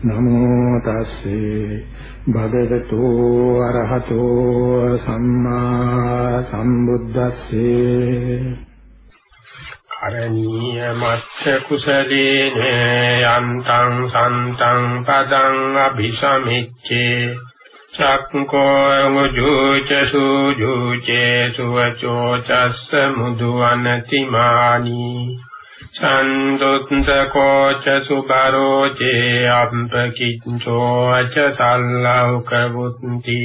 නමෝ තස්සේ භගවතු අරහතෝ සම්මා සම්බුද්දස්සේ කරණීය මච්ඡ කුසලේන යන්තං සන්තං පදං අபிසමිච්ඡේ චක්කෝ මුජුච සුජුචේ සුවචෝ චස්ස මුදුවනතිමානී। චන්දුත්තකෝ ච සුබරෝ චේ අම්පකිච්ඡෝ ච සල්ලෞක වුත්ති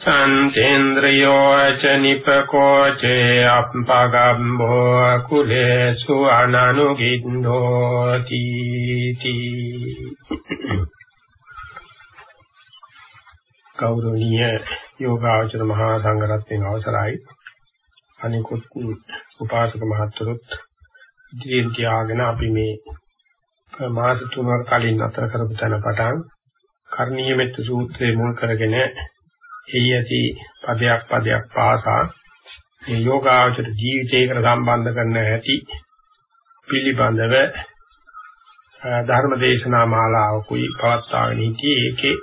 සන්තේන්ද්‍රයෝ ච නිපකෝ චේ අප්පගම්බෝ කුලේසු අනනුගින්දෝති කෞරණීය යෝගාචර මහා සංඝරත්නයේ අවසරයි අනිකුත් උපාසක මහතුරුත් ඉදිරියෙන් තියාගෙන අපි මේ මාස තුනක කලින් අතර කරපු තැන පටන් කර්ණීය මෙත්ත සූත්‍රයේ මුල් කරගෙන එහි ඇති පදයක් පදයක් පාසා මේ යෝගාචර ජීවිතයකට සම්බන්ධ කරන හැටි පිළිබඳව ධර්ම දේශනා මාලාවකුයි පවත්වාගෙන සිටියේ ඒකේ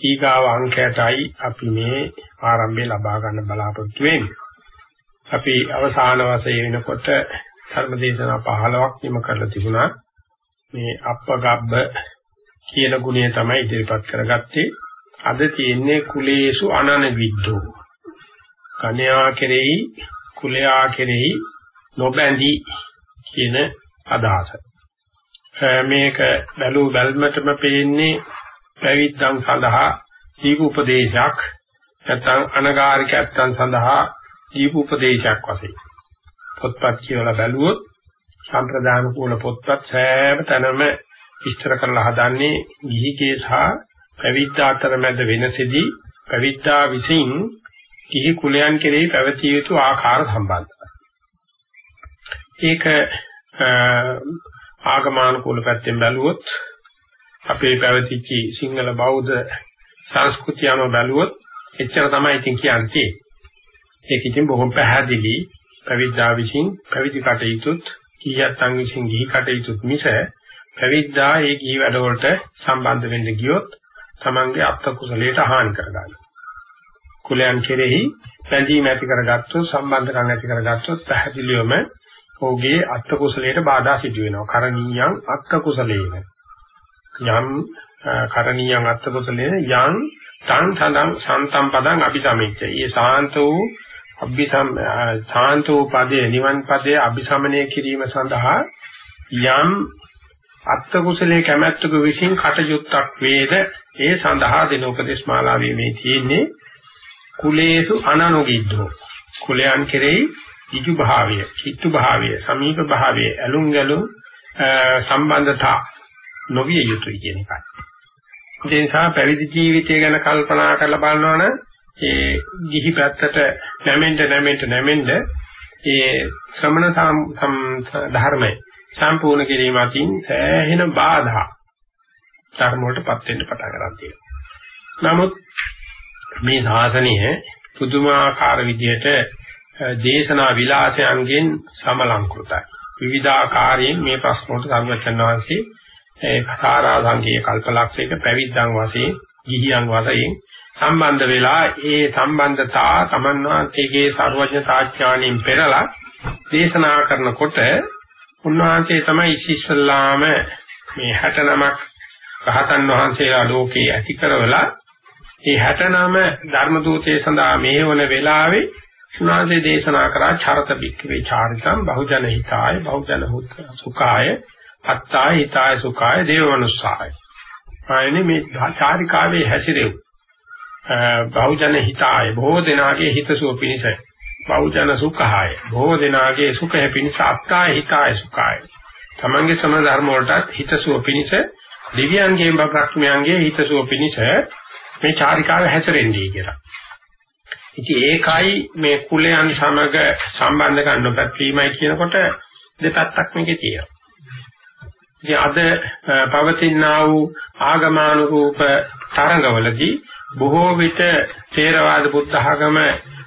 ඊගාව අංකයටයි අපි මේ ආරම්භය ලබා ගන්න බලාපොරොත්තු වෙන්නේ. අපි අවසාන වශයෙන් වෙනකොට ධර්මදේශනා 15ක් නිම කරලා තිබුණා. මේ අප්පගබ්බ කියන ගුණය තමයි ඉදිරිපත් කරගත්තේ. අද තියෙන්නේ කුලේසු අනන විද්දෝ. කන්‍යා කෙරෙහි කුලයා කෙරෙහි නොබැඳී කියන අදහස. මේක බැලූ බැල්මටම පේන්නේ පැවිද්දන් සඳහා දීප උපදේශයක් නැත්නම් අනගාരികයන් සඳහා දීප උපදේශයක් වශයෙන්. පොත්පත් කියවලා බැලුවොත් සම්ප්‍රදාන කුල පොත්පත් සෑම තැනම විස්තර කරලා හදන්නේ ගිහිගේ සහ පැවිද්දා අතර මැද වෙනසෙදී පැවිද්දා විසින් ගිහි කුලයන් කෙරෙහි පැවතිය යුතු ආකාර සම්බන්ධයි. ඒක ආගමානුකූල පැත්තෙන් බැලුවොත් අපේ පැවතිච්ච සිංහල බෞද්ධ සංස්කෘතියම බැලුවොත් එච්චර තමයි ඉතින් කියන්නේ. ඒක ඉතින් බොහොම පැහැදිලි පැවිද්දා විසින් පැවිදි කටයුතුත් කීයත්න් විසින් ගිහි කටයුතුත් මිස පැවිද්දා ඒ ගිහි වැඩවලට සම්බන්ධ වෙන්න ගියොත් තමන්ගේ අත්ත කුසලයට හානි කරගන්නවා. කුලයන් කෙරෙහි බැඳීම් ඇති කරගත්තොත් සම්බන්ධකම් ඇති කරගත්තොත් පැහැදිලිවම ඔහුගේ අත්ත කුසලයට බාධා සිදු වෙනවා. කරණීයං අත්ත කුසලේන. යම් කරණීයං අත්ත කුසලේන යම් තං සඳං සන්තම් පදං අபிසමිච්ච. ඊ සාන්ත වූ අභිසම් ශාන්තෝ පදයේ නිවන් පදයේ අභිසමනය කිරීම සඳහා යම් අත්ත කුසලයේ කැමැත්තක විසින් කටයුත්තක් වේද ඒ සඳහා දෙන උපදේශ මාලාවේ මේ තියෙන්නේ කුලේසු අනනුගිද්දෝ කුලයන් කෙරෙහි ඉජු භාවය, චිත්තු භාවය, සමීප භාවය, ඇලුම් ගැලුම් සම්බන්ධතා නොවිය යුතුයි කියන එකයි. ඒ නිසා පැවිදි ජීවිතය ගැන කල්පනා කරලා බලනවනම් ඒ ගිහි පැත්තට නැමෙන්න නැමෙන්න නැමෙන්න ඒ ශ්‍රමණ ධර්මය සම්පූර්ණ කිරීම අතින් සෑහෙන බාධා ධර්ම වලටපත් වෙන්න පටන් ගන්න තියෙනවා. නමුත් මේ සාසනය පුදුමාකාර විදිහට දේශනා විලාසයන්ගෙන් සමලංකృతයි. විවිධාකාරයෙන් මේ ප්‍රශ්න වලට සම්වචන වහන්සේ ඒ කතාරා සංකේය කල්පලක්ෂයක පැවිද්දන් වශයෙන් ගිහියන් වශයෙන් සම්බන්ධ වෙලා ඒ සම්බන්ධතා සමන්වාන්තයේ සර්වඥතාඥාණයෙන් පෙරලා දේශනා කරනකොට උන්වහන්සේ තමයි ඉස්සෙල්ලාම මේ 69ක් රහතන් වහන්සේලා ලෝකේ ඇති කරවලා මේ 69 ධර්ම දූතේ සඳහා මේවන වෙලාවේ උන්වහන්සේ දේශනා කරා චරත බික්කවේ චාරිතම් බහුජන හිතාය බහුජන සුඛාය අත්තාය හිතාය සුඛාය දේවමනුස්සාය. ආයනේ මේ චාරිකාවේ හැසිරෙව්. බහුජන හිතාය බොහෝ දෙනාගේ හිතසුව පිණිස බහුජන සුඛාය බොහෝ දෙනාගේ සුඛය පිණිස අත්තාය හිතාය සුඛාය. තමන්ගේ සම ධර්ම වලටත් හිතසුව පිණිස දිව්‍යයන්ගේ බ්‍රහ්මයන්ගේ හිතසුව පිණිස මේ චාරිකාව හැසිරෙන්නේ කියලා. ඉතින් ඒකයි මේ කුලයන් සමග සම්බන්ධ කරන නොපැත්වීමයි කියනකොට දෙපැත්තක් මේකේ තියෙනවා. ඉතින් අද පවතිනා වූ ආගමානුරූප තරඟවලදී බොහෝ විට ථේරවාද බුද්ධ ආගම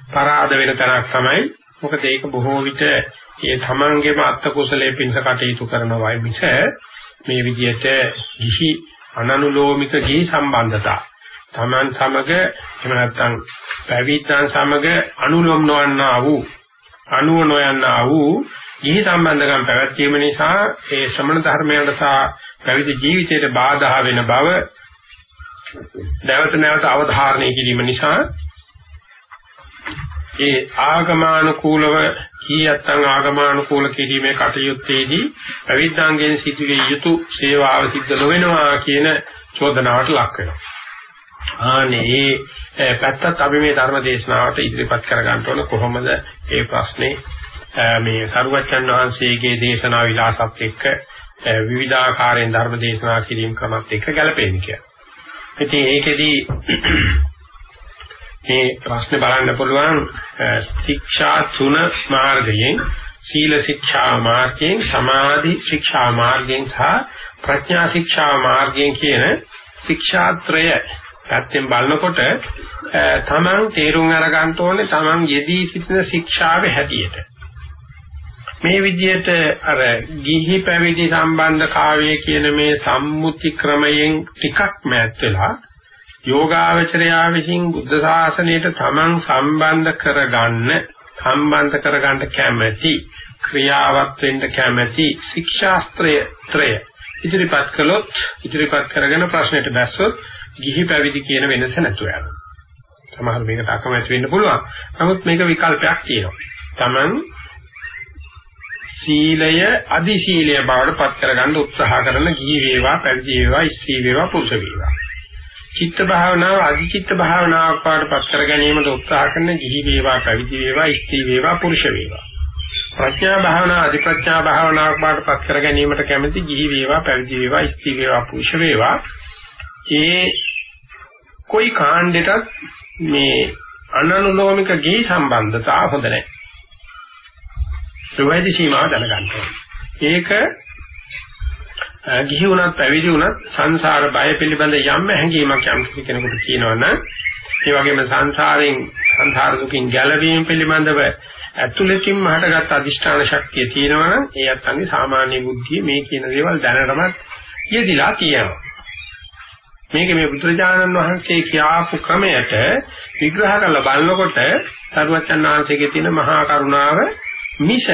පරාද වෙන තරක් තමයි. මොකද ඒක බොහෝ විට ඒ තමන්ගේම අත්ත කුසලයේ පිංස කටයුතු කරනවා මිස මේ විදිහට ගිහි අනනුලෝමික ගිහි සම්බන්ධතා තමන් සමග එහෙම නැත්නම් පැවිද්දන් සමග අනුලොම් නොවන්නා වූ අනුව නොයන්නා වූ ජීවි සම්බන්ධකම් පැවැත්වීම නිසා ඒ ශ්‍රමණ ධර්මයට සහ පැවිදි ජීවිතයට බාධා වෙන බව නැවත නැවත අවධාරණය කිරීම නිසා ඒ ආගමානුකූලව කීයත්නම් ආගමානුකූල කිරීමේ කටයුත්තේදී පැවිද්දාන්ගෙන් සිදුවිය යුතු සේවාව සිද්ධ නොවෙනවා කියන චෝදනාවට ලක් වෙනවා. ආනේ ඒ පැත්තත් අපි මේ ධර්ම දේශනාවට ඉදිරිපත් කර ගන්න ඕන කොහොමද මේ ප්‍රශ්නේ මේ සරුවච්චන් වහන්සේගේ දේශනා විලාසත් එක්ක විවිධාකාරයෙන් ධර්ම දේශනා කිරීම ක්‍රමත් එක්ක ගැලපෙන්නේ කියලා. ඉතින් ඒකෙදී මේ ප්‍රශ්නේ බලන්න පුළුවන් ශික්ෂා තුන මාර්ගයෙන් සීල ශික්ෂා මාර්ගයෙන් සමාධි ශික්ෂා මාර්ගයෙන් සහ ප්‍රඥා ශික්ෂා මාර්ගයෙන් කියන ශික්ෂාත්‍රය පැත්තෙන් බලනකොට තමන් තේරුම් අරගන්න ඕනේ තමන් යෙදී සිටින ශික්ෂාවේ හැටියට. මේ විදිහට අර ගිහි පැවිදි සම්බන්ධතාවය කියන මේ සම්මුති ක්‍රමයෙන් ටිකක් මෑත් වෙලා යෝගාවචරයා විසින් බුද්ධ ශාසනයට තමන් සම්බන්ධ කරගන්න සම්බන්ධ කරගන්න කැමැති ක්‍රියාවත් වෙන්න කැමැති ශික්ෂාස්ත්‍රය ත්‍රය ඉදිරිපත් කළොත් ඉදිරිපත් කරගෙන ප්‍රශ්නෙට බැස්සොත් ගිහි පැවිදි කියන වෙනස නැතුව යනවා. සමහර මේකට අකමැති වෙන්න පුළුවන්. නමුත් මේක විකල්පයක් තියෙනවා. Taman සීලය අදි සීලය බවට පත් කරගන්න උත්සාහ කරන ගිහි වේවා පැවිදි වේවා ස්ත්‍රී වේවා පුරුෂ වේවා. චිත්ත භාවනාව අදි චිත්ත භාවනාවක් බවට පත් කර ගැනීමට උත්සාහ කරන ගිහි වේවා පැවිදි වේවා ස්ත්‍රී වේවා පුරුෂ වේවා. ප්‍රඥා භාවනාව අධි ප්‍රඥා භාවනාවක් බවට පත් කර ගැනීමට කැමති ගිහි වේවා පැවිදි වේවා ස්ත්‍රී වේවා පුරුෂ වේවා ඒ કોઈ කාණ්ඩයටත් මේ අනනුලෝමික ගේ සම්බන්ධතාව හොඳ නැහැ. සුවයිද සීමාව දැනගන්න ඒක ගිහි වුණත් පැවිදි වුණත් සංසාර බය පිළිබඳ යම් හැඟීමක් යම් කෙනෙකුට කියනවනම් ඒ වගේම සංසාරයෙන් සංසාර දුකින් ගැලවීම පිළිබඳව ඇතුළතින්ම හටගත් අදිෂ්ඨාන ශක්තිය තියෙනවනම් ඒ අත්ංගේ සාමාන්‍ය බුද්ධිය මේ කියන දේවල් දැනටමත් යෙදිලා තියෙනවා. මේක මේ බුදුරජාණන් වහන්සේ කියාපු ක්‍රමයට විග්‍රහ කරලා බලනකොට සරුවචන් වහන්සේගේ තියෙන මහා කරුණාව මිස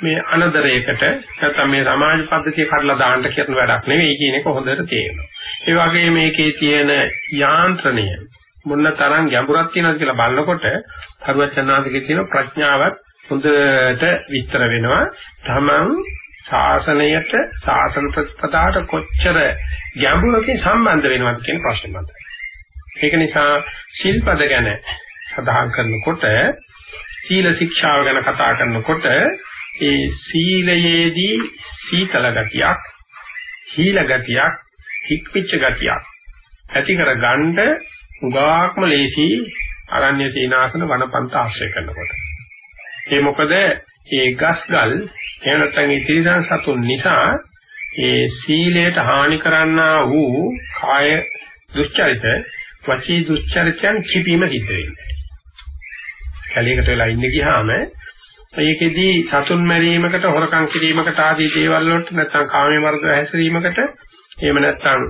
මේ අනදරයකට නැත්නම් මේ සමාජ පද්ධතිය කඩලා දාන්න කියන වැඩක් නෙවෙයි කියන එක හොඳට තේරෙනවා. ඒ වගේම මේකේ තියෙන යාන්ත්‍රණය මොන තරම් ගැඹුරක් තියෙනවද කියලා බලනකොට සරුවචන් වහන්සේගේ තියෙන ප්‍රඥාවත් හොඳට විස්තර වෙනවා. තමන් ශාසනයට ශාසන ප්‍රතිපදාට කොච්චර ගැඹුරකින් සම්බන්ධ වෙනවද කියන ප්‍රශ්නේ මතයි. ඒක නිසා ශිල්පද ගැන සඳහන් කරනකොට සීල ශික්ෂාව ගැන කතා කරනකොට ඒ සීලයේදී සීතල ගතියක්, හීල ගතියක්, හික්පිච්ච ගතියක් ඇති කර ගන්න උගාක්ම ලේසි අරණ්‍ය සීනාසන වනපන්ත ආශ්‍රය කරනකොට. ඒ මොකද ඒ ගස්ගල් එහෙම නැත්නම් ඒ තිරිසන් සතුන් නිසා ඒ සීලයට හානි කරන්නා වූ කාය දුස්චරිත වචී දුස්චරිතයන් කිපීම සිද්ධ වෙන්නේ. කැලේකට වෙලා ඉන්න ගියාම ඒකෙදී සතුන් මැරීමකට හොරකම් කිරීමකට ආදී දේවල් වලට නැත්නම් කාමයේ වර්ධ හැසිරීමකට එහෙම නැත්නම්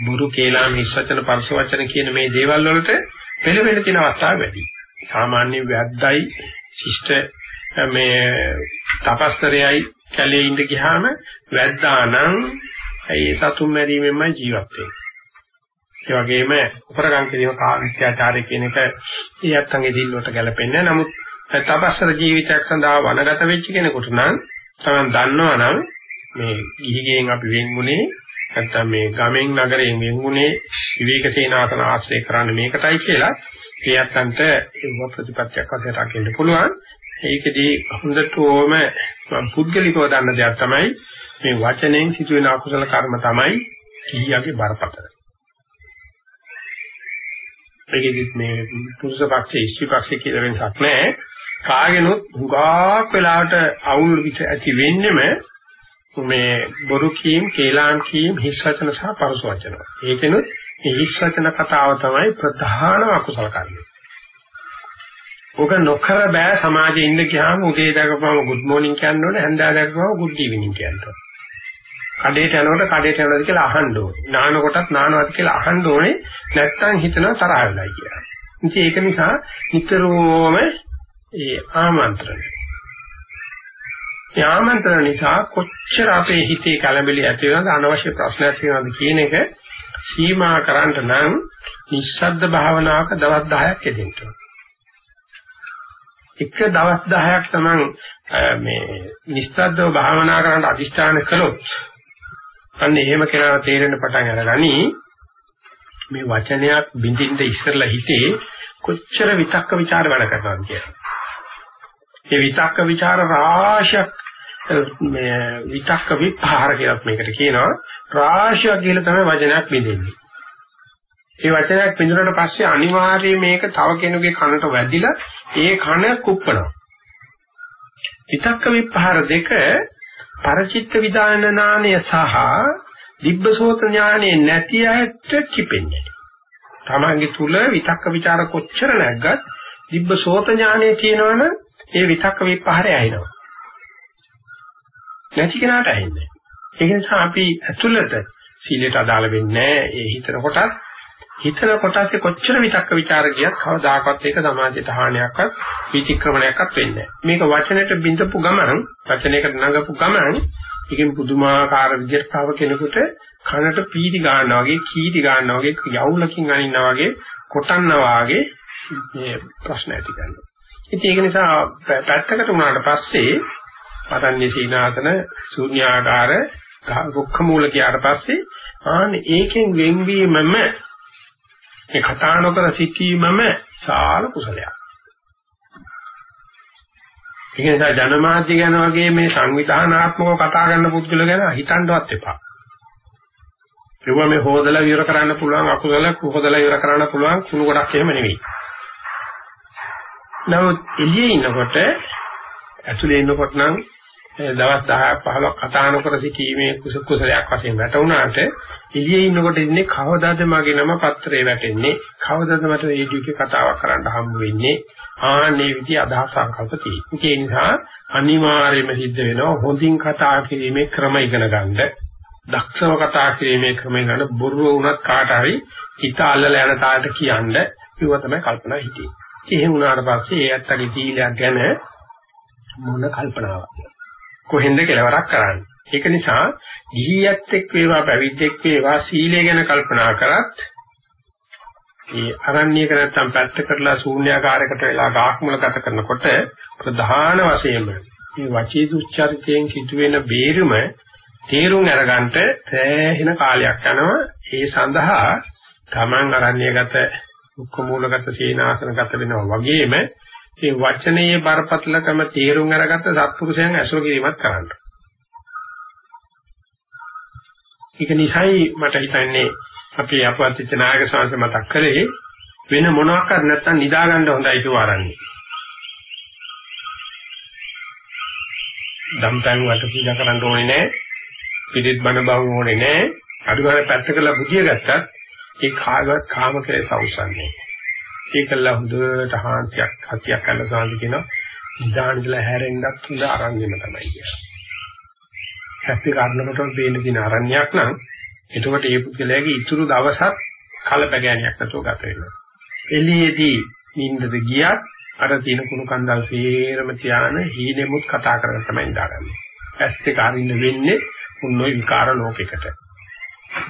බුරු කේලා මිස්සචන පරස වචන කියන මේ දේවල් වලට පෙළවෙන තියෙන අවස්ථා වැඩි. සාමාන්‍ය වැද්දයි ශිෂ්ට මේ තපස්තරයයි කැලේ ඉඳ ගියාම වැද්දානම් ඒ සතුන් මැරීමෙන්මයි ජීවත් වෙන්නේ. ඒ වගේම උපරගම් කිරීම කාර්යචාරය කියන එක ඊයත්න්ගේ දිල්ලට ගැලපෙන්නේ නැහැ. නමුත් තපස්සර ජීවිතයක් සඳහා වනගත වෙච්ච කෙනෙකුට නම් තමයි දන්නවනම් මේ ගිහිගෙන් අපි වෙන්ුනේ නැත්තම් මේ ගමෙන් නගරයෙන් වෙන්ුනේ විවේක සේනාසන ආශ්‍රය කරන්න මේකටයි කියලා ඊයත්න්ට ඒ ප්‍රතිපත්තියක් වශයෙන් රකින්න පුළුවන්. ඒකදී හොඳටම පුද්ගලිකව දන්න දෙයක් තමයි මේ වචනෙන් සිදුවෙන අකුසල කර්ම තමයි කීයගේ බරපතල. ඒකෙදිත් මේ පුරුෂ පක්ෂේ ස්ත්‍රී පක්ෂේ කියලා වෙනසක් නැහැ. කාගෙනුත් හුඟක් වෙලාවට අවුල් ඇති වෙන්නෙම මේ බොරු කීම්, කේලාම් කීම්, හිස් වචන සහ පරස වචන. ඒකෙනුත් මේ හිස් වචන කතාව තමයි ප්‍රධාන අකුසල කර්මය. ඔක නොකර බෑ සමාජයේ ඉන්න ගියාම උදේ දකපුවම good morning කියන්න ඕනේ, හැන්දෑ දකපුවම good evening කියන්න ඕනේ. කඩේට යනකොට කඩේට යනවාද කියලා අහන්න ඕනේ. නාන කොටත් නානවාද කියලා අහන්න ඕනේ. නැත්තම් හිතනවා තරහ වෙලා කියලා. ඉතින් ඒක නිසා නිතරම ඒ ආමන්ත්‍රණය. ඒ ආමන්ත්‍රණ නිසා කොච්චර අපේ හිතේ කලබල ඇති වෙනවද අනවශ්‍ය ප්‍රශ්න ඇති වෙනවද කියන එක සීමා කරන්න නම් නිස්සද්ද භාවනාවක දවස් 10ක් යෙදෙන්න එක දවස් 10ක් තමයි මේ නිස්සද්දව භාවනා කරන්න අදිෂ්ඨාන කළොත් අන්න එහෙම කෙනා තේරෙන පටන් අරගනි මේ වචනයක් බින්දින්ද ඉස්සරලා හිතේ කොච්චර විතක්ක ਵਿਚාර වැඩ කරනවද කියලා. මේ විතක්ක ਵਿਚාර රාශියක් මේ විතක්ක විපහාර කියලා මේකට කියනවා. රාශිය කියලා තමයි වචනයක් බින්දින්නේ. ඒ වචනයක් බින්දුනට පස්සේ අනිවාර්යයෙන් මේක තව කෙනෙකුගේ කනට වැදිලා ඒ කන කුප්පනවා. විතක්ක විපහාර දෙක පරචිත්ත විදාන ඥානය සහ දිබ්බසෝත ඥානෙ නැති ඇත්ත කිපෙන්නේ. තමන්ගේ තුල විතක්ක ਵਿਚාර කොච්චර නැග්ගත් දිබ්බසෝත ඥානෙ තියෙනවනම් ඒ විතක්ක විපහරය ඇහෙනවා. නැති කෙනාට ඇහෙන්නේ. ඒක නිසා අපි ඇතුළත සීලයට අදාළ වෙන්නේ ඒ හිතන කොටස් හිතන කොටසේ කොච්චර විතක්ක ਵਿਚාර ගියත් කවදාකවත් ඒක සමාජයට හානියක්වත් විචක්‍රමණයක්වත් වෙන්නේ නැහැ. මේක වචනෙට බින්දපු ගමන් වචනයකට නඟපු ගමන් ඒකෙන් පුදුමාකාර විදිහට තව කෙනෙකුට කනට පීඩි ගන්නවා වගේ කීඩි ගන්නවා වගේ යවුලකින් අනින්නා වගේ කොටන්නා වගේ මේ ප්‍රශ්න ඇති කරනවා. ඉතින් ඒක නිසා පැත්තකට වුණාට පස්සේ පතන්නේ සීනාසන ශූන්‍යාකාර රුක්ඛ මූල කියාට පස්සේ ආන්නේ ඒකෙන් වෙන්වීමම මේ කතා නොකර සිටීමම සාල කුසලයක්. ඒ නිසා ජනමාධ්‍ය ගැන වගේ මේ සංවිධානාත්මකව කතා කරන පුද්ගල ගැන හිතන්නවත් එපා. ඒව මේ හොදලා විවර කරන්න පුළුවන් අකුසල හොදලා විවර කරන්න පුළුවන් කුණු ගොඩක් එහෙම නෙවෙයි. නමුත් එළියේ ඉන්නකොට ඇතුලේ ඉන්නකොට නම් දවස් 10ක් 15ක් කතා නොකර සිටීමේ කුසලයක් වශයෙන් වැටුණාට එළියේ ඉන්නකොට ඉන්නේ කවදාද මගේ නම පත්‍රේ වැටෙන්නේ? කවදාද මට රේඩියෝකේ කතාවක් කරන්න හම්බ වෙන්නේ? ආන්නේ විදි අදහස් සංකල්ප තියෙනවා. ඒ නිසා අනිවාර්යයෙන්ම සිද්ධ වෙනවා හොඳින් කතා කිරීමේ ක්‍රම ඉගෙන ගන්න. දක්ෂව කතා කිරීමේ ක්‍රම ඉගෙන බොරුව වුණත් කාට හරි හිත අල්ලලා යන තාලට කියන්න ඒව තමයි කල්පනා හිතේ එහෙම වුණාට පස්සේ ඒ ඇත්තගේ දීලයක් ගැන මොන කල්පනාවක්ද? කොහෙන්ද කෙලවරක් කරන්නේ. ඒක නිසා ගිහියත් එක් වේවා පැවිද්දෙක් වේවා සීලය ගැන කල්පනා කරත් ඒ අරණ්‍යක නැත්තම් පැත්ත කරලා ශූන්‍යාකාරයකට වෙලා ගාක්මුල ගත කරනකොට ප්‍රධාන වශයෙන්ම මේ වචී දුච්චරිතයෙන් සිදුවෙන බේරුම තේරුම් අරගන්නට සෑහෙන කාලයක් යනවා ඒ සඳහා Taman අරණ්‍යගත දුක්ඛ මූලගත සීනාසනගත වෙනවා වගේම ඒ වචනයේ බරපතලකම තේරුම් අරගත්ත සත්පුරුෂයන් ඇසුර කිරීමත් කරන්න. ඒක නිසයි මට හිතන්නේ අපි අපවත්ච්ච නායක සංස මතක් කරේ වෙන මොනවාක් කර නැත්තම් නිදා ගන්න හොඳයි කියලා ආරන්නේ. දම්පැන් වට පූජා කරන්න ඕනේ නැහැ. පිළිත් බණ බව ඕනේ නැහැ. අඩු ගන්න පැත්ත කළා බුදිය ගත්තත් ඒ කාගවත් කාම කෙලෙස අවසන්නේ. ඒකල හොඳට හාන්තියක් හතියක් කරලා සාන්ති කියනවා නිදානිදලා හැරෙන්නත් හොඳ ආරම්භයම තමයි කියන්නේ. හැපි කාරණකට දෙන්න දින ආරණ්‍යයක් නම් එතකොට ඒ පුද්ගලයාගේ ඉතුරු දවසක් කලබගෑනියක් නැතුව ගත වෙනවා. එළියේදී නිින්දද ගියත් අර තියෙන කුණු කන්දල් සේරම තියාන හීනෙමුත් කතා කරගෙන තමයි ඉඳාගන්නේ. ඇස් දෙක අරින්න වෙන්නේ උන්නෝයි විකාර ලෝකයකට.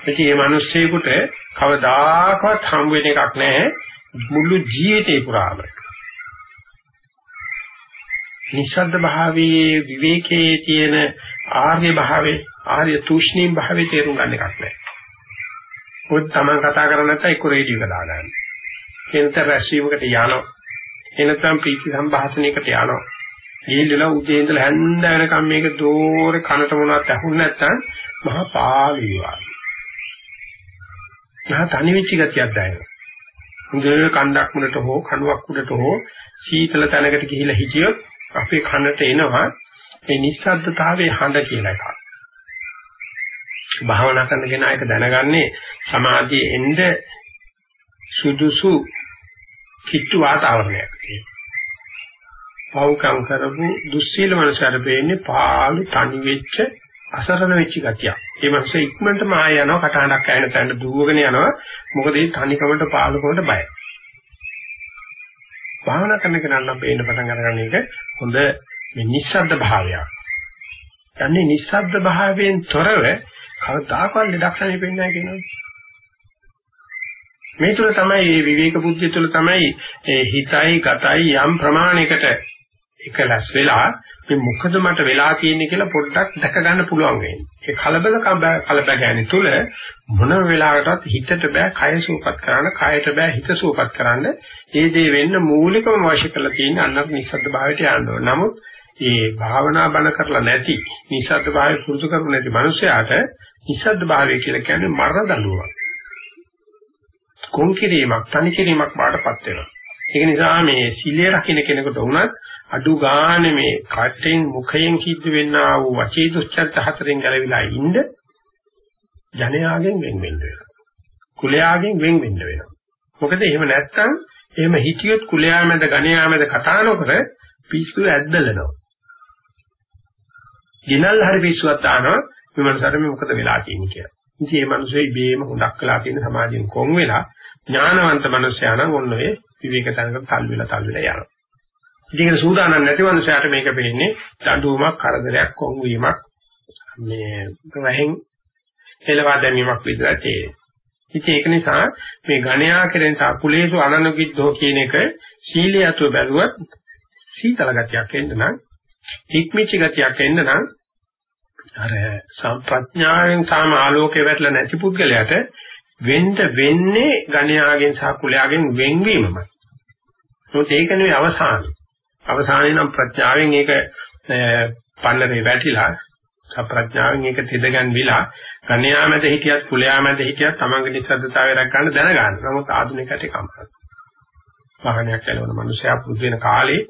ඉතින් මේ මිනිස්සෙකුට කවදාකවත් හම් වෙන එකක් නැහැ මුළු ජීවිතේ පුරාම. නිශ්ශබ්ද භාවයේ විවේකයේ තියෙන ආර්ය භාවයේ ආර්ය තුෂ්ණීම් භාවයේ තේරුම් ගන්න එකක් නැහැ. ඔය තමයි කතා කරන්නේ නැත්නම් එක්ක රේඩියෝ එක දාගන්න. එනත රැස්වීමකට යනවා. එනතම් ප්‍රීති සම්භාෂණයකට යනවා. ගිහිල්ලා උදේ ඉඳලා හැන්ද වෙනකම් මේක දෝරේ කනට මොනවත් ඇහුන්නේ නැත්නම් මහා පාළුයි වගේ. මහා තනි වෙච්ච ගතියක් දැනෙනවා. හොඳ කන්දක් මුලට හෝ කණුවක් උඩට හෝ සීතල තැනකට ගිහිල්ලා හිටියොත් අපේ කනට එනවා මේ නිස්සද්දතාවයේ හඬ කියලා එකක්. භාවනා කරන කෙනා ඒක දැනගන්නේ සමාධියේ එන්න සුදුසු කිට්ටු වාතාවරණයක්. පව්කම් කරපු දුස්සීල මනසට වෙන්නේ පාළු තනි වෙච්ච අසරණ වෙච්ච ගතියක්. ඒ මනස ඉක්මනටම ආය යනවා කටහඬක් ඇහෙන තැනට දුවගෙන යනවා. මොකද ඒ තනිකමට පාළුකමට බයයි. භාවනා කරන කෙනා නම් පේන්න පටන් අරගන්න එක හොඳ මේ නිස්සද්ද භාවයක්. යන්නේ නිස්සද්ද භාවයෙන් තොරව කවදාකවත් ලඩක්ෂණෙ පෙන්නේ නැහැ කියනවා. මේ තුල තමයි මේ විවේක බුද්ධිය තුල තමයි හිතයි ගතයි යම් ප්‍රමාණයකට එකලස් වෙලා මේ මොකද මට වෙලා තියෙන්නේ කියලා පොඩ්ඩක් දැක ගන්න පුළුවන් වෙන්නේ. ඒ කලබල කලබගෑනි තුල මොන වෙලාවකටත් හිතට බෑ කය සූපත් කරන්න, කයට බෑ හිත සූපත් කරන්න. ඒ දේ වෙන්න මූලිකවම අවශ්‍ය කරලා තියෙන අන්නත් නිස්සද්ද භාවයට යන්න ඕන. නමුත් මේ භාවනා බණ කරලා නැති, නිස්සද්ද භාවය පුරුදු කරපු නැති මනුස්සයාට නිස්සද්ද භාවය කියලා කියන්නේ මරණ දඬුවමක්. කොන් කිරීමක්, තනි කිරීමක් බාටපත් වෙනවා. ඒක නිසා මේ සීලය රකින්න කෙනෙකුට වුණත් අඩු ගානේ මේ කටෙන් මුඛයෙන් සිද්ධ වෙන්නා වූ වචී දුස්චර්ත හතරෙන් ගැලවිලා ඉන්න ජනයාගෙන් වෙන් වෙන්න වෙනවා. කුලයාගෙන් වෙන් වෙන්න වෙනවා. මොකද එහෙම නැත්තම් එහෙම හිතියොත් කුලයා මැද ගණයා මැද කතා නොකර පිස්සු ඇද්දලනවා. දිනල් හරි පිස්සුවක් තානවා මේ මනසට මේ මොකද වෙලා තියෙන්නේ කියලා. ඉතින් මේ මිනිස්සු ඉබේම හොදක් කළා කියන සමාජයෙන් කොන් වෙලා ඥානවන්ත මිනිස්සයා නම් ඔන්න ඔය විවේක තැනකට තල් වෙලා තල් වෙලා යනවා. ඉතින් ඒක සූදානම් නැති මිනිස්සයාට මේක වෙන්නේ දඬුවමක් කරදරයක් කොන් වීමක් මේ වැහෙන් එළවා දැමීමක් විතරයි තියෙන්නේ. ඉතින් ඒක නිසා මේ ගණයා කෙරෙන් සාකුලේසු අනනුගිද්දෝ කියන එක සීලියතු බැලුවත් සීතල ගතියක් එන්න නම් හික්මිච්ච ගතියක් එන්න නම් අර සම්ප්‍රඥාවෙන් සාම ආලෝකේ වැටලා නැති පුද්ගලයාට වෙන්න වෙන්නේ ගණයාගෙන් සහ කුලයාගෙන් වෙන්වීමමයි. මොකද ඒක නෙවෙයි අවසානය. අවසානයේ නම් ප්‍රඥාවෙන් ඒක පල්ලමේ වැටිලා සප්‍රඥාවෙන් ඒක තෙදගන් විලා ගණයාමැද හිටියත් කුලයාමැද හිටියත් තමන්ගේ නිසද්දතාවය රැක ගන්න දැනගන්න. නමුත් ආධුනිකයට ඒක අමාරුයි. වාහනයක් යනවන මිනිසයා පුරුදු වෙන කාලේ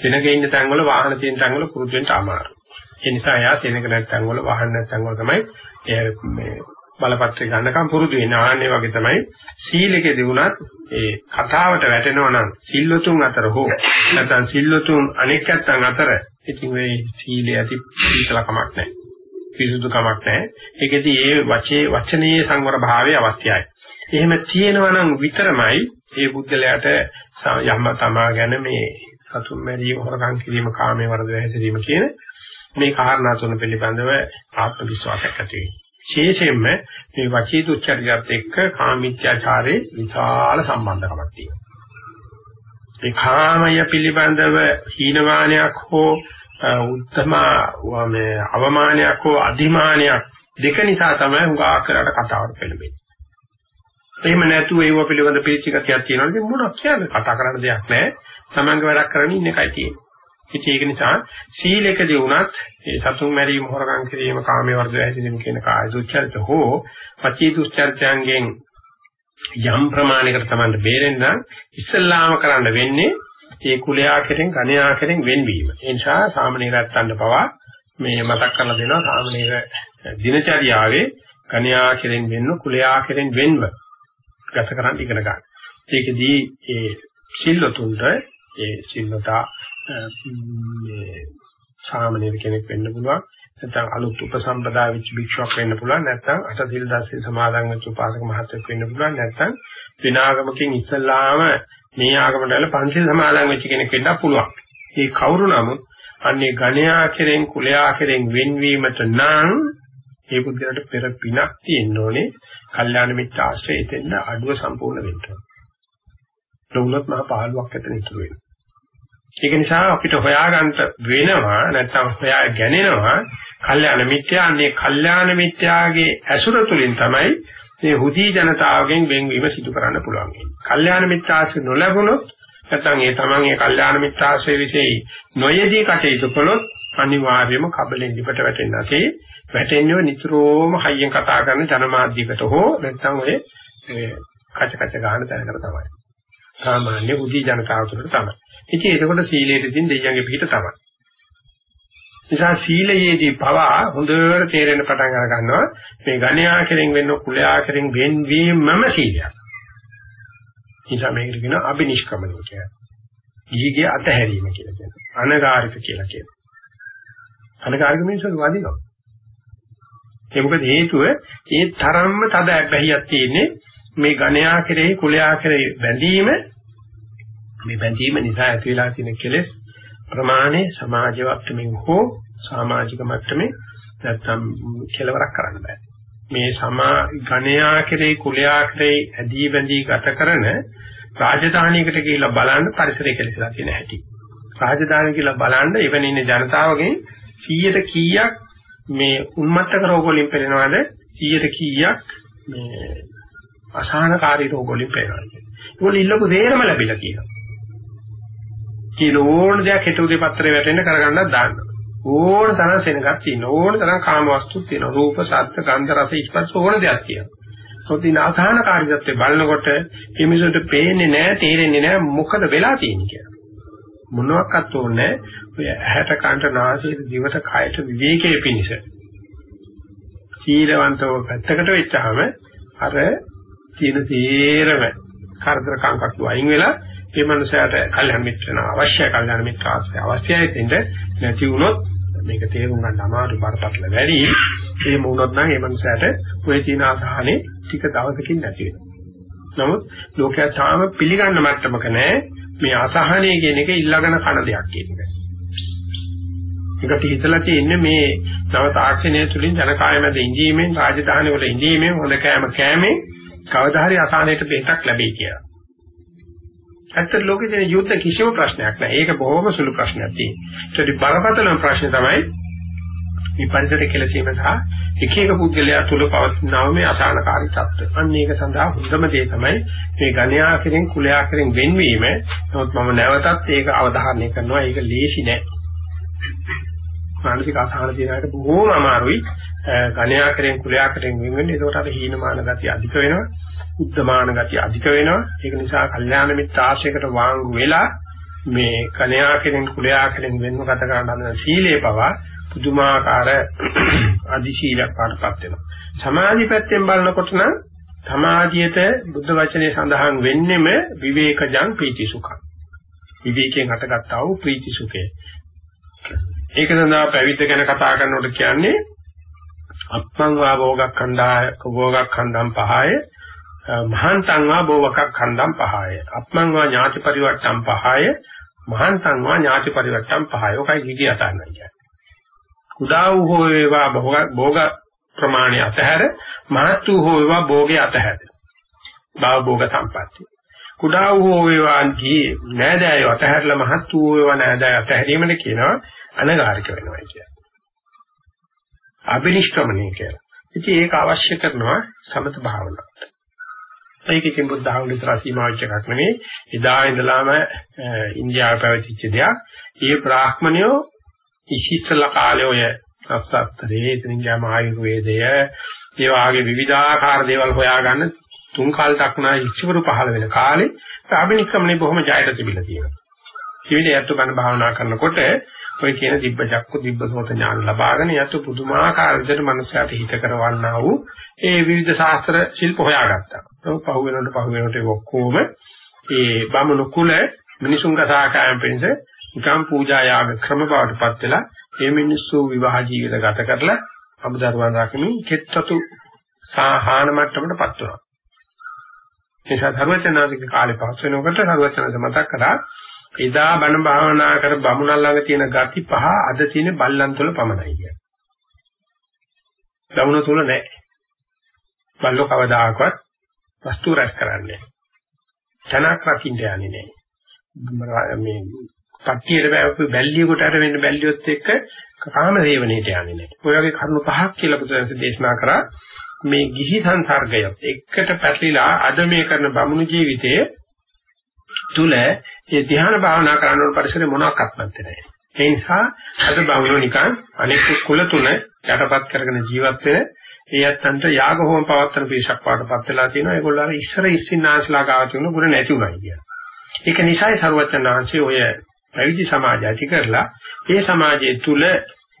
දෙනක ඉන්න තැන්වල වාහන තියෙන තැන්වල පුරුදු වෙන්න අමාරුයි. ඒ නිසා එයා සෙනඟ නැත්නම් වල වාහන නැත්නම් වල තමයි මේ බලපත්‍රය ගන්නකම් පුරුදු වෙන්නේ. ආන්නේ වගේ තමයි සීලකෙදී වුණත් ඒ කතාවට වැටෙනවා නම් සිල්වතුන් අතර හෝ නැත්නම් සිල්වතුන් අනෙක් ඇත්තන් අතර ඉතින් මේ සීලය ඇති පිළිසලකමක් නැහැ. පිරිසුදු කමක් නැහැ. ඒකෙදී ඒ වචේ වචනීය සංවර භාවය අවශ්‍යයි. එහෙම තියෙනවා නම් විතරමයි මේ බුද්ධලයට යම්ම තමා ගැන මේ සතුන් මැරීම හොරකම් කිරීම කාමයේ වරද වැහැසිරීම කියන මේ කාරණා තුන පිළිබඳව ආත්ම විශ්වාසයක් ඇති වෙනවා. විශේෂයෙන්ම මේ වචී දුච්චරියත් එක්ක කාමීත්‍යාචාරයේ විශාල සම්බන්ධකමක් තියෙනවා. මේ කාමය පිළිබඳව හීනමානයක් හෝ උත්තම මේ අවමානයක් හෝ අධිමානයක් දෙක නිසා තමයි උගා කරලා කතාවට පෙළඹෙන්නේ. එහෙම නැතුව ඒව පිළිබඳ පිළිචිකතියක් තියෙනවා. ඉතින් මොනවද කියන්නේ? කතා කරන්න දෙයක් නැහැ. Tamange වැඩක් කරගෙන ඉන්න එකයි තියෙන්නේ. ඉතින් ඒක නිසා සීලයකදී වුණත් ඒ සතුන් මැරීම හොරකම් කිරීම කාමයේ වර්ධය හැදීම කියන කාය දුස්චරිත හෝ පචී දුස්චරිතයන්ගෙන් යම් ප්‍රමාණයකට තමයි බේරෙන්න ඉස්සල්ලාම කරන්න වෙන්නේ ඒ කුලයා කෙරෙන් ගණයා කෙරෙන් වෙන්වීම. ඒ නිසා සාමනීරයන්ට පවා මේ මතක් කරලා දෙනවා සාමනීර දිනචරියාවේ ගණයා කෙරෙන් වෙන්න කුලයා කෙරෙන් වෙන්ව ගත කරන් ඉගෙන ගන්න. ඒකෙදී ඒ සිල්ලතුන්ට ඒ සිල්ලතා මේ සාමාන්‍ය කෙනෙක් වෙන්න පුළුවන් නැත්නම් අලුත් උපසම්පදා වෙච්ච භික්ෂුවක් වෙන්න පුළුවන් නැත්නම් අට සිල් දසිල් සමාදන් වෙච්ච උපාසක මහත්වෙක් වෙන්න පුළුවන් නැත්නම් විනාගමකින් ඉස්සල්ලාම මේ ආගමට ඇවිල්ලා පංචිල් සමාදන් වෙච්ච කෙනෙක් වෙන්න පුළුවන්. මේ කවුරු නමුත් අන්නේ ගණයා කෙරෙන් කුලයා කෙරෙන් වෙන්වීමට නම් ඒ පුද්ගලට පෙර පිනක් තියෙන්න ඕනේ. කල්යාණ මිත්‍ර ආශ්‍රය දෙන්න අඩුව සම්පූර්ණ වෙන්න ඕනේ. ලොකුනත් මහ පහළුවක් ඇතන ඉතුරු වෙනවා. ඒක නිසා අපිට හොයාගන්න වෙනවා නැත්නම් හොයා ගැනෙනවා කල්යාණ මිත්‍යාන්නේ කල්යාණ මිත්‍යාගේ ඇසුර තුලින් තමයි මේ හුදී ජනතාවගෙන් වෙන්වීම සිදු කරන්න පුළුවන්. කල්යාණ මිත්‍යාශ්‍රය නොලැබුණොත් නැත්නම් ඒ තමන් ඒ කල්යාණ මිත්‍යාශ්‍රය વિશે නොයේදී කටයුතු කළොත් අනිවාර්යයෙන්ම කබලෙන් දිපට වැටෙන්න ඇති වැටෙන්නේ නිතරම හයියෙන් කතා කරන ජනමාධ්‍යයකට හෝ නැත්නම් ඔය කච කච ගන්න තැනකට තමයි. සාමාන්‍ය බුද්ධි ජනතාව තුළට තමයි. ඉතින් ඒකවල සීලයට තියෙන දෙයියන්ගේ පිට තමයි. නිසා සීලයේදී පවා හොඳට තේරෙන පටන් අර ගන්නවා මේ ගණ්‍යා කෙරෙන් වෙන්න කුලයා කෙරෙන් වෙන්වීමම සීලයක්. නිසා මේකට කියනවා අබිනිෂ්ක්‍මණය කියලා. ගිහිගේ අතහැරීම කියලා කියනවා. අනගාරික කියලා කියනවා. අනගාරික මිනිස්සු වදිනවා. ඒක මොකද හේතුව ඒ තරම්ම තද බැහැියක් තියෙන්නේ මේ ගණ්‍යා කෙරෙහි කුලයා කෙරෙහි බැඳීම මේ බැඳීම නිසා ඇති වෙලා තියෙන කෙලෙස් ප්‍රමාණය සමාජ වට්ටමින් හෝ සමාජික මට්ටමේ නැත්තම් කෙලවරක් කරන්න බෑ. මේ සමා ගණයා කෙරෙහි කුලයා කෙරෙහි ඇදී බැඳී ගත කරන රාජධානියකට කියලා බලන්න පරිසරය කෙලසලා තියෙන හැටි. රාජධානිය කියලා බලන්න එවැනි ඉන්න ජනතාවගෙන් 100ට කීයක් මේ උන්මත්තක රෝග වලින් පෙළෙනවද 100ට කීයක් මේ අසහනකාරී රෝග වලින් පෙළෙනවද ඒගොල්ලෝ ඉල්ලපු දේරම ලැබිලා කියනවා කියන ඕන දෙයක් හිත උදේ පත්‍රේ වැටෙන්න කරගන්නත් දාන්න. ඕන තරම් සෙනගක් තියෙන ඕන තරම් කාම වස්තු තියෙන රූප ශබ්ද ගන්ධ රස ස්පර්ශ ඕන දෙයක් තියෙනවා. කොටින අසහනකාරීත්වයේ බලනකොට හිමිසුන්ට පේන්නේ නැහැ තේරෙන්නේ නැහැ මොකද වෙලා තියෙන්නේ කියලා. මොනවාක්වත් ඕනේ ඔය ඇහැට කනට නාසයට දිවට කයට විවේකයේ පිණිස. සීලවන්තව පැත්තකට වෙච්චාම අර තියෙන තේරම කරදර කංකක් වයින් වෙලා ඒ මනුස්සයාට කල්යනා මිත්‍රණ අවශ්‍ය කල්යනා මිත්‍ර ආශ්‍රය අවශ්‍යයි දෙන්න නැති වුණොත් මේක තේරුම් ගන්න අමාරු බරපතල වැඩි එහෙම වුණොත් නම් ඒ මනුස්සයාට ඔය චීන ආසහනේ ටික දවසකින් නැති වෙනවා නමුත් ලෝකයා තාම පිළිගන්න මට්ටමක නැහැ මේ අසහනය කියන එක ඉල්ලගෙන කන දෙයක් කියන එක. ඒකට හිතලා තියෙන්නේ මේ නව තාක්ෂණය තුලින් ජනකාය මැද ඉඳීමෙන් රාජධානි වල ඉඳීමෙන් හොඳ කෑම කෑමෙන් කවදා හරි අසහනයට බෙහෙතක් ලැබෙයි කියලා. ඇත්තට ලෝකේ තියෙන යුද්ධ කිසිම ප්‍රශ්නයක් නැහැ. ඒක බොහොම සුළු ප්‍රශ්නයක් තියෙනවා. ඒකට බරපතලම ප්‍රශ්නේ තමයි මේ පරිසර කෙලසීම සහ එක එක පුද්ගලයා තුළ පවතිනව මේ අසහනකාරී තත්ත්ව. අන්න ඒක සඳහා හොඳම දේ තමයි මේ ගණ්‍යා කෙරෙන් කුලයා කෙරෙන් වෙන්වීම. නමුත් මම නැවතත් ඒක අවධාරණය කරනවා. ඒක ලේසි නෑ. මානසික අසහන දිනකට බොහෝම අමාරුයි. ගණ්‍යා කෙරෙන් කුලයා කෙරෙන් වෙන් වෙන්නේ. ඒකට අර හීනමාන ගතිය අධික වෙනවා. උද්දමාන ගතිය අධික වෙනවා. ඒක නිසා කල්යාණ මිත්‍ර ආශ්‍රයකට වාංගු වෙලා මේ කණයා කෙරෙන් කුලයා කෙරෙන් වෙන්ව ගත කරන හදන සීලේ පවා පුදුමාකාර අධිශීලයක් පාටපත් වෙනවා. සමාධි පැත්තෙන් බලනකොට නම් සමාධියට බුද්ධ වචනේ සඳහන් වෙන්නෙම විවේකජං ප්‍රීති සුඛං. විවේකයෙන් හටගත්තා වූ ප්‍රීති සුඛය. ඒක සඳහා පැවිද්ද ගැන කතා කරනකොට කියන්නේ අත්මං වා භෝගක්ඛණ්ඩාය භෝගක්ඛණ්ඩම් පහය මහන්තං වා භෝගක්ඛණ්ඩම් පහය අත්මං වා ඥාති පරිවට්ටම් පහය මහන්තං වා ඥාති පරිවට්ටම් පහය. ඔකයි ගිගිය අතන්න කියන්නේ. කුඩා වූ හෝ වේවා භෝග ප්‍රමාණය අතහැර මහත් වූ හෝ වේවා භෝගේ අතහැර. භව භෝග සම්පatti. කුඩා වූ හෝ වේවා දී නෑදෑය අතහැරලා මහත් වූ වේවා නෑදෑය අතහැරීමද කියනවා අනගාരിക වෙනවා කියන්නේ. අබිනිෂ්ක්‍මණය කියලා. ඉතින් ඒක අවශ්‍ය කරනවා සමත භාවනාවට. ඒකකින් බුද්ධ ආගමිතර සීමාවෙච්ච එකක් නෙමෙයි. එදා ඉඳලාම ඉන්දියාවේ පැවතිච්ච දෙයක්. ඒ බ්‍රාහ්මණයෝ ඉසිස්සල කාලේ ඔය අස්සත්තරේ එතනින් ගියාම ආයුර්වේදය ඒ වාගේ විවිධාකාර දේවල් හොයාගන්න තුන් කාලයක් නා ඉච්චවරු පහළ වෙන කාලේ ආභිනික්කමනේ බොහොම ජයයට තිබිලා තියෙනවා. ත්‍රිවිධ යත්තු ගන්න භාවනා කරනකොට ඔය කියන දිබ්බ චක්ක දිබ්බ සෝත ඥාන ලබාගෙන යතු පුදුමාකාර විදිහට මනුස්සයාට හිත කරවන්නා වූ ඒ විවිධ ශාස්ත්‍ර ශිල්ප හොයාගත්තා. ඒක පහු වෙනකොට පහු වෙනකොට ඔක්කොම ඒ බමුණු කුල මිනිසුන් කසාකායම් පිණිස නිකම් පූජා යාග ක්‍රම බවටපත් වෙලා මේ මිනිස්සු විවාහ ජීවිත ගත කරලා අමුදරුවන් රකිමින් කෙත්තතු සාහාන මට්ටමටපත් වෙනවා. නිසා ධර්මචනාදික කාලේ පහස් වෙනකොට ධර්මචනද මතක් කරා එදා බණ භාවනා කර බමුණන් ළඟ තියෙන gati පහ අද තියෙන බල්ලන් තුල පමණයි කියන්නේ. බමුණ තුල නැහැ. බල්ලෝ කවදාකවත් වස්තු රැස් කරන්නේ නැහැ. තනක් රකින්න යන්නේ නැහැ. මේ කට්ටියට බෑවපු බැල්ලියෙකුට අර වෙන්න බැල්ලියොත් එක්ක කාම සේවනයේට යන්නේ නැහැ. ඔය වගේ කරුණු පහක් කියලා බුදුරජාණන් දේශනා කරා මේ ගිහි සංසර්ගයත් එක්කට පැටලිලා අද මේ කරන බමුණු ජීවිතයේ තුල මේ ධ්‍යාන භාවනා කරන පරිසරේ මොනවාක්වත් නැහැ. ඒ නිසා අද බමුණු නිකන් අනෙක් කුල තුන යටපත් කරගෙන ජීවත් වෙන ඒ අත්තන්ට යාග හෝම පවත්තන පිරිසක් පාටපත් වෙලා තියෙනවා. ඒගොල්ලෝ අර ඉස්සර ඉස්සින්නාස්ලා ගාව තිබුණ ගුණ නැති උනායි කියන. ඒක නිසායි සරුවචනාංශي ඔය පැවිදි සමාජය ඇති කරලා ඒ සමාජය තුල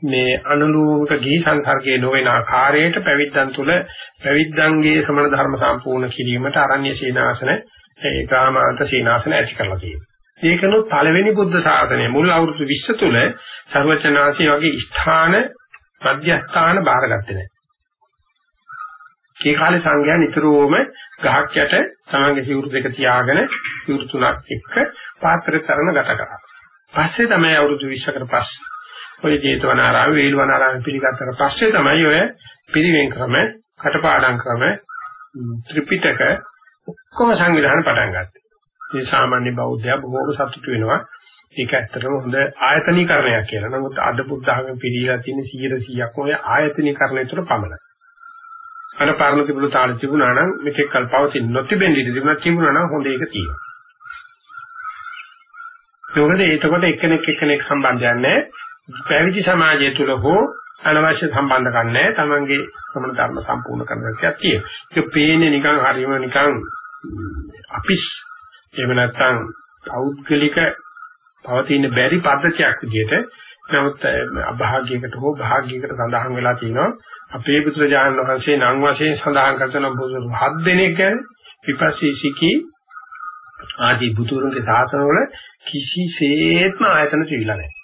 මේ අනුලෝමක ගිහි සංසර්ගයේ නොවන ආකාරයට පැවිද්දන් තුල පැවිද්දන්ගේ සමන ධර්ම සම්පූර්ණ කිරීමට අරණ්‍ය සීනාසන ඒ ග්‍රාමාන්ත සීනාසන ඇති කරලා තියෙනවා. ඒකනොත් පළවෙනි බුද්ධ ශාසනය මුල් අවුරුදු 20 තුල සර්වචනාසී වගේ ස්ථාන මධ්‍යස්ථාන බාරගත්තේ නැහැ. ඒ කාලේ සංඝයා නිතරම ගහක් යට තමන්ගේ සිවුරු දෙක තියාගෙන සිවුරු තුනක් එක්ක පාත්‍රය තරණ ගත කරා. පස්සේ තමයි අවුරුදු 20කට පස්සේ ඔය ජේතවනාරාම වේලවනාරාම පිළිගත්තට පස්සේ තමයි ඔය පිරිවෙන් ක්‍රම, කටපාඩම් ක්‍රම, ත්‍රිපිටක ඔක්කොම සංවිධානය පටන් ගත්තේ. මේ සාමාන්‍ය බෞද්ධයා බොහෝම සතුටු වෙනවා. ඒක ඇත්තටම හොඳ ආයතනීකරණයක් කියලා. නමුත් අද බුද්ධ ධර්ම පිළිලා තියෙන 100%ක් ඔය ආයතනීකරණය තුළ පමණයි. අර පාරණ තිබුණු තාල තිබුණා නම් මෙතෙක් කල් පවතින නොතිබෙන ඉඳි තිබුණා තිබුණා නම් හොඳ එක තියෙනවා. ඒකද ඒකකොට එක්කෙනෙක් එක්කෙනෙක් සම්බන්ධයක් නැහැ. පැවිදි සමාජය තුළ හෝ අනවශ්‍ය සම්බන්ධ ගන්නෑ. තමන්ගේ සමන ධර්ම සම්පූර්ණ කරන එකක් තියෙනවා. ඒක පේන්නේ නිකන් හරියම නිකන් අපිස් එහෙම නැත්නම් පෞද්ගලික පවතින බැරි පද්ධතියක් විදිහට නමුත් අභාග්‍යයකට හෝ භාග්‍යයකට සඳහන් වෙලා තියෙනවා අපේ පුත්‍රජානන් වහන්සේ නම් වශයෙන් සඳහන් කරන බුදුරු හත් දෙනෙක් ගැන විපස්සීසිකී ආදී බුදුරුන්ගේ ශාසනවල කිසිසේත්ම ආයතන තිබිලා නැහැ.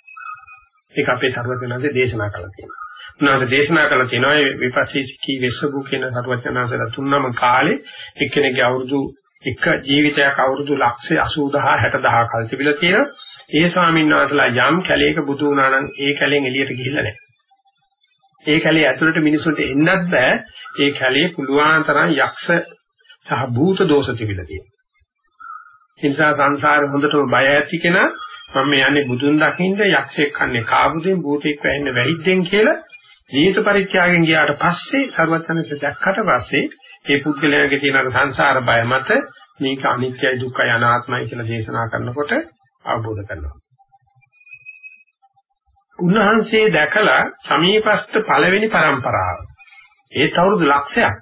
ඒක අපේ සර්වඥාන්සේ දේශනා කළා තියෙනවා. උන්වහන්සේ දේශනා කළා තියෙනවා මේ විපස්සීසිකී වෙස්සබු කියන සර්වඥාන්සේලා තුන්නම කාලේ එක්කෙනෙක්ගේ අවුරුදු එක ජීවිතයක් අවුරුදු ලක්ෂය 80000 60000 කල් තිබිලා තියෙනවා. ඒ ස්වාමීන් වහන්සේලා යම් කැලේක බුදු වුණා නම් ඒ කැලෙන් එළියට ගිහිල්ලා නැහැ. ඒ කැලේ ඇතුළට මිනිසුන්ට එන්නත් බෑ. ඒ කැලේ පුළුවන් තරම් යක්ෂ සහ භූත දෝෂ තිබිලා තියෙනවා. ඒ නිසා සංසාරේ හොඳටම බය ඇති කෙනා මම යන්නේ බුදුන් දකින්න යක්ෂයෙක් කන්නේ කාබුදෙන් භූතෙක් වෙන්නේ වැහිද්දෙන් කියලා ජීවිත පරිත්‍යාගයෙන් ගියාට පස්සේ ਸਰවඥන්සේ දැක්කට පස්සේ මේ පුද්ගලයාගේ තියෙන අර සංසාර බය මත මේක අනිත්‍යයි දුක්ඛයි අනාත්මයි කියලා දේශනා කරනකොට අවබෝධ කරනවා. උන්වහන්සේ දැකලා සමීපස්ත පළවෙනි પરම්පරාව. ඒ තවුරුදු ලක්ෂයක්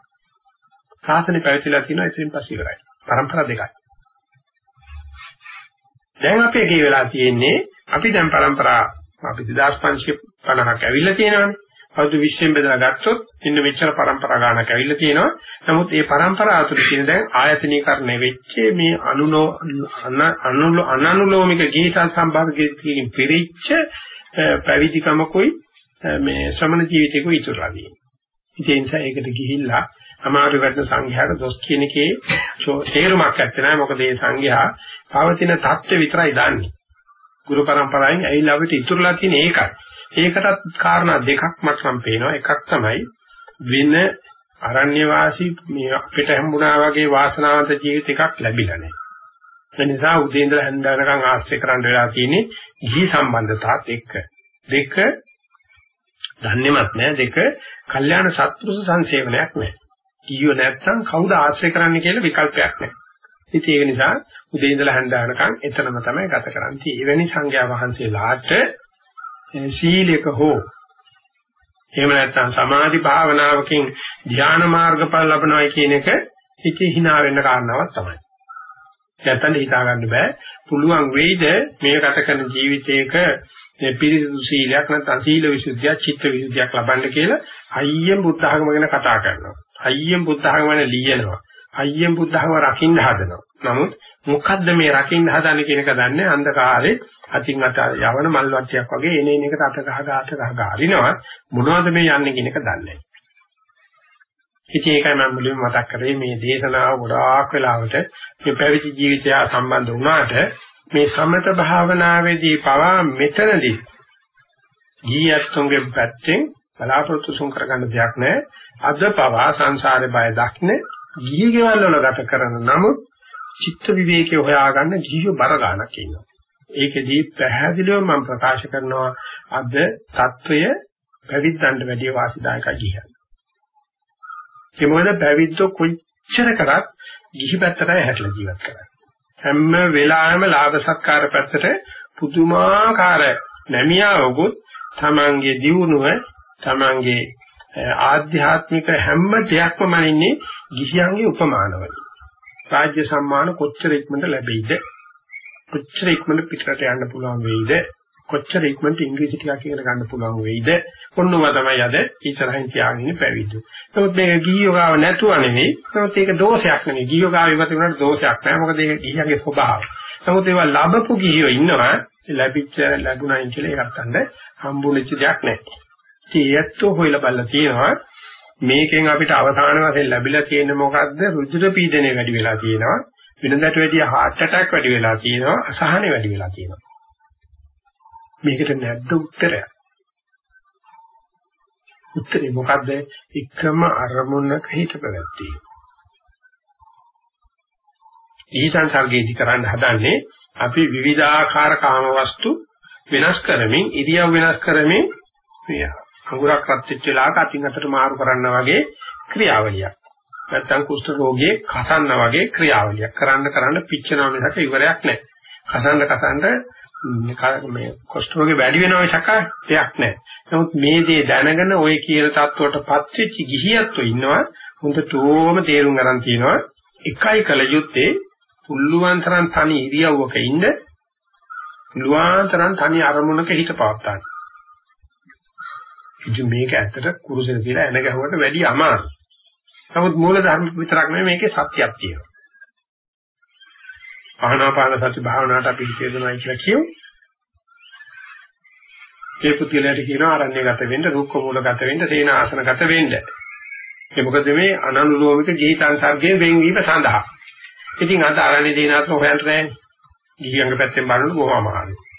සාසනෙ පැවතිලා තියෙනවා ඉතින් පස්සේ ඉවරයි. પરම්පරා දෙකයි. දැන් අපි එකේ වෙලා තියෙන්නේ අපි දැන් પરම්පරා අපි 2550ක් ඇවිල්ලා තියෙනවානේ. අවුරුදු 20ෙන් බෙදලා ගත්තොත් ඉන්න මෙච්චර પરම්පරා ගානක් ඇවිල්ලා තියෙනවා. නමුත් මේ પરම්පරා අතුරින් කියන දැන් ආයතනීකරණය වෙච්ච මේ අනුනෝ අනුලෝ අනනුලෝමික ගීසා සම්බන්ධකයෙන් පිරිච්ච පැවිදිකමකුයි මේ ශ්‍රමණ ජීවිතේකුයි ඉතුරුලා තියෙනවා. ඒ නිසා ඒකට ගිහිල්ලා අමාරු වැඩන සංඝයාට දොස් කියන එකේ තේරුමක් නැත්තේ නෑ මොකද මේ සංඝයා පවතින தත්ත්ව විතරයි දන්නේ. ගුරු પરම්පරාවෙන් ඇවිල්ලා අපිට ඉතුරුලා තියෙන ඒකයි. ඒකටත් කාරණා දෙකක් මට නම් පේනවා. එකක් තමයි වෙන අරණ්‍ය වාසී මේ අපිට හම්බුණා වගේ වාසනාවන්ත ජීවිත එකක් ලැබිලා නැහැ. ඒ නිසා උදේ ඉඳලා හැන්දනකම් ආශ්‍රය කරන්න වෙලා තියෙන්නේ ගිහි සම්බන්ධතාවත් එක්ක. දෙක දන්නේවත් නැහැ. දෙක කල්යාණ සත්පුරුෂ සංසේවනයක් නැහැ. කීව නැත්තම් කවුද ආශ්‍රය කරන්න කියලා විකල්පයක් නැහැ. ඉතින් ඒක නිසා උදේ ඉඳලා හැන්දනකම් එතනම තමයි ගත කරන්නේ. එවැනි සංඝයා වහන්සේලාට සීලයක හෝ එහෙම නැත්නම් සමාධි භාවනාවකින් ධ්‍යාන මාර්ගඵල ලබනවා කියන එක හිතේ hina වෙන්න කාරණාවක් තමයි. නැත්නම් හිතා ගන්න බෑ. පුළුවන් වෙයිද මේ ගත කරන ජීවිතයක පිරිසිදු සීලයක් නැත්නම් සීල විසුද්ධිය, චිත්ත විසුද්ධියක් ලබන්න කියලා අයියෙන් බුද්ධ ආගම ගැන කතා කරනවා. අයියෙන් බුද්ධ ආගම ගැන ලියනවා. අයියෙන් බුද්ධහම රකින්න හදනවා. නමුත් මොකද්ද මේ රකින්න හදන්නේ කියන එක දන්නේ අන්ධකාරේ අතින් අත යවන මල් වට්ටියක් වගේ එන එන එකට අත ගහ ගහ අත ගහ ගහ අරිනවා මොනවද මේ යන්නේ කියන එක දන්නේ නැහැ. ඉතින් ඒකයි මම මුලින්ම මතක් කරේ මේ දේශනාව ගොඩාක් වෙලාවට මේ පැවිදි ජීවිතය සම්බන්ධ වුණාට මේ සමත භාවනාවේදී පවා මෙතනදී ගියස්තුන්ගේ පැත්තෙන් බලාපොරොත්තු සුන් කරගන්න දෙයක් නැහැ. අද පවා සංසාරේ බය දක්නේ ගිහි ගෙවල් වල ගත කරන නමුත් චිත්ත විවේකේ හොයාගන්න ගිහිය බර ගන්නක් ඉන්නවා. ඒකෙදී පැහැදිලිව මම ප්‍රකාශ කරනවා අද తত্ত্বය පැවිද්දන්ට වැඩිය වාසිදායකයි ගිහියන්. ඒ මොකද පැවිද්දෝ කොච්චර කරත් ගිහි පැත්තටයි හැරිලා ජීවත් කරන්නේ. හැම වෙලාවෙම ලාභ සත්කාර පැත්තට පුදුමාකාර නැමියාවකුත් තමන්ගේ දියුණුව තමන්ගේ ආධ්‍යාත්මික හැම දෙයක්ම මනින්නේ ගිහියන්ගේ උපමානවල. රාජ්‍ය සම්මාන කොච්චර ඉක්මනට ලැබෙයිද? කොච්චර ඉක්මනට පිටරට යන්න පුළුවන් වෙයිද? කොච්චර ඉක්මනට ඉංග්‍රීසි ටිකක් ඉගෙන ගන්න පුළුවන් වෙයිද? ඔන්නෝම තමයි අද ඉස්සරහින් තියාගෙන පැවිදි. නමුත් මේ ගිහියෝගාව නැතුව නෙවෙයි. නමුත් ඒක දෝෂයක් නෙවෙයි. ගිහියෝගාව ඉවත් වුණාට දෝෂයක් නෑ. මොකද ඒක ගිහියන්ගේ ස්වභාවය. නමුත් ඒවා ලැබපු ගිහියෝ ඉන්නවා. ලැබිච්ච ලැබුණායින් කියලා ඒකට ගන්න හම්බුනෙච්ච දෙයක් නෑ. ඉතින් ඒත් හොයලා බලලා තියෙනවා මේකෙන් අපිට අවසාන වශයෙන් ලැබිලා තියෙන්නේ මොකද්ද? රුධිර පීඩනය වැඩි වෙලා තියෙනවා. වෙනදාට වැඩිය heart attack වැඩි වෙලා තියෙනවා. අසහනෙ වැඩි වෙලා තියෙනවා. මේකට නැද්ද උත්තරයක්? උත්තරේ මොකද්ද? එකම අරමුණක හිත පැවැත්වීම. ඊ සංසර්ගයේදී කරන්න හදන්නේ අපි විවිධාකාර කාම වස්තු වෙනස් කරමින් ඉරියව් වෙනස් කරමින් අඟුරක් රත් වෙච්ච වෙලාවක අතින් අතට මාරු කරන්න වගේ ක්‍රියාවලියක්. නැත්තම් කුෂ්ඨ රෝගියේ කසන්න වගේ ක්‍රියාවලියක්. කරන්න කරන්න පිච්චෙනවා මිසක ඉවරයක් නැහැ. කසන්න කසන්න මේ කුෂ්ඨ රෝගේ වැඩි වෙනවා මිසක දෙයක් නැහැ. නමුත් මේ දේ දැනගෙන ඔය කියන තත්ත්වයටපත් වෙච්ච ගිහියත්තු ඉන්නවා. හොඳටම තේරුම් ගන්න තියෙනවා. එකයි කල යුත්තේ පුළුවන් තරම් තනි ඉරියව්වක ඉන්න පුළුවන් තරම් තනි අරමුණක හිත පවත්වා ගන්න. ඉතින් මේක ඇත්තට කුරුසෙන කියලා එන ගැහුවට වැඩි අමාරුයි. නමුත් මූල ධර්ම විතරක් නෙමෙයි මේකේ සත්‍යයක් තියෙනවා. ආනාපාන සති භාවනාවට අපි හිතේදනයි කියලා කියමු. ඒ පුතිලයට කියනවා ආරණ්‍යගත වෙන්න, රුක්ක මූලගත වෙන්න, තේන ආසනගත වෙන්න. ඒ මොකද මේ අනනුලෝමික ජී සංසර්ගයේ වෙන්වීම සඳහා. ඉතින් අද ආරණ්‍ය දේනාසන හොයන්න නැහැ. ගිහියන්ගේ පැත්තෙන් බලනකොට බොහොම අමාරුයි.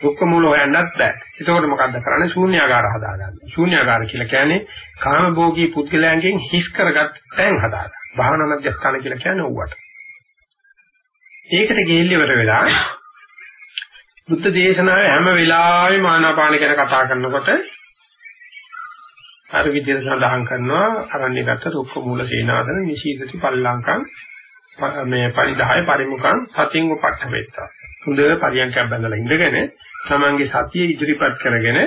දුක්ඛ මූල හොයන්නත් බෑ. එතකොට මොකද්ද කරන්නේ? ශූන්‍යාකාර හදාගන්න. ශූන්‍යාකාර කියලා කියන්නේ කාමභෝගී පුද්ගලයන්ගෙන් හිස් කරගත් තැන් හදාගන්න. භාවනා මධ්‍යස්ථාන කියලා කියන්නේ ඌවට. ඒකට ගෙල්ලිවර වෙලා බුද්ධ දේශනාවේ හැම වෙලාවෙම ආනාපාන ගැන කතා කරනකොට අර විදිහට සඳහන් කරනවා අරණ්‍යගත රුක්ක මූල සේනාදන නිශීදති පල්ලංකම් මේ පරිදාය පරිමුඛං සතින් උපට්ඨ වේත්තා හොඳ පරියන්කයක් බඳලා ඉඳගෙන තමන්ගේ සතිය ඉදිරිපත් කරගෙන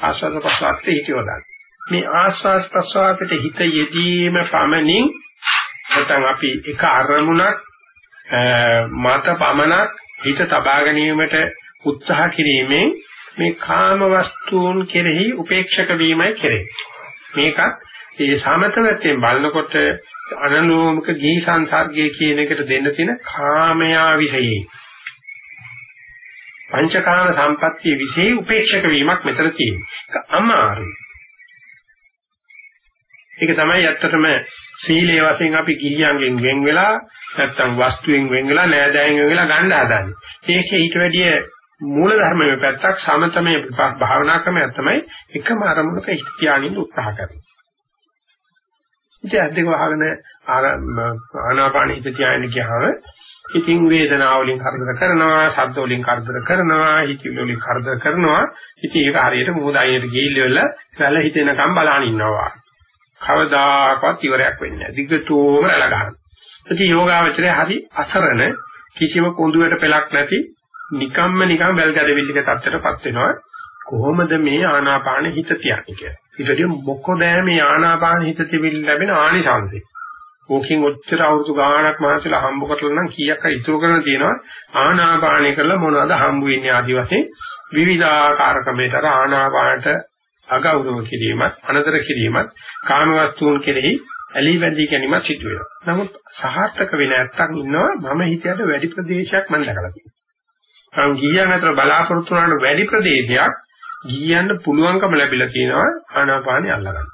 ආස්වාද ප්‍රසවාසයේ හිතවදන්න. මේ ආස්වාද ප්‍රසවාසයට හිත යෙදීම පමණින් නැත්නම් අපි එක අරමුණක් මත පමණක් හිත තබා ගැනීමට උත්සාහ කිරීමෙන් මේ කාම වස්තුන් කෙරෙහි උපේක්ෂක වීමයි කෙරෙන්නේ. මේකත් ඒ සමතවයෙන් බලනකොට අනලෝමක ගිහි සංසර්ගයේ කියන එකට දෙන්න තියෙන කාමයා විශේෂයි. පංචකාම සම්පත්තිය විශේෂ උපේක්ෂක වීමක් මෙතන තියෙනවා. ඒක අමාරුයි. ඒක තමයි ඇත්තටම සීලයේ වශයෙන් අපි ගිහියන්ගෙන් වෙන් වෙලා නැත්තම් වස්තුවෙන් වෙන් වෙලා නෑදෑයෙන් වෙන් වෙලා ගන්න හදන්නේ. ඒකේ ඊට වැඩිය මූල ධර්මයේ පැත්තක් සමතමේ භාවනා ක්‍රමයක් තමයි එකම අරමුණක හිත තියාගෙන උත්සාහ කරන්නේ. ඉතින් අද්දක වහගෙන ආනාපාන හිත තියාගෙන ගියාම ඉතින් වේදනාව වලින් කරදර කරනවා, ශබ්ද වලින් කරදර කරනවා, හිතිවිලි වලින් කරදර කරනවා. ඉතින් ඒක හරියට මොහොතයියට ගිහිල්ල රැළ හිතෙනකම් බලන ඉන්නවා. කවදාකවත් ඉවරයක් වෙන්නේ නැහැ. දිගටම රැළ ගන්න. ඉතින් යෝගාවචරය හරි අසරණ කිසිම කොඳුයට පෙලක් නැති නිකම්ම නිකම් වැල් ගැදවිල්ලක තත්ත්වයටපත් වෙනවා. කොහොමද මේ ආනාපාන හිත තියන්නේ කියලා. ඊටදී මොකද මේ ආනාපාන හිත තිබිල්ල ලැබෙන ආනිසංසය. ඕකෙන් ඔච්චර අවුරුදු ගාණක් මහන්සිලා හම්බ කරලා නම් කීයක් හරි ඉතුරු කරන තියෙනවා ආනාපානය කරලා මොනවද හම්බ වෙන්නේ ආදි වශයෙන් විවිධාකාර ක්‍රමයකට ආනාපානට අගෞරව කිරීමත් අනතර කිරීමත් කාම වස්තුන් කෙරෙහි ඇලි බැඳී ගැනීම සිදු වෙනවා. නමුත් සාර්ථක වෙන නැත්තම් ඉන්නවා මම හිතයට වැඩි ප්‍රදේශයක් මම දැකලා තියෙනවා. මම ගියන් අතර බලාපොරොත්තු වුණාට වැඩි ප්‍රදේශයක් ගියන්න පුළුවන්කම ලැබිලා තියෙනවා ආනාපානිය අල්ලගන්න.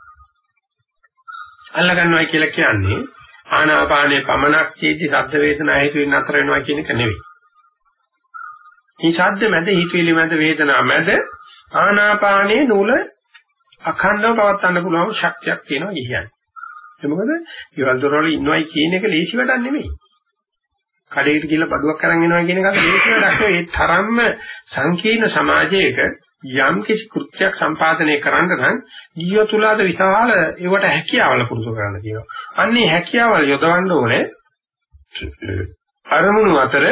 අල්ලගන්නවා කියලා කියන්නේ ආනාපානයේ පමනක් චේති ශබ්ද වේදනා හේතු වෙන අතර වෙනවා කියන එක නෙවෙයි. මේ ශබ්ද මැද හිතවිලි මැද වේදනා මැද ආනාපානයේ නූල අඛණ්ඩව පවත්වන්න පුළුවන් ශක්තියක් තියෙනවා කියන්නේ. ඒ මොකද ඊවල දොරවල ඉන්නවයි කියන එක ලේසි වැඩක් නෙමෙයි. කඩේට ගිහලා බඩුවක් අරන් එනවා කියන එක ලේසි වැඩක් නෙවෙයි. ඒ තරම්ම සංකීර්ණ සමාජයක යම් කිසි කෘත්‍යයක් සම්පාදනය කරන්න නම් ජීව තුලාද විශාල ඒවට හැකියාවල පුරුදු කරන්න කියනවා. අන්නේ හැකියාවල් යොදවන්න ඕනේ අරමුණු අතර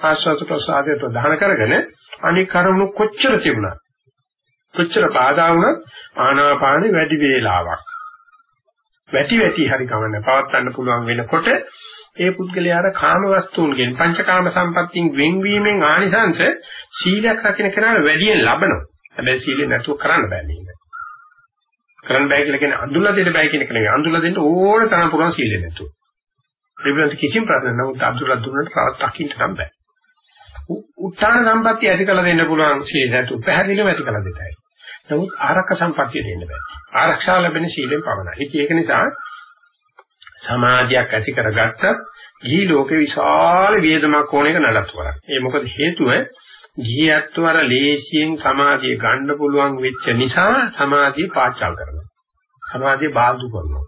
ආස්වාද ප්‍රසආදයට ප්‍රධාන කරගෙන අනික් අරමුණු කොච්චර තිබුණා? කොච්චර බාධා වුණත් ආනාපානෙ වැඩි වේලාවක්. වැටි වැටි හරි ගමන පවත්වන්න පුළුවන් වෙනකොට ඒ පුද්ගලයාට කාම වස්තුන්ගෙන් පංචකාම සම්පත්තියෙන් වෙන්වීමෙන් ආනිසංශ සීලයක් රකින්න කෙනාට වැඩියෙන් ලබනවා. හැබැයි සීලෙ නැතුව කරන්න බෑ මේක. කරන්න බෑ කියලා කියන්නේ අඳුල්ලා දෙන්න බෑ කියන එක නෙවෙයි. අඳුල්ලා දෙන්න ඕන තරම් පුරන සීලෙ නැතුව. ඒබලන්ට කිසිම ප්‍රශ්නයක් නමුත් අඳුල්ලා දුන්නට තවත් දකින්න නම් බෑ. උත්තාන සම්පත්තිය ඇති කළ දෙන්න පුළුවන් සීල නැතුව පැහැදිලිව ඇති කළ දෙතයි. නමුත් ආරක්ෂ සම්පත්තිය දෙන්න බෑ. ආරක්ෂා ලැබෙන සීලෙන් පමණයි. ඉතින් ඒක නිසා සමාධියක් ඇති කරගත්තත් ගිහි ලෝකේ විශාල වේදමක් ඕන එක නඩත්තු කරන්නේ. ඒ මොකද හේතුව ගිහියත්ව අර ලේසියෙන් සමාධිය ගන්න පුළුවන් වෙච්ච නිසා සමාධිය පාචල් කරනවා. සමාධිය බාල්දු කරනවා.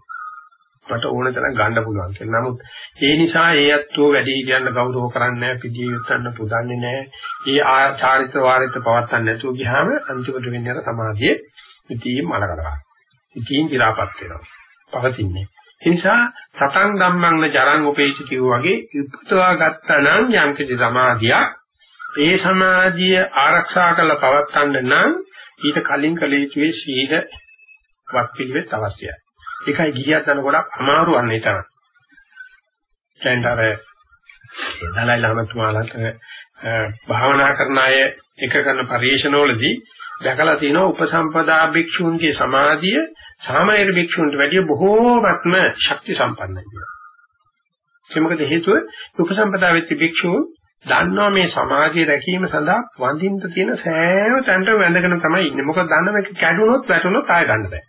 මට ඕන තරම් ගන්න පුළුවන් කියලා. නමුත් ඒ නිසා ඒ ඇත්තෝ වැඩි කියන්න ගෞරව කරන්නේ නැහැ, පිළිය යොත්තන්න පුදන්නේ නැහැ. ඒ ආචාරිත වාරිත පවත්තන්න නැතුව ගියාම අන්තිමට වෙන්නේ අර සමාධියේ ඉතින් මල කරනවා. ඉතින් ඉලාපත් වෙනවා. පවතින්නේ. ඒ නිසා සතං ධම්මං ජරං උපේචි කියෝ වගේ උපතවා ගත්තා නම් යම් කිසි සමාධියක් ඒ සමාධිය ආරක්ෂා කරලා පවත්වන්න නම් ඊට කලින් කළ යුතුයේ සීල වත් පිළිවෙත් අවශ්‍යයි. ඒකයි ගිහියත් යන ගොඩක් අමාරු වන්නේ තමයි. දැන් අර දලයි ලාමතුමාලට භාවනා කරන අය එක කරන පරිශ්‍රණවලදී දැකලා තියෙනවා උපසම්පදා භික්ෂූන්ගේ සමාධිය සාමාන්‍ය භික්ෂූන්ට වැඩිය බොහෝමත්ම ශක්ති සම්පන්නයි කියලා. ඒ මොකද හේතුව උපසම්පදා වෙච්ච භික්ෂූන් දන්නවා මේ සමාධිය රැකීම සඳහා වඳින්න තියෙන සෑම තැනටම වැඳගෙන තමයි ඉන්නේ. මොකද දන්න මේක කැඩුනොත් වැටුනොත් ආය ගන්න බෑ.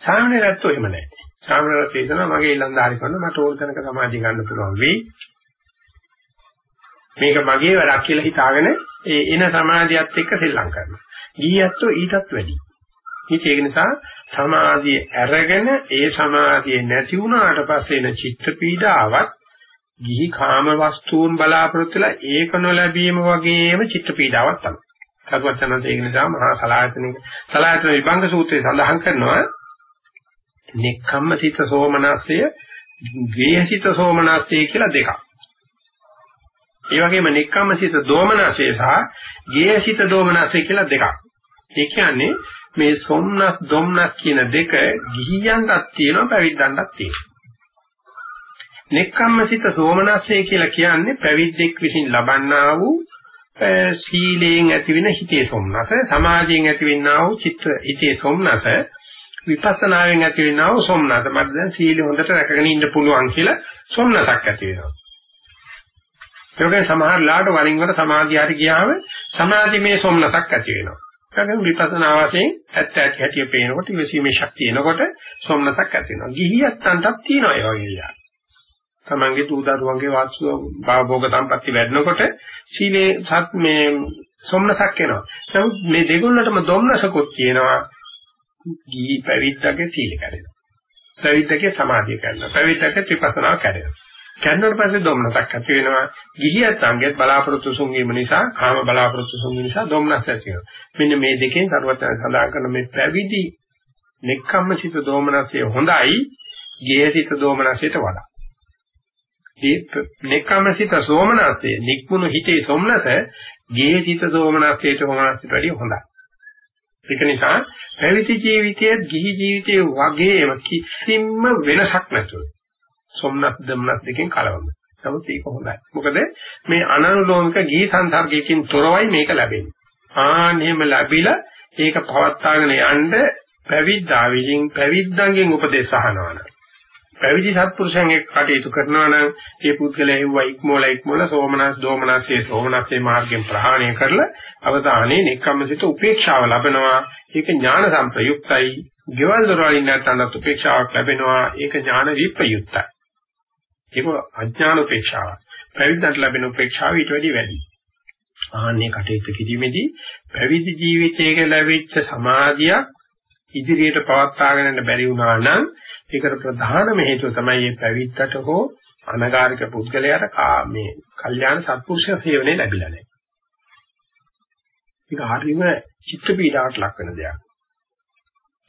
සාමාන්‍ය රැත්තෝ එහෙම නැහැ. සාමාන්‍ය රැත්ත හිතනවා මගේ ඊළඳාරි කරන මට ඕන තැනක සමාධිය ගන්න පුළුවන් වෙයි. මේක මගේ වැඩක් කියලා හිතාගෙන ඒ එන සමාධියත් එක්ක සෙල්ලම් කරනවා. ගියැත්තෝ ඊටත් වැඩි. ඉතින් ඒක නිසා සමාධිය අරගෙන ඒ සමාධිය නැති වුණාට පස්සේ එන චිත්ත පීඩාවත් ගිහි කාම වස්තුන් බලාපොරොත්තු වෙලා ඒක නොලැබීම වගේම චිත්ත පීඩාවක් තමයි. සර්වඥාන්ත ඒක නිසා මහා සලායතනික සලායතන විභංග සූත්‍රයේ සඳහන් කරනවා නෙක්ඛම්ම සිත සෝමනස්සය, ගේහසිත සෝමනස්සය කියලා දෙකක්. ඒ වගේම නෙක්ඛම්ම සිත දෝමනස්සය සහ ගේහසිත දෝමනස්සය කියලා දෙකක්. ඒ කියන්නේ මේ සොම්නස් දොම්නස් කියන දෙක ගිහියන්ටත් තියෙනවා පැවිද්දන්ටත් තියෙනවා. නෙක්ඛම්මසිත සෝමනස්සය කියලා කියන්නේ පැවිද්දෙක් විසින් ලබන්නා වූ සීලයෙන් ඇතිවෙන හිතේ සොම්නස, සමාධියෙන් ඇතිවෙනා වූ චිත්ත හිතේ සොම්නස, විපස්සනාවෙන් ඇතිවෙනා වූ සොම්නස. මට දැන් සීලය හොඳට රැකගෙන ඉන්න පුළුවන් කියලා සොම්නසක් ඇති වෙනවා. ඒකෙන් සමහර ලාට වරින් වර සමාධිය හරි ගියාම සමාධිමේ සොම්නසක් ඇති වෙනවා. ඒකෙන් විපස්සනා වශයෙන් ඇත්ත ඇති හැටි පේනකොට ඉවසීමේ ශක්තිය එනකොට සොම්නසක් ඇති වෙනවා. ගිහියත්තන්ටත් තියෙනවා ඒ වගේ යා. තමන්ගේ දූ දරුවන්ගේ වාස්තු භෝග සම්පatti වැඩනකොට සීලේ සත් මේ සොම්නසක් එනවා. නමුත් මේ දෙගොල්ලටම දොම්නසකුත් තියෙනවා. ගිහි පැවිද්දගේ සීල කැඩෙනවා. පැවිද්දගේ සමාධිය කැඩෙනවා. පැවිද්දගේ ත්‍රිපස්සනාව කැඩෙනවා. කැඩුණාට පස්සේ දොම්නසක් ඇති වෙනවා. ගිහියත් අංගෙත් බලාපොරොත්තු සුන්වීම නිසා, කාම බලාපොරොත්තු සුන්වීම නිසා දොම්නස් ඇති වෙනවා. මෙන්න මේ දෙකෙන් සර්වඥයන් සඳහන් කරන මේ පැවිදි නෙක්ඛම්මසිත දෝමනසය හොඳයි, ගේහසිත දෝමනසයට වඩා. මේ නෙක්ඛම්මසිත සෝමනසය, නික්මුණු හිතේ සොම්නස, ගේහසිත දෝමනසයට හොමනසට වැඩිය හොඳයි. ඒක නිසා පැවිදි ජීවිතයේ ගිහි ජීවිතයේ වගේම කිසිම වෙනසක් නැතුව සොම්නස් දම්නස් දෙකෙන් කලවම. නමුත් ඒක හොඳයි. මොකද මේ අනනුලෝමික ගී සංසර්ගයකින් තොරවයි මේක ලැබෙන්නේ. ආනෙම ලැබිලා ඒක පවත්වාගෙන යන්න පැවිද්දා විසින් පැවිද්දන්ගෙන් උපදේශ අහනවන. පැවිදි සත්පුරුෂයන් එක්ක කටයුතු කරනවා නම් ඒ පුද්ගලයා එව්වා ඉක්මෝල ඉක්මෝල සෝමනස් දෝමනස්සේ සෝමනස්සේ මාර්ගයෙන් ප්‍රහාණය කරලා අවදානේ නික්කම්මසිත උපේක්ෂාව ලබනවා ඒක ඥාන සම්ප්‍රයුක්තයි ගෙවල් දොරවලින් නැත්නම් උපේක්ෂාවක් ලැබෙනවා ඒක ඥාන විප්‍රයුක්තයි ඒක අඥාන උපේක්ෂාව පැවිද්දට ලැබෙන උපේක්ෂාව ඊට වැඩි වැඩි ආන්නේ කටයුතු කිරීමේදී පැවිදි ජීවිතයක ලැබිච්ච සමාධිය ඉදිරියට පවත්වාගෙන යන්න බැරි වුණා නම් ඒකට ප්‍රධානම හේතුව තමයි මේ පැවිද්දට හෝ අනගාരിക පුද්ගලයාට මේ කල්යාණ සත්පුරුෂ සේවනයේ ලැබිලා නැහැ. ඒක හරියම චිත්ත පීඩාවට ලක් වෙන දෙයක්.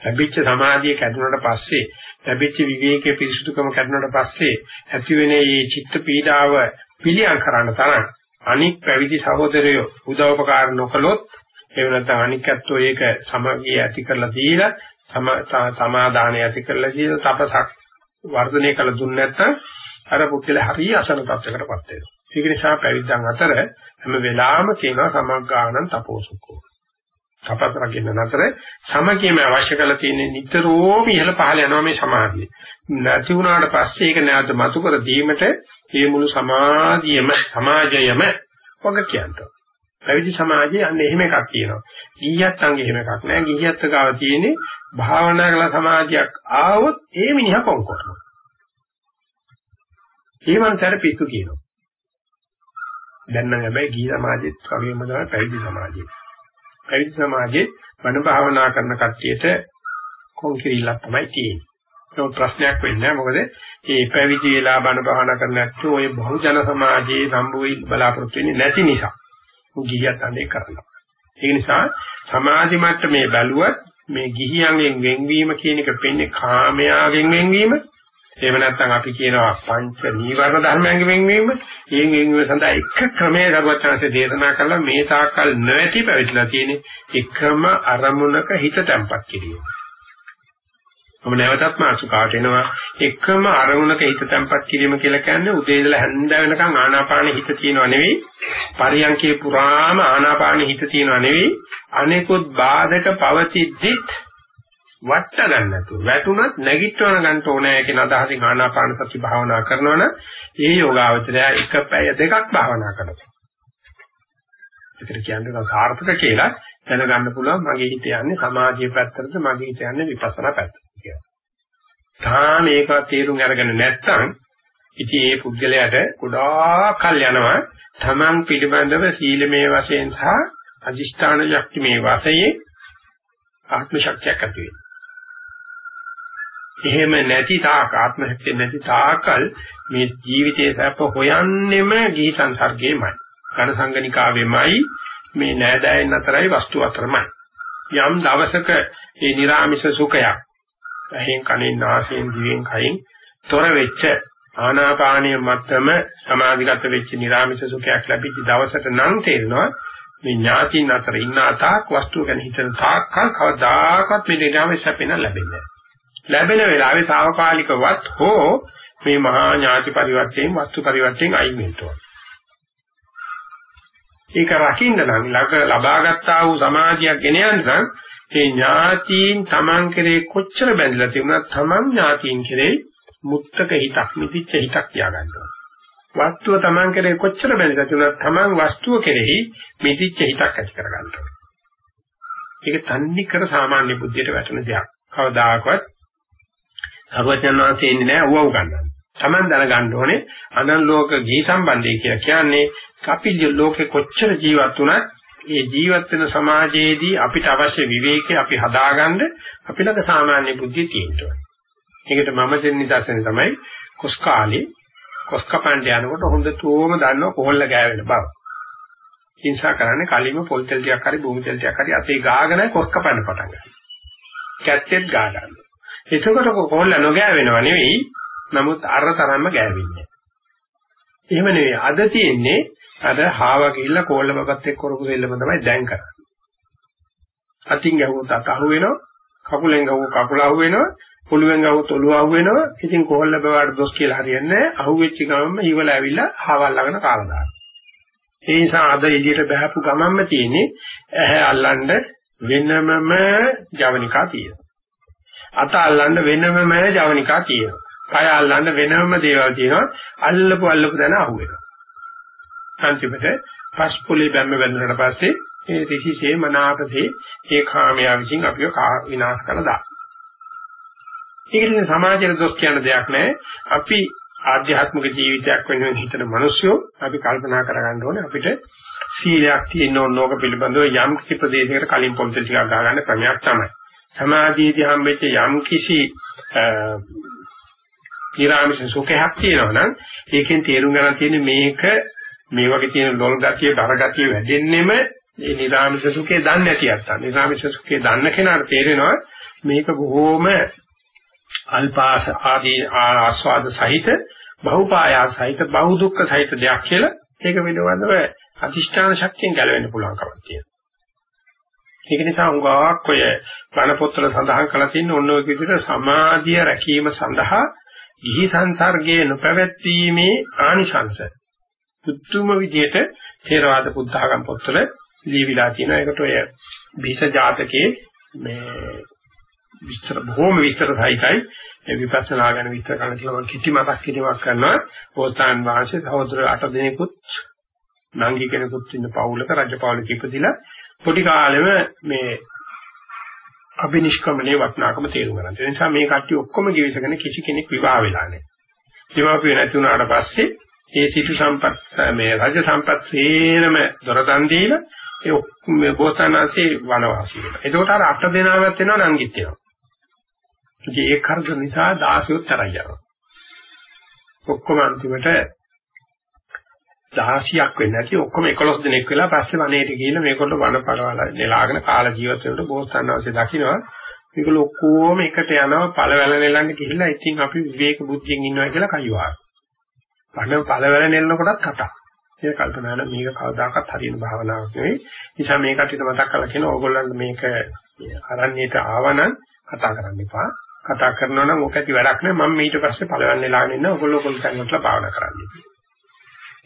ලැබිච්ච සමාධිය කැඩුනට පස්සේ ලැබිච්ච විවේකයේ පිරිසුදුකම කැඩුනට පස්සේ ඇති වෙන මේ චිත්ත පීඩාව පිළියම් කරන්න තරම් අනික් පැවිදි සහෝදරයෝ උදව්පකාර නොකළොත් එහෙම නැත්නම් අනික් ඇත්තෝ ඒක සමගිය ඇති කරලා දීලා සමාදානය ඇති කරලා කියන තපසක් වර්ධනය කළ දුන්නේ නැත්නම් අර පුද්ගලයා හරිය අසන තත්යකටපත් වෙනවා. ඒක නිසා පැවිද්දන් අතර හැම වෙලාවෙම කියනවා සමග්ගාණන් තපෝසුකෝ. තපස් රකින්න අතර සමගියම අවශ්‍ය කරලා තියෙන නිතරම ඉහළ පහළ යනවා මේ සමාධිය. නැති වුණාට පස්සේ ඒක නැවත මතු කර දීමට මේ මුළු සමාධියම සමාජයම වග කියනවා. පැවිදි සමාජයේ අන්න එහෙම එකක් තියෙනවා. ගිහියත් අංගේ එහෙම එකක් නෑ. ගිහියත් ගාව තියෙන්නේ භාවනා කළ සමාධියක් ආවොත් ඒ මිනිහා කොන් කරනවා. ඒ මනසට පිස්සු කියනවා. දැන් නම් හැබැයි ගිහි සමාජෙත් කවියම තමයි පැවිදි සමාජයේ. පැවිදි සමාජයේ වන භාවනා කරන කට්ටියට කොන් කිරිල්ලක් තමයි තියෙන්නේ. ඒක ප්‍රශ්නයක් වෙන්නේ නැහැ. මොකද මේ පැවිදි වෙලා බණ භාවනා කරන ඇත්තෝ ඔය බහුජන සමාජයේ සම්බුයි බලාපොරොත්තු වෙන්නේ නැති නිසා. ගිහියත් අනේ කරනවා. ඒ නිසා සමාධි මට්ටමේ බැලුවත් මේ ගිහියන්ගෙන් වෙන්වීම කියන එක පෙන්නේ කාමයාගෙන් වෙන්වීම. එහෙම නැත්නම් අපි කියනවා පංච නීවරණ ධර්මයන්ගෙන් වෙන්වීම. ඊයෙන් වෙන්වීම සඳහා එක ක්‍රමයේ දරුවචාන්සේ දේශනා කළා මේ තාක්කල් නැති පැවිදිලා තියෙන එකම අරමුණක හිත තැම්පත් කිරීම. මම නැවතත් මාසුකාට එනවා එකම අරමුණක හිත තැම්පත් කිරීම කියලා කියන්නේ උදේ ඉඳලා හැන්ද වෙනකන් ආනාපානෙ හිත තියනවා නෙවෙයි පරියන්කේ පුරාම ආනාපානෙ හිත තියනවා නෙවෙයි අනෙකුත් බාධක පවතිද්දිත් වට ගන්න නැතුව වැටුණත් නැගිටවන ගන්න ඕනේ කියන අදහසින් ආනාපාන සති භාවනා කරනවනම් ඒ යෝගාවචරය එක පැය දෙකක් භාවනා කරනවා. ඒකට කියන්නේ සාර්ථක කියලා දැනගන්න පුළුවන් මගේ හිත යන්නේ සමාධිය පැත්තටද මගේ හිත යන්නේ විපස්සනා පැත්තට. තාම ඒක තේරුම් අරගෙන නැත්නම් ඉතින් ඒ පුද්ගලයාට ගොඩාක් කල් යනවා තමන් පිළිබඳව සීලමය වශයෙන් සහ අදිෂ්ඨාන ශක්තිමේ වශයෙන් ආත්ම ශක්තියක් ඇති වෙනවා. එහෙම නැති තාක් ආත්ම ශක්තිය නැති තාකල් මේ ජීවිතයේ සැප හොයන්නෙම ගිහි සංසර්ගයමයි. ඝන සංගනිකාවෙමයි මේ නෑදෑයන් අතරයි වස්තු අතරමයි. යම් දවසක මේ නිර්ාමිෂ සුඛයක් ඇහෙන් කනෙන් නාසයෙන් දිවෙන් කයින් තොර වෙච්ච ආනාපානීය මත්තම සමාධිගත වෙච්ච නිරාමිෂ සුඛයක් ලැබිච්ච දවසට නම් තේරෙනවා මේ ඥාතින් අතර ඉන්න අතාක් වස්තුව ගැන හිතන තාක්කල් කවදාකවත් මේ නිරාමිෂ සැපෙන ලැබෙන්නේ ලැබෙන වෙලාවේ తాවකාලිකවත් හෝ මේ මහා ඥාති පරිවර්තයෙන් වස්තු පරිවර්තයෙන් අයින් වෙනවා. ඒක රකින්න නම් ලබාගත්තා වූ සමාධියක් ගෙන යන්න නම් ඒ ඥාතීන් Taman කෙරේ කොච්චර බැඳලා තිබුණත් Taman ඥාතීන් කෙරේ මුත්තක හිතක් මිදිච්ච හිතක් තියාගන්නවා. වස්තුව Taman කෙරේ කොච්චර බැඳලා තිබුණත් Taman වස්තුව කෙරෙහි මිදිච්ච හිතක් ඇති කරගන්නවා. ඒක තන්නේ කර සාමාන්‍ය බුද්ධියට වැටෙන දෙයක්. කවදාකවත් සර්වඥාන්සේ ඉන්නේ නැහැ උවව ගන්නවා. Taman දැනගන්න ඕනේ අනන් ලෝක ගී සම්බන්ධය කියලා කියන්නේ අපි ලෝකේ කොච්චර ජීවත් වුණත් ඒ ජීවත් වෙන සමාජයේදී අපිට අවශ්‍ය විවේකී අපි හදාගන්න අපි ළඟ සාමාන්‍ය බුද්ධිය තියෙනවා. ඒකට මම දෙන නිදර්ශනය තමයි කොස් කාලේ කොස් කපන්න යනකොට හොඳටම දන්නව කොහොල්ල ගෑවෙන බව. හිංසා කරන්නේ කලින්ම පොල් තෙල් ටිකක් හරි භූමි තෙල් ටිකක් හරි අතේ ගාගෙන කොස් කපන්න පටන් ගන්නවා. කැත්තෙත් ගා ගන්නවා. එතකොට කොහොල්ල නොගෑවෙනව නෙවෙයි නමුත් අර තරම්ම ගෑවෙන්නේ. එහෙම නෙවෙයි අද තියෙන්නේ අර හාව ගිහිල්ලා කෝල්ල බබත් එක්ක කරපු දෙල්ලම තමයි දැන් කරන්නේ. අතින් ගැහුවොත් අත අහු වෙනවා, කකුලෙන් ගැහුවොත් කකුල අහු වෙනවා, පොළුවෙන් ගැහුවොත් ඔළුව අහු වෙනවා. ඉතින් කොහොල්ල බබාට දොස් කියලා හරියන්නේ නැහැ. අහුවෙච්ච ගමන්ම හිවල ඇවිල්ලා හාවල් ළඟන කාලා දානවා. ඒ නිසා අද එළියට බහපු ගමන්ම තියෙන්නේ ඇහැ අල්ලන්න වෙනමම ජවනිකා තියෙනවා. අත අල්ලන්න වෙනමම ජවනිකා තියෙනවා. කය අල්ලන්න වෙනම දේවල් තියෙනවා. අල්ලපු අල්ලපු දන අහුවෙනවා. අන්තිමට පස්පුලි බැම්ම වැදුනට පස්සේ ඒ ඍෂිසේ මනාපසේ ඒ කාමයා විසින් අපිව විනාශ කළා දා. ඒකෙන් සමාජයේ දොස් කියන දෙයක් නැහැ. අපි ආධ්‍යාත්මික ජීවිතයක් වෙනුවෙන් හිතන මිනිස්සුયો අපි කල්පනා කරගන්න ඕනේ අපිට සීලයක් තියෙන ඕනෝක පිළිබඳව යම් කිසි ප්‍රදේශයකට කලින් පොත් ටිකක් ගහගන්න ක්‍රමයක් තමයි. සමාධියේදී හම්බෙච්ච යම් කිසි නිරාමිෂ සුඛයක් තියෙනවා නම් ඒකෙන් තේරුම් ගන්න තියෙන්නේ මේක මේ වගේ තියෙන ලොල් ගතිය, දර ගතිය වැඩෙන්නෙම මේ නිරාමිෂ සුඛේ දන්නේ නැති අත්තා. නිරාමිෂ සුඛේ දන්න කෙනාට තේරෙනවා මේක බොහෝම අල්පාස ආදී ආස්වාද සහිත බහුපායාස සහිත බහු දුක්ඛ සහිත දෙයක් කියලා ඒක පිළිබඳව අධිෂ්ඨාන ශක්තියෙන් ගැලවෙන්න පුළුවන් කමක් තියෙනවා. ඒක නිසා උගාවක් ඔය බණ පොත්වල සඳහන් කරලා තියෙන ඔන්න ඔය විදිහට සමාධිය රැකීම සඳහා ගිහි සංසර්ගයේ නොපැවැත්වීමේ ආනිශංස පුදුම විදිහට ථේරවාද බුද්ධඝම් පොත්වල ලියවිලා තියෙනවා. ඒකට ඔය බීස ජාතකයේ මේ විස්තර බොහොම විස්තර සහිතයි මේ විපස්සනා ගැන විස්තර කරන්න කියලා මම කිටි මතක් කිරීමක් කරනවා. පොස්තාන් වහන්සේ සහෝදර 8 දෙනෙකුත් නංගි කෙනෙකුත් ඉන්න පවුලක රජ පවුලක ඉපදිලා පොඩි කාලෙම මේ අභිනිෂ්ක්‍මණයේ වටිනාකම තේරුම් ගන්න. ඒ නිසා මේ කට්ටිය ඔක්කොම givisගෙන කිසි කෙනෙක් විවාහ වෙලා නැහැ. විවාහ නැති වුණාට පස්සේ ඒ සිටු සම්පත් මේ රජ සම්පත් සේරම දොරදන් දීලා ඒ මේ බෝසතාණන්සේ වනවාසී වෙනවා. එතකොට අර අට දෙනාවක් වෙනවා නංගිත් වෙනවා. ඉතින් ඒ කර්ද නිසා 16ත් තරයි යනවා. ඔක්කොම අන්තිමට 16ක් වෙන්නේ නැති ඔක්කොම 11 දෙනෙක් වෙලා පස්සේ වනයේට ගිහිල්ලා මේකට වනපරවල නෙලාගෙන කාල ජීවත් වෙනකොට බෝසතාණන්සේ දකින්නවා මේගොල්ලෝ ඔක්කොම එකට යනවා පළවැල නෙලන්න ගිහිල්ලා ඉතින් අපි විවේක බුද්ධියෙන් ඉන්නවා කියලා කයිවා. පණ පළවැල නෙලනකොටත් කතා. ඒක කල්පනා කරන මේක කවදාකවත් හරියන භාවනාවක් නෙවෙයි. නිසා මේ කටියට මතක් කරලා කියන ඕගොල්ලන්ට මේක අරණ්‍යයට ආවනම් කතා කරන්න එපා. කතා කරනවා නම් ඔක ඇති වැඩක් නෑ. මම ඊට පස්සේ පළවැල් නෙලාගෙන ඉන්න ඕගොල්ලෝ කොල්ලන්ටලා භාවනා කරන්න.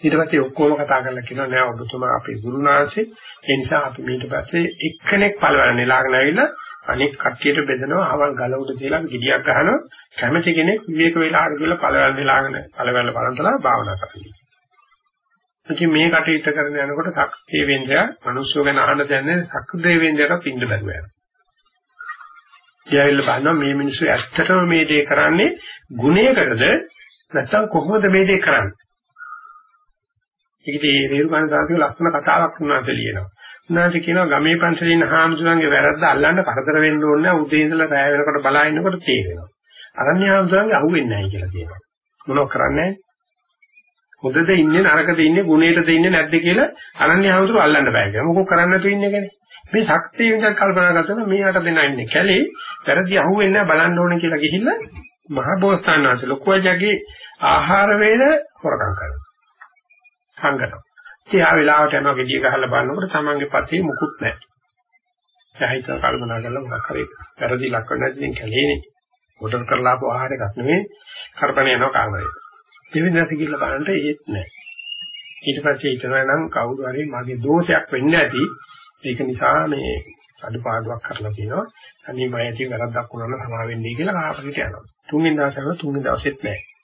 ඊට පස්සේ ඔක්කොම කතා කරලා කියනවා නෑ ඔබතුමා අපේ ගුරුනාංශේ ඒ නිසා අපි ඊට පස්සේ එක්කෙනෙක් පළවැල් නෙලාගෙන ඇවිල්ලා අනෙක් කට්ටියට බෙදනවා අවල් ගල උඩ තියලා ගිඩියක් ගහනවා කැමති කෙනෙක් විවේක වෙලාවට කියලා පළවැල් නෙලාගෙන පළවැල් බලන්තලා භාවනා කරනවා. ඉතින් මේ කටයුත්ත කරන යනකොට සක්‍රිය වෙන්දයා මිනිස්සු ගැන අහන්න දැනන්නේ සක්‍රිය වෙන්දයාට පින්න බැරුව යනවා. ඊයවිල්ල බලනවා මේ මිනිස්සු ඇත්තටම මේ දේ කරන්නේ ගුණයකටද නැත්නම් කොහොමද මේ දේ කරන්නේ? ඒකේ මේ රේරුකාණ සාහිත්‍ය ලක්ෂණ කතාවක් උන්වහන්සේ ලියනවා. උන්වහන්සේ කියනවා ගමේ පන්සලේ ඉන්න හාමුදුරන්ගේ වැරද්ද අල්ලන්න කරදර වෙන්න ඕනේ නැහැ. උදේ ඉඳලා රැය වෙනකොට බලා ඉන්නකොට තේරෙනවා. අරණ්‍ය හාමුදුරන්ගේ අහුවෙන්නේ නැහැ කියලා කියනවා. මොනව කරන්නේ? හොදද ඉන්නේ නරකද ඉන්නේ ගුණයටද ඉන්නේ නැද්ද කියලා අරණ්‍ය හාමුදුරුවෝ අල්ලන්න බෑ කියලා. මොකෝ කරන්න නැතුව ඉන්නේ කෙනේ. මේ ශක්තිය විතර කල්පනා කරලා මේ අට දෙනා ඉන්නේ කැලේ වැරදි අහුවෙන්නේ නැහැ බලන්න ඕනේ කියලා ගිහිල්ලා මහ බෝසතාණන්ස ලොකුවජගේ ආහාර වේල හොරකම් කරනවා. සංගතව. ඉතින් ආ වෙලාවට යනවා gediya ගහලා බලනකොට තමන්ගේ පතේ මුකුත් නැහැ. එයා හිතන කල්පනා කරලා මොකක් හරි වැරදි ලක්වන්න නැතිනම් කැලේනේ. හොටල් කරලා ආපු ආහාර එකක් නෙවෙයි කරපණ යනවා කාමරේට. දෙවිඳාස කියලා බලන්න ඒත් නැහැ. ඊට පස්සේ හිතනවා නම් කවුරු හරි මගේ දෝෂයක් වෙන්න ඇති. ඒක නිසා මේ අඩුපාඩුවක් කරලා තියෙනවා. අනේ මම ඇති වැරද්දක් වුණා නම් සමා වෙන්නේ කියලා කාපරිට යනවා. තුන්වෙනි දවසට තුන්වෙනි දවසෙත් නැහැ.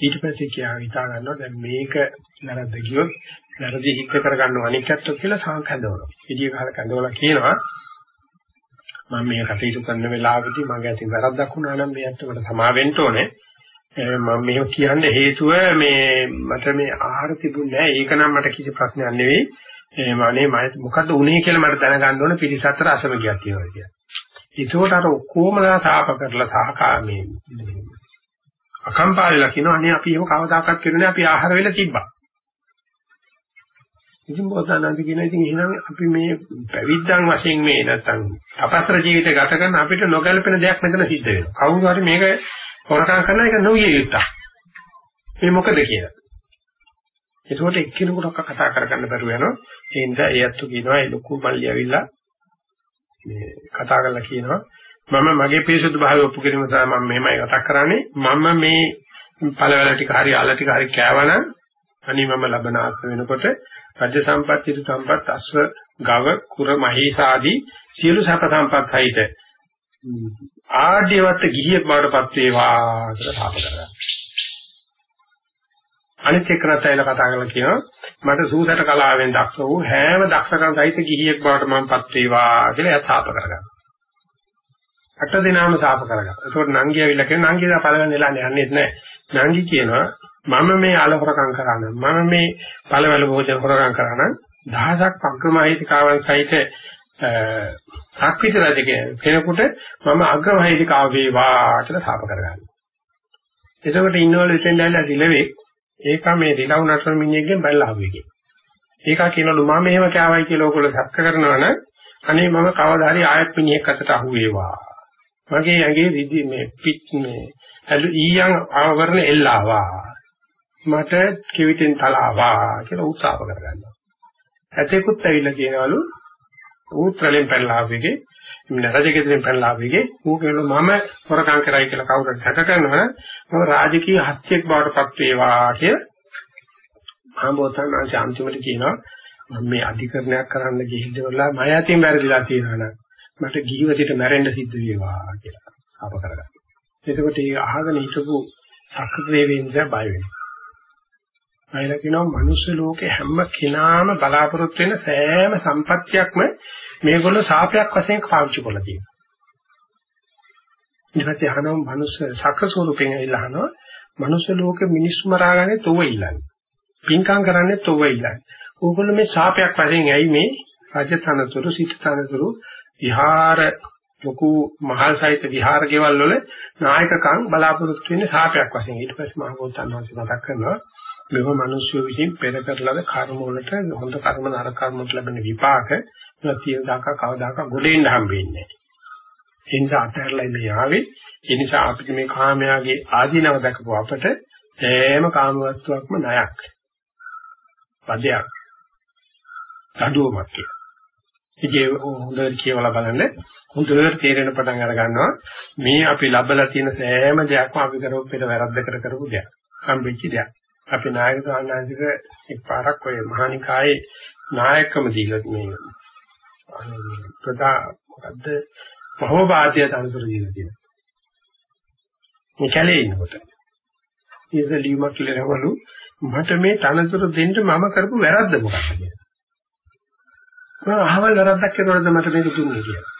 ඊට පස්සේ කියා හිතා ගන්නවා දැන් මේක වැරද්ද ගියොත් වැරදි හිත කරගන්නව අනිකටත් කියලා සංකඳවනවා. ඉදිය කාල කඳවලා කියනවා මම මේ කටයුතු කරන වෙලාවදී මගේ අතින් වැරද්දක් වුණා නම් මේ අත්වට සමා වෙන්න ඕනේ. මම මේක කියන්න හේතුව මේ මට මේ ආහාර තිබුණේ නැහැ. ඒක නම් මට කිසි ප්‍රශ්නයක් නෙවෙයි. මනේ මම මොකද්ද උනේ කියලා මට දැනගන්න ඕනේ පිරිස අතර අසමගියක් තියෙනවා කියලා. ඒකෝට අර ඔක්කොමලා සාප කරලා සහකා මේ අකම්පාලලා කියනවා අනේ අපි එහෙම කවදාකවත් කරුනේ අපි ආහාර වෙලා තිබ්බා. ඉතින් බෝසතාණන්ති කියන ඉතින් එහෙනම් අපි මේ පැවිද්දන් වශයෙන් මේ නැත්තම් තපස්තර ජීවිත ගත කරන අපිට නොගැලපෙන දෙයක් මෙතන සිද්ධ වෙනවා. කවුරු හරි මේක හොරකම් කරන එක නොවිය යුත්තක්. මේ මොකද කියලා. ඒකෝට එක්කිනෙකුට කතා කරගන්න බැරුව යනවා. ඒ නිසා ඒ අත්තු කියනවා ඒ ලොකු මල්ලි ඇවිල්ලා මේ කතා කරලා කියනවා මම මගේ පිරිසුදු භාවය ඔප්පු කිරීම තමයි මම මෙහෙමයි කතා කරන්නේ. මම මේ පළවැල ටික හරි අල්ල ටික හරි කෑවනම් අනි මම ලබන ආත්ම වෙනකොට රාජ්‍ය සම්පත් ඉදු සම්පත් අස්ව ගව කුර මහේස ආදී සියලු සැප සම්පත් සහිත ආඩ්‍යවත් ගිහියෙක් බවටපත් වේවා කියලා සාප කරගන්නවා. අනිත් එක්කනත් ඇවිල්ලා කතා කරලා කියනවා මට සූසට කලාවෙන් දක්ෂ වූ හැම දක්ෂකම් සහිත ගිහියෙක් බවට මමපත් වේවා කියලා එයා සාප කරගන්නවා. අට දිනාම සාප කරගන්නවා. ඒකට නංගි ඇවිල්ලා කියන නංගි දා පළවෙනි එලා යන්නේ නැහැ. නංගි කියනවා මම මේ අල හොරකම් කරාන මම මේ පළවැල භෝජන හොරකම් කරාන දහසක් අග්‍රමහේතිකාවන් සහිත සක්විත රජකේ කෙනෙකුට මම අග්‍රමහේතිකාව වේවා කියලා සාප කරගන්නවා. එතකොට ඉන්නවලු එතෙන් ඇවිල්ලා රිලෙවේ ඒක මේ රිලව් නටන මිනිහෙක්ගෙන් බැලලා ආවේ ඒක කියනලු මම එහෙම කෑවයි කියලා ඔයගොල්ලෝ සැක කරනවා නම් අනේ මම කවදා හරි ආයෙත් මිනිහෙක් අතට අහු වේවා. මගේ ඇඟේ රිදි මේ පිට මේ අලු ඊයන් ආවරණ එල්ලාවා. මට කිවිතෙන් තලාවා කියලා උත්සාහ කරගන්නවා. ඇතෙකුත් ඇවිල්ලා කියනවලු ඌත්‍රලෙන් පැනලා ආවෙගේ මින රජකෙතෙන් පැනලා ආවෙගේ ඌ කියනවා මම හොරකම් කරයි කියලා කවුරුත් සැක කරනවා මම රාජකීය හත්‍යෙක් බවට පත් වේවා කියලා මහබෝසත්න් ආංශ අන්තිමට කියනවා මම මේ අධිකරණයක් කරන්න ගිහිල්ලා මම යතින් වැරදිලා තියෙනවා නම් මට ගිහිවසිට මැරෙන්න සිද්ධ වේවා කියලා සාප කරගන්න. එතකොට ඒ අහගෙන හිටපු සක්‍රීයවෙන්ද බය වෙනවා. අයලා කියනවා මනුෂ්‍ය ලෝකේ හැම කෙනාම බලාපොරොත්තු වෙන සෑම සම්පත්තියක්ම මේගොල්ලෝ සාපයක් වශයෙන් පාවිච්චි කරලා තියෙනවා. ඊට පස්සේ අහනවා මනුෂ්‍ය සක්‍ර ස්වරූපෙන් ඇවිල්ලා අහනවා මනුෂ්‍ය ලෝකෙ මිනිස්සු මරාගන්නේ තොව ඉල්ලන්නේ. පින්කම් කරන්නේ තොව ඉල්ලන්නේ. ඕගොල්ලෝ මේ සාපයක් වශයෙන් ඇයි මේ රජතනතුරු සිටතනතුරු විහාර ලොකු මහල් සහිත විහාර ගෙවල් වල නායකකම් බලාපොරොත්තු වෙන්නේ සාපයක් වශයෙන්. ඊට පස්සේ මම ගෝතන් වහන්සේ මතක් කරනවා මෙව මිනිස්සු විසින් පෙර කරලද කර්ම වලට හොඳ කර්ම නරක කර්ම වලට ලැබෙන විපාක ප්‍රතිය දාක කවදාක ගොඩෙන්න හම්බෙන්නේ නැහැ. ඒ නිසා අතහැරලා ඉන්නේ ආවේ. ඒ නිසා අපිට මේ කාමයාගේ ආධිනව දැකපුව අපට හැම කාම වස්තුවක්ම ණයක්. පදයක්. අඩුවමක් කියලා. ඉතින් හොඳට කියවලා බලන්න හොඳට තේරෙන පටන් අර ගන්නවා මේ අපි ලබලා තියෙන සෑම දෙයක්ම අපි කරපු පෙර වැරද්දකට කරපු දෙයක්. හම්බෙච්ච දෙයක්. අපේ නායක සාමාන්‍යසික එක්පාරක් ඔය මහානිකායේ නායකකම දීලා මේ ප්‍රදා මොකද්ද මහෝපාද්‍ය තනතුරු දීලා තියෙනවා. මේ කැලේ ඉන්නකොට. ඊට ලියුමක් කියලාවලු මට මේ තනතුරු දෙන්න මම කරපු වැරද්ද මොකක්ද කියලා. මම අහවල් වැරද්දක් කරනවද මට මේක දුන්නේ කියලා.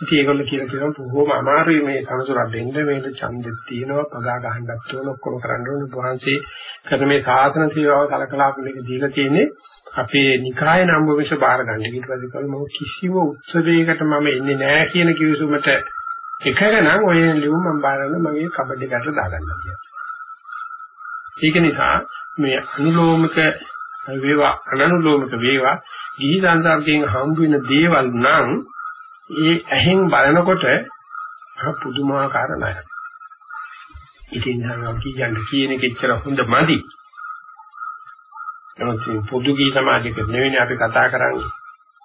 ඉතින් ඒගොල්ලෝ කියලා කියනවා බොහොම අමාරුයි මේ තනතුරක් දෙන්න මේක ඡන්දෙත් තියෙනවා පගා ගහන්නත් ඕන ඔක්කොම කරන්න ඕන වහන්සේ කරන මේ සාසන සේවාව කලකලා මේක දීලා තියෙන්නේ අපේ නිකාය නම් විශ් බාර ගන්න. ඊට පස්සේ කල මම කිසිම උත්සවයකට මම එන්නේ නැහැ කියන කිවිසුමට එකකනම් ඔය ලියුම මම බාරන මගේ කබඩ් එකට දාගන්න කියලා. ඒක නිසා මේ අනුලෝමික වේවා අනනුලෝමික වේවා ගිහි සංසාරයෙන් හම්බ වෙන දේවල් නම් ඒ ඇහෙන් බලනකොට පුදුමාකාර නයක්. ඉතින් නම් කියන්නේ කියන එක එච්චර හොඳ මදි. නමුත් පොදු ගී සමාජයක නෙවෙයි අපි කතා කරන්නේ.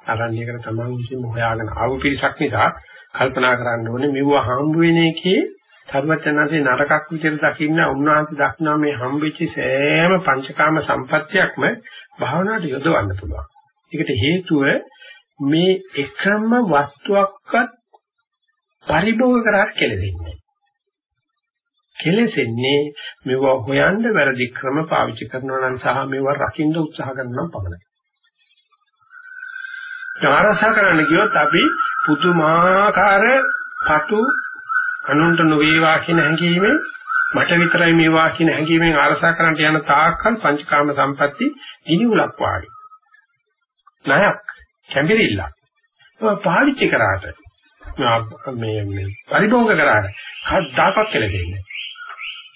අරණ්‍යයකට තමන් විසින් හොයාගෙන ආව පිරිසක් නිසා කල්පනා කරන්න ඕනේ මෙව හම්බ වෙන එකේ ධර්මචනන්සේ නරකක් විදිහට දකින්න උන්වහන්සේ දක්නා මේ හම්බෙච්ච සෑම පංචකාම සම්පත්තියක්ම භාවනාවට යොදවන්න පුළුවන්. ඒකට හේතුව මේ එකම වස්තුවක්වත් පරිභෝග කරා කෙලෙන්නේ. කෙලෙසෙන්නේ මෙව හොයන්න වැරදි ක්‍රම පාවිච්චි කරනවා නම් සහ මේව රකින්න උත්සාහ කරනවා පමණයි. ආරසා කරන්න ගියොත් අපි පුදුමාකාර කටු අනුන්ට නොවේවා කියන හැඟීමෙන් මට විතරයි මේවා කියන හැඟීමෙන් ආරසා කරන්නට යන තාක්කල් පංචකාම සම්පatti ඉනිඋලක් වාගේ. ණයක් කැඹිරිල්ල. ඒක පාවිච්චි කරාට මේ මේ පරිභෝග කරාට කවදාකවත් කෙලෙන්නේ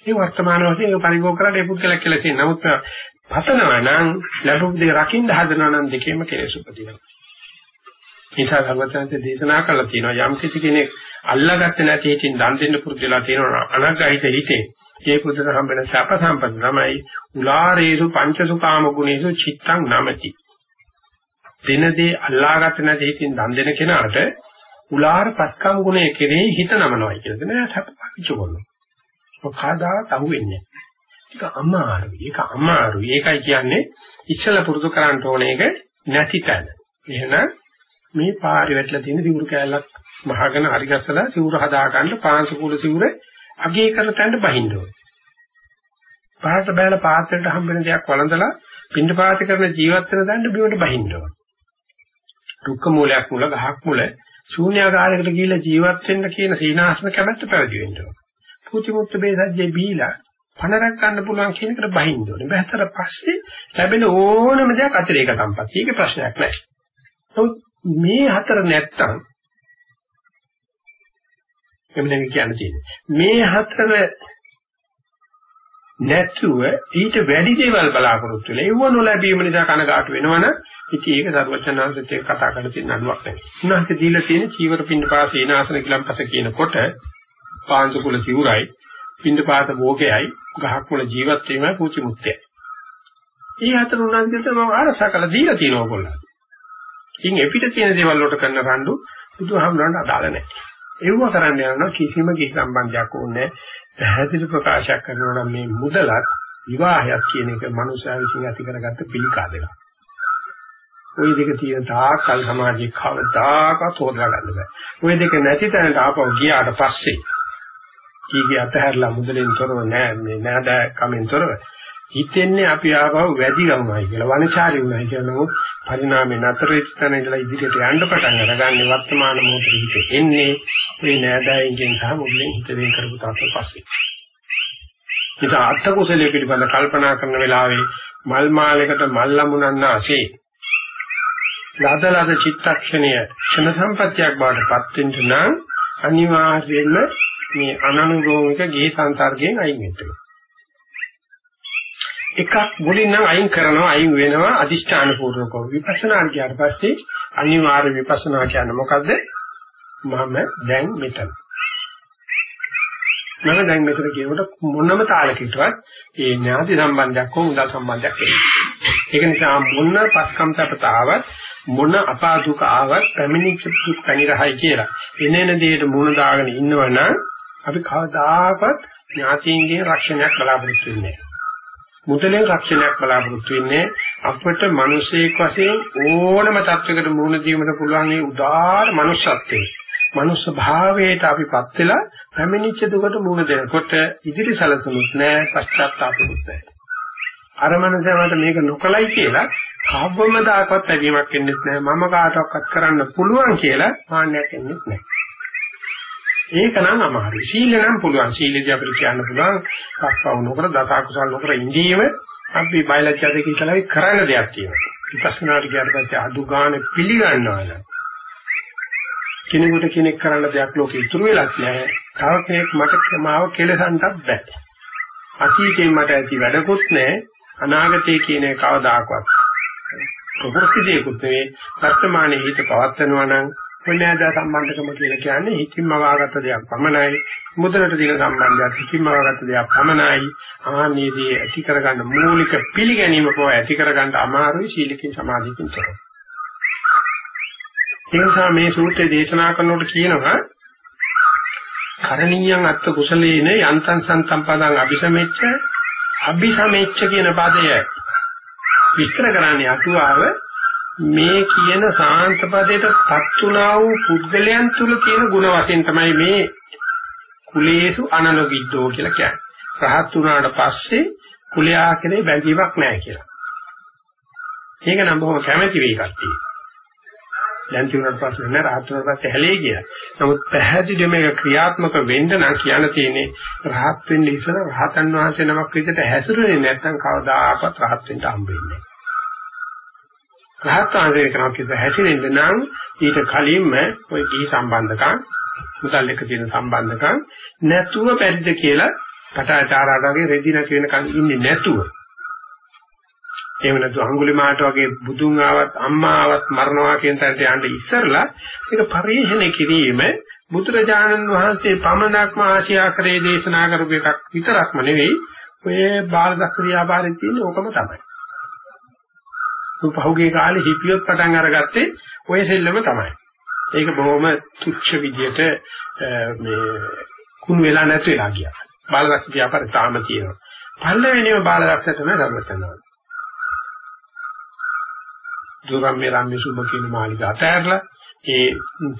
ඒ වර්තමාන වශයෙන් ඒක පරිභෝග කරලා ඒ පුද්ගලයා කියලා තියෙන නමුත් පතනවා නම් ලැබුම් දෙක රකින්න හදනවා නම් දෙකේම කෙලෙස් උපදිනවා. නිසා භගවතුන්සේ දේශනා කළා තියෙනවා යම් කිසි කෙනෙක් අල්ලාගත්තේ නැති හිතින් දන් දෙන්න පුරුදු වෙලා තියෙනවා අනග්ගහිත හිතේ ඒ පුදුර හම්බෙන සප සම්පන්න තමයි උලාරේසු පංචසුකාම ගුණේසු චිත්තං නමති. දිනදී අල්ලාගත නැති හිතින් දන් දෙන කෙනාට උලාර පස්කම් ගුණය කෙරෙහි හිත නමනවා කියලා නෑ සපපච්ච කරනවා. ඔකාදාත් අහුවෙන්නේ. ඒක අමාරුයි. ඒක අමාරුයි. ඒකයි කියන්නේ ඉස්සලා පුරුදු කරන්න ඕන එක නැති තැන. එහෙනම් මේ පාරේ වැටලා තියෙන සිවුරු කෑල්ලක් මහගෙන හරි ගැස්සලා සිවුර හදා ගන්න පාංශ කුල සිවුර අගේ කර තැන්න බහින්න ඕනේ. පාට බෑලා පාත්‍රයට හම්බෙන දෙයක් වළඳලා පින්ඩ පාත කරන ජීවත් වෙන දඬ බිමට බහින්න ඕන. දුක්ඛ මූලයක් මුල ගහක් මුල ශූන්‍යාකාරයකට ගිහිල්ලා ජීවත් වෙන්න කියන සීනාසන කැමැත්ත පැවිදි වෙන්න ඕන. පුතිමුත්ත බේසජ්ජේ බීලා පණරක් ගන්න පුළුවන් කියන එකට බහින්න ඕනේ. බැහැතර පස්සේ ලැබෙන ඕනම දෙයක් අතිරේක සම්පත්තිය. ඒක ප්‍රශ්නයක් නෑ. නමුත් මේ හතර නැත්තම් එමුනේ කියන්න තියෙන්නේ. මේ හතර නැතුව ඊට වැඩි දේවල් බලාපොරොත්තු වෙලා ඒව නොලැබීම නිසා කනගාටු වෙනවනම් ඉතින් ඒක සර්වචනාංශත් එක්ක කතා කරලා තියෙන අඩුවක් නෙවෙයි. උන්වහන්සේ දීලා තියෙන චීවර පින්න පාසේ නාසන කිලම්පස කියනකොට පාංශ කුල සිවුරයි පින්න පාත භෝගයයි ගහක් මුල ජීවත් වීමයි පුචි මුත්තේ. මේ හතර උන්වහන්සේට මම ආරසා කළා දීලා තියෙනවා ඔයගොල්ලෝ. ඉතින් එපිට තියෙන දේවල් වලට කරන රණ්ඩු බුදුහාමුදුරන්ට අදාළ නැහැ. ඒව කරන්න යනවා කිසිම කිසි සම්බන්ධයක් ඕනේ පැහැදිලි ප්‍රකාශයක් කරනවා නම් මේ මුදලත් විවාහයක් කියන එක මනුෂ්‍යය විසින් ඇති කරගත්ත පිළිකා දෙක. ওই දෙක තියෙන තාකල් සමාජයේ කවදාකවත් හොදලා ගන්න බෑ. ওই දෙක නැති තැනට ආපහු ගියාට පස්සේ කීගේ අතහැරලා මුදලෙන් තොරව නෑ මේ නෑද කමෙන් තොරව හිතෙන්නේ අපි ආපහු වැඩි ගමයි කියලා වනචාරි වුණයි කියලා. නමුත් පරිණාමේ නතර වෙච්ච තැන ඉඳලා ඉදිරියට යන්න පටන් අරගන්නේ වර්තමාන මොහොතේ හිත. එන්නේ මේ නෑදෑයින්ගෙන් සහ මුලින් හිත වෙන් කරපු තාක්ෂ පස්සේ. ඉතින් අත්ත කුසලයේ පිළිබඳ කල්පනා කරන වෙලාවේ මල් මාලයකට මල් ලැබුණන්න ASCII ලදලද චිත්තක්ෂණය ක්ෂණ සම්පත්තියක් බවට පත් වෙන්න නම් අනිවාර්යයෙන්ම මේ අනනුරෝමික ගේ සංසර්ගයෙන් අයින් වෙන්න. එකක් මුලින් නම් අයින් කරනවා අයින් වෙනවා අදිෂ්ඨාන පූර්වකව විපස්සනා ගියාට පස්සේ අනිවාර්ය විපස්සනා කියන්නේ මොකද්ද? මම දැන් මෙතන. මම දැන් මෙතන කියනකොට මොනම තාලකිටවත් ඒ ඥාති සම්බන්ධයක් හෝ මුදල් සම්බන්ධයක් ඒක නිසා මොන පස්කම්තපත ආවත් මොන අපාදුක ආවත් පැමිණිච්ච දුක් පැනිරහයි කියලා. එනේන දෙයට මුණ දාගෙන ඉන්නවනම් අපි කවදාකවත් ඥාතියින්ගේ රක්ෂණයක් බලාපොරොත්තු වෙන්නේ නැහැ. මුදලෙන් රක්ෂණයක් බලාපොරොත්තු වෙන්නේ අපිට මිනිසෙක් වශයෙන් ඕනම තත්වයකට මුහුණ දීමට පුළුවන් මේ උදාාර manussත්වයේ මනුස්ස භාවයට අපිපත් වෙලා පැමිණිච්ච දුකට මුහුණ දෙනකොට ඉදිරි සැලසුමුත් නැහැ පශ්චාත්තාපුත් නැහැ අර මනසට මේක නොකලයි කියලා කවවම දායකවත් ලැබීමක් වෙන්නේ නැහැ මම කාටවත් කරන්න පුළුවන් කියලා මාන්නයක් එන්නේ නැහැ ඒක නම් අමාරුයි. සීල නම් පුළුවන්. සීලෙදි අපිට කියන්න පුළුවන් පස්පව නොකර දසකුසල් නොකර ඉඳීම අපි බයලජ්ජා දෙක ඉතලයි කරන්න දෙයක් තියෙනවා. විපස්සනාට ගියාට පස්සේ අඩු ගන්න පිළිගන්නවා නම් කෙනෙකුට කෙනෙක් කරන්න දෙයක් ලෝකෙ ඉතුරු වෙලක් නැහැ. තව කෙනෙක් මට මාව කෙලසන්නත් බෑ. අතීතේ මට ඇති වැඩකුත් නැහැ. අනාගතේ කියන කවදාකවත් ප්‍රවෘත්ති දෙයක්ත් නෙවෙයි. වර්තමානයේ හිත පවත්නවා නම් වෙනදා සම්බන්ධකම කියලා කියන්නේ? හිතින්ම වාගත්ත දෙයක් පමණයි. මුදලට දින සම්බන්ධයක් හිතින්ම වාගත්ත දෙයක් පමණයි. ආනීයදී ඇති කරගන්න මූලික පිළිගැනීම පො ඇති කරගන්න අමාරුයි සීලකින් සමාධියකින් තොරව. ඒ නිසා මේ සූත්‍රය දේශනා කරනකොට කියනවා කරණීයන් අත්ත කුසලේන යන්තං සම්පදාං අபிසමෙච්ච අபிසමෙච්ච කියන පදය විස්තර කරන්නේ අතුආව මේ කියන සාන්ත පදයට පත්ුණා වූ පුද්ගලයන් තුල තියෙන ಗುಣ වශයෙන් තමයි මේ කුලේසු අනලොගිද්දෝ කියලා කියන්නේ. රහත් වුණාට පස්සේ කුලයා කෙනේ බැඳීමක් නැහැ කියලා. ඒක නම් බොහොම කැමැති වෙයි කට්ටිය. දැන් තියුණාට පස්සේ නෑ රහත් වුණාට පස්සේ හැලේ කියලා. නමුත් පැහැදිලිව මේක ක්‍රියාත්මක වෙන්න නම් කියන්න තියෙන්නේ රහත් වෙන්න ඉස්සර රහතන් වහන්සේ නමක් විදිහට හැසිරුනේ නැත්නම් කවදාකවත් රහත් වෙන්න හම්බ වෙන්නේ නෑ. රහත්ාංශය කරනවා කියන හැසිරෙන්න නම් ඊට කලින්ම ওই දී සම්බන්ධකම් මුතල් එක තියෙන සම්බන්ධකම් නැතුව පැරිද කියලා පටාචාරාට වගේ රෙදි නැති වෙනකන් ඉන්නේ නැතුව එහෙම නැතු අඟුලිමාට වගේ බුදුන් ආවත් අම්මා ආවත් මරණවා කියන තැනට යන්න ඉස්සරලා ඒක පරිශ්‍රණය කිරීම බුදුරජාණන් වහන්සේ පමණක්ම ආශියා කරේ දේශනා කරපු එකක් විතරක්ම නෙවෙයි ඔය බාල දක්ෂ ව්‍යාපාරයේ තියෙන ඕකම තමයි. පහුගිය කාලේ හිපියොත් පටන් අරගත්තේ ඔය සෙල්ලම තමයි. ඒක බොහොම තුච්ච විදියට මේ කුණු වෙලා නැති වෙලා ගියා. බාලදක්ෂ ව්‍යාපාරය තාම තියෙනවා. පළවෙනිම බාලදක්ෂ තමයි ධර්මචන්දන. දුරම්මේ රාම්‍ය සුබ කියන මාලිගා අතහැරලා ඒ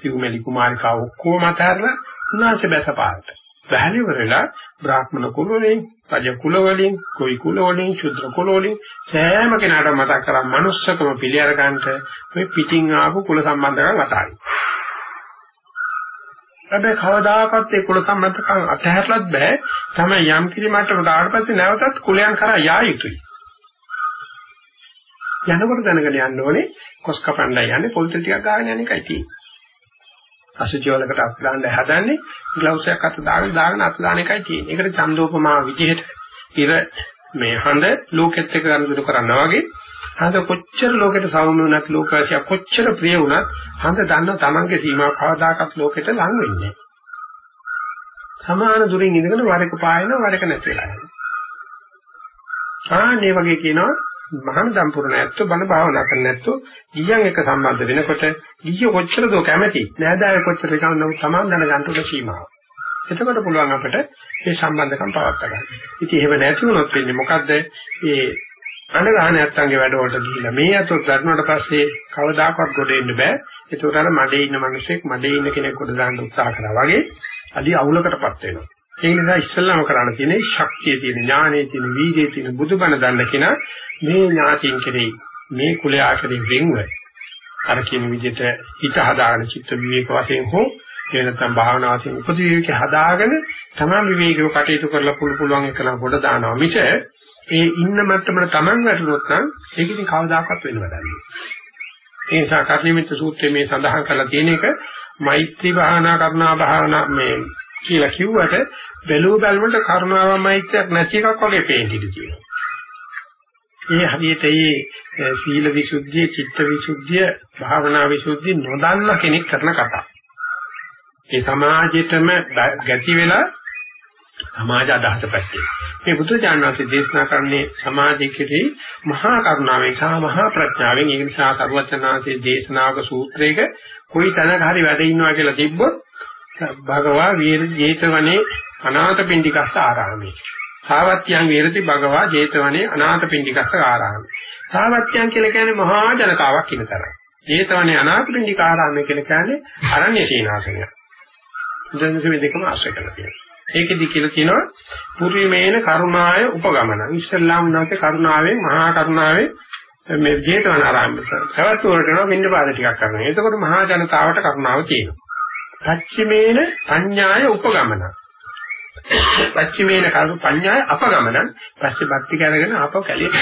සිව්මෙලි කුමාරිකා ඔක්කොම අතහැරලා උන්වහන්සේ බැසපාරට. පහළවරලා බ්‍රාහ්මණ කුල වලින්, රජ කුල වලින්, කොයි කුල වලින්, ශුද්‍ර කුල වලින් සෑම කෙනාටම මතක් කරා manussකම පිළිඅර ගන්නට මේ පිටින් ආපු කුල සම්බන්ධකම් අතාරින්න. හැබැයි කවදාකවත් ඒ කුල සම්බන්ධකම් අතහැරලත් බෑ. තමයි යම් කිසි මට්ටමකට ආවට පස්සේ නැවතත් කුලයන් කරා යා යුතුයි. යනකොට දැනගෙන යන්න ඕනේ කොස් කපන්නයි යන්නේ පොල්තල් ටිකක් ගාගෙන යන එකයි තියෙන්නේ. අසුචි වලකට අත් දාන්න හදන්නේ ග්ලව්ස් එකක් අත දාගෙන දාගෙන අත් දාන එකයි තියෙන්නේ. ඒකට චන්දෝපමා විදිහට ඉර මේ හඳ ලෝකෙත් එක්ක ගනුදෙනු කරනවා වගේ හඳ කොච්චර ලෝකෙට සෞම්‍ය වුණත් ලෝකවාසිය කොච්චර ප්‍රිය වුණත් හඳ දන්න තමන්ගේ සීමා කවදාකවත් ලෝකෙට ලං වෙන්නේ නැහැ. සමාන දුරින් ඉඳගෙන වරක පායන වරක නැති වෙලා යනවා. ආන්නේ වගේ කියනවා මහාන දම්පුරණ ඇත්තෝ බණ භාවනා කරන්න ඇත්තෝ ගියන් එක සම්බන්ධ වෙනකොට ගිය කොච්චර දෝ කැමැති නෑදෑය කොච්චර කවුද නමුත් Taman දැනගන්න උන සීමාව. එතකොට පුළුවන් අපිට මේ සම්බන්ධකම් පවත් ගන්න. ඉතින් එහෙම නැති වුණොත් වෙන්නේ මොකද්ද? මේ අඬගහන නැත්තන්ගේ වැඩවලට ගිහිල්ලා මේ අතොත් ගන්නවට පස්සේ කවදාකවත් ගොඩ එන්න බෑ. ඒකට අර මඩේ ඉන්න මිනිස්සෙක් මඩේ ඉන්න කෙනෙක් ගොඩ දාන්න උත්සාහ කරා වගේ අදි අවුලකටපත් වෙනවා. ඒ නිසා ඉස්සල්ලාම කරන්න තියෙන්නේ ශක්තිය තියෙන ඥානයේ තියෙන වීර්යයේ තියෙන බුදුබණ දන්න කෙනා මේ ඥාතියින් කෙරෙහි මේ කුලයා කෙරෙහි වෙන්ව අර කියන විදිහට හිත හදාගෙන චිත්ත විවේක වශයෙන් හෝ එනතම් භාවනා වශයෙන් උපදීවික හදාගෙන තමන් විවේකව කටයුතු කරලා පුළු පුළුවන් එකලා කොට දානවා මිස ඒ ඉන්න මට්ටමට තමන් වැටුනොත් නම් ඒක ඉතින් කවදාකවත් වෙන්න වැඩක් නෑ. ඒ නිසා කර්ණිමිත සූත්‍රයේ මේ සඳහන් කරලා තියෙන එක මෛත්‍රී භාවනා කරුණා භාවනා මේ කියලා කිව්වට බැලුව බැලමට කරුණාව මෛත්‍රියක් නැති එකක් වගේ පේන්න ඉඩ තියෙනවා. මේ හරියට මේ සීල විසුද්ධිය, චිත්ත විසුද්ධිය, භාවනා විසුද්ධිය නොදන්න කෙනෙක් කරන කතා. ඒ සමාජෙටම ගැති වෙලා සමාජ අදහස පැත්තේ. මේ බුදුචානන්සේ දේශනා කරන්නේ සමාජයේ මහා කරුණාවෙන් සහ මහා ප්‍රඥාවෙන් ඒ නිසා සරුවචනාංශයේ දේශනාවක සූත්‍රයක කොයි තැනක හරි වැඩ ඉන්නවා කියලා තිබ්බොත් භගවා වීර ජේතවනේ අනාථපිණ්ඩිකස්ස ආරාමේ. සාවත්‍යං වීරති භගවා ජේතවනේ අනාථපිණ්ඩිකස්ස ආරාමේ. සාවත්‍යං කියලා කියන්නේ මහා ජනකාවක් ඉන්න තරම්. ජේතවනේ අනාථපිණ්ඩික ආරාමේ කියලා කියන්නේ අරණ්‍ය සීනාසනය. දෙන්නස මේ දෙකම ආශ්‍රය කරලා තියෙනවා. ඒකෙදි කියලා කියනවා පුරිමේන කරුණාය උපගමන. ඉස්ලාම් නැති කරුණාවෙන් මහා කරුණාවෙන් මේ ජේතවන ආරාමයේ සවැත් වලට යනවා මෙන්න පාද ටිකක් කරනවා. එතකොට මහා ජනතාවට කරුණාව තියෙනවා. පච්චිමේන පඤ්ඤාය උපගමන. පච්චිමේන කරු පඤ්ඤාය අපගමන. පස්සේ භක්ති කරගෙන ආපහු කැලියට.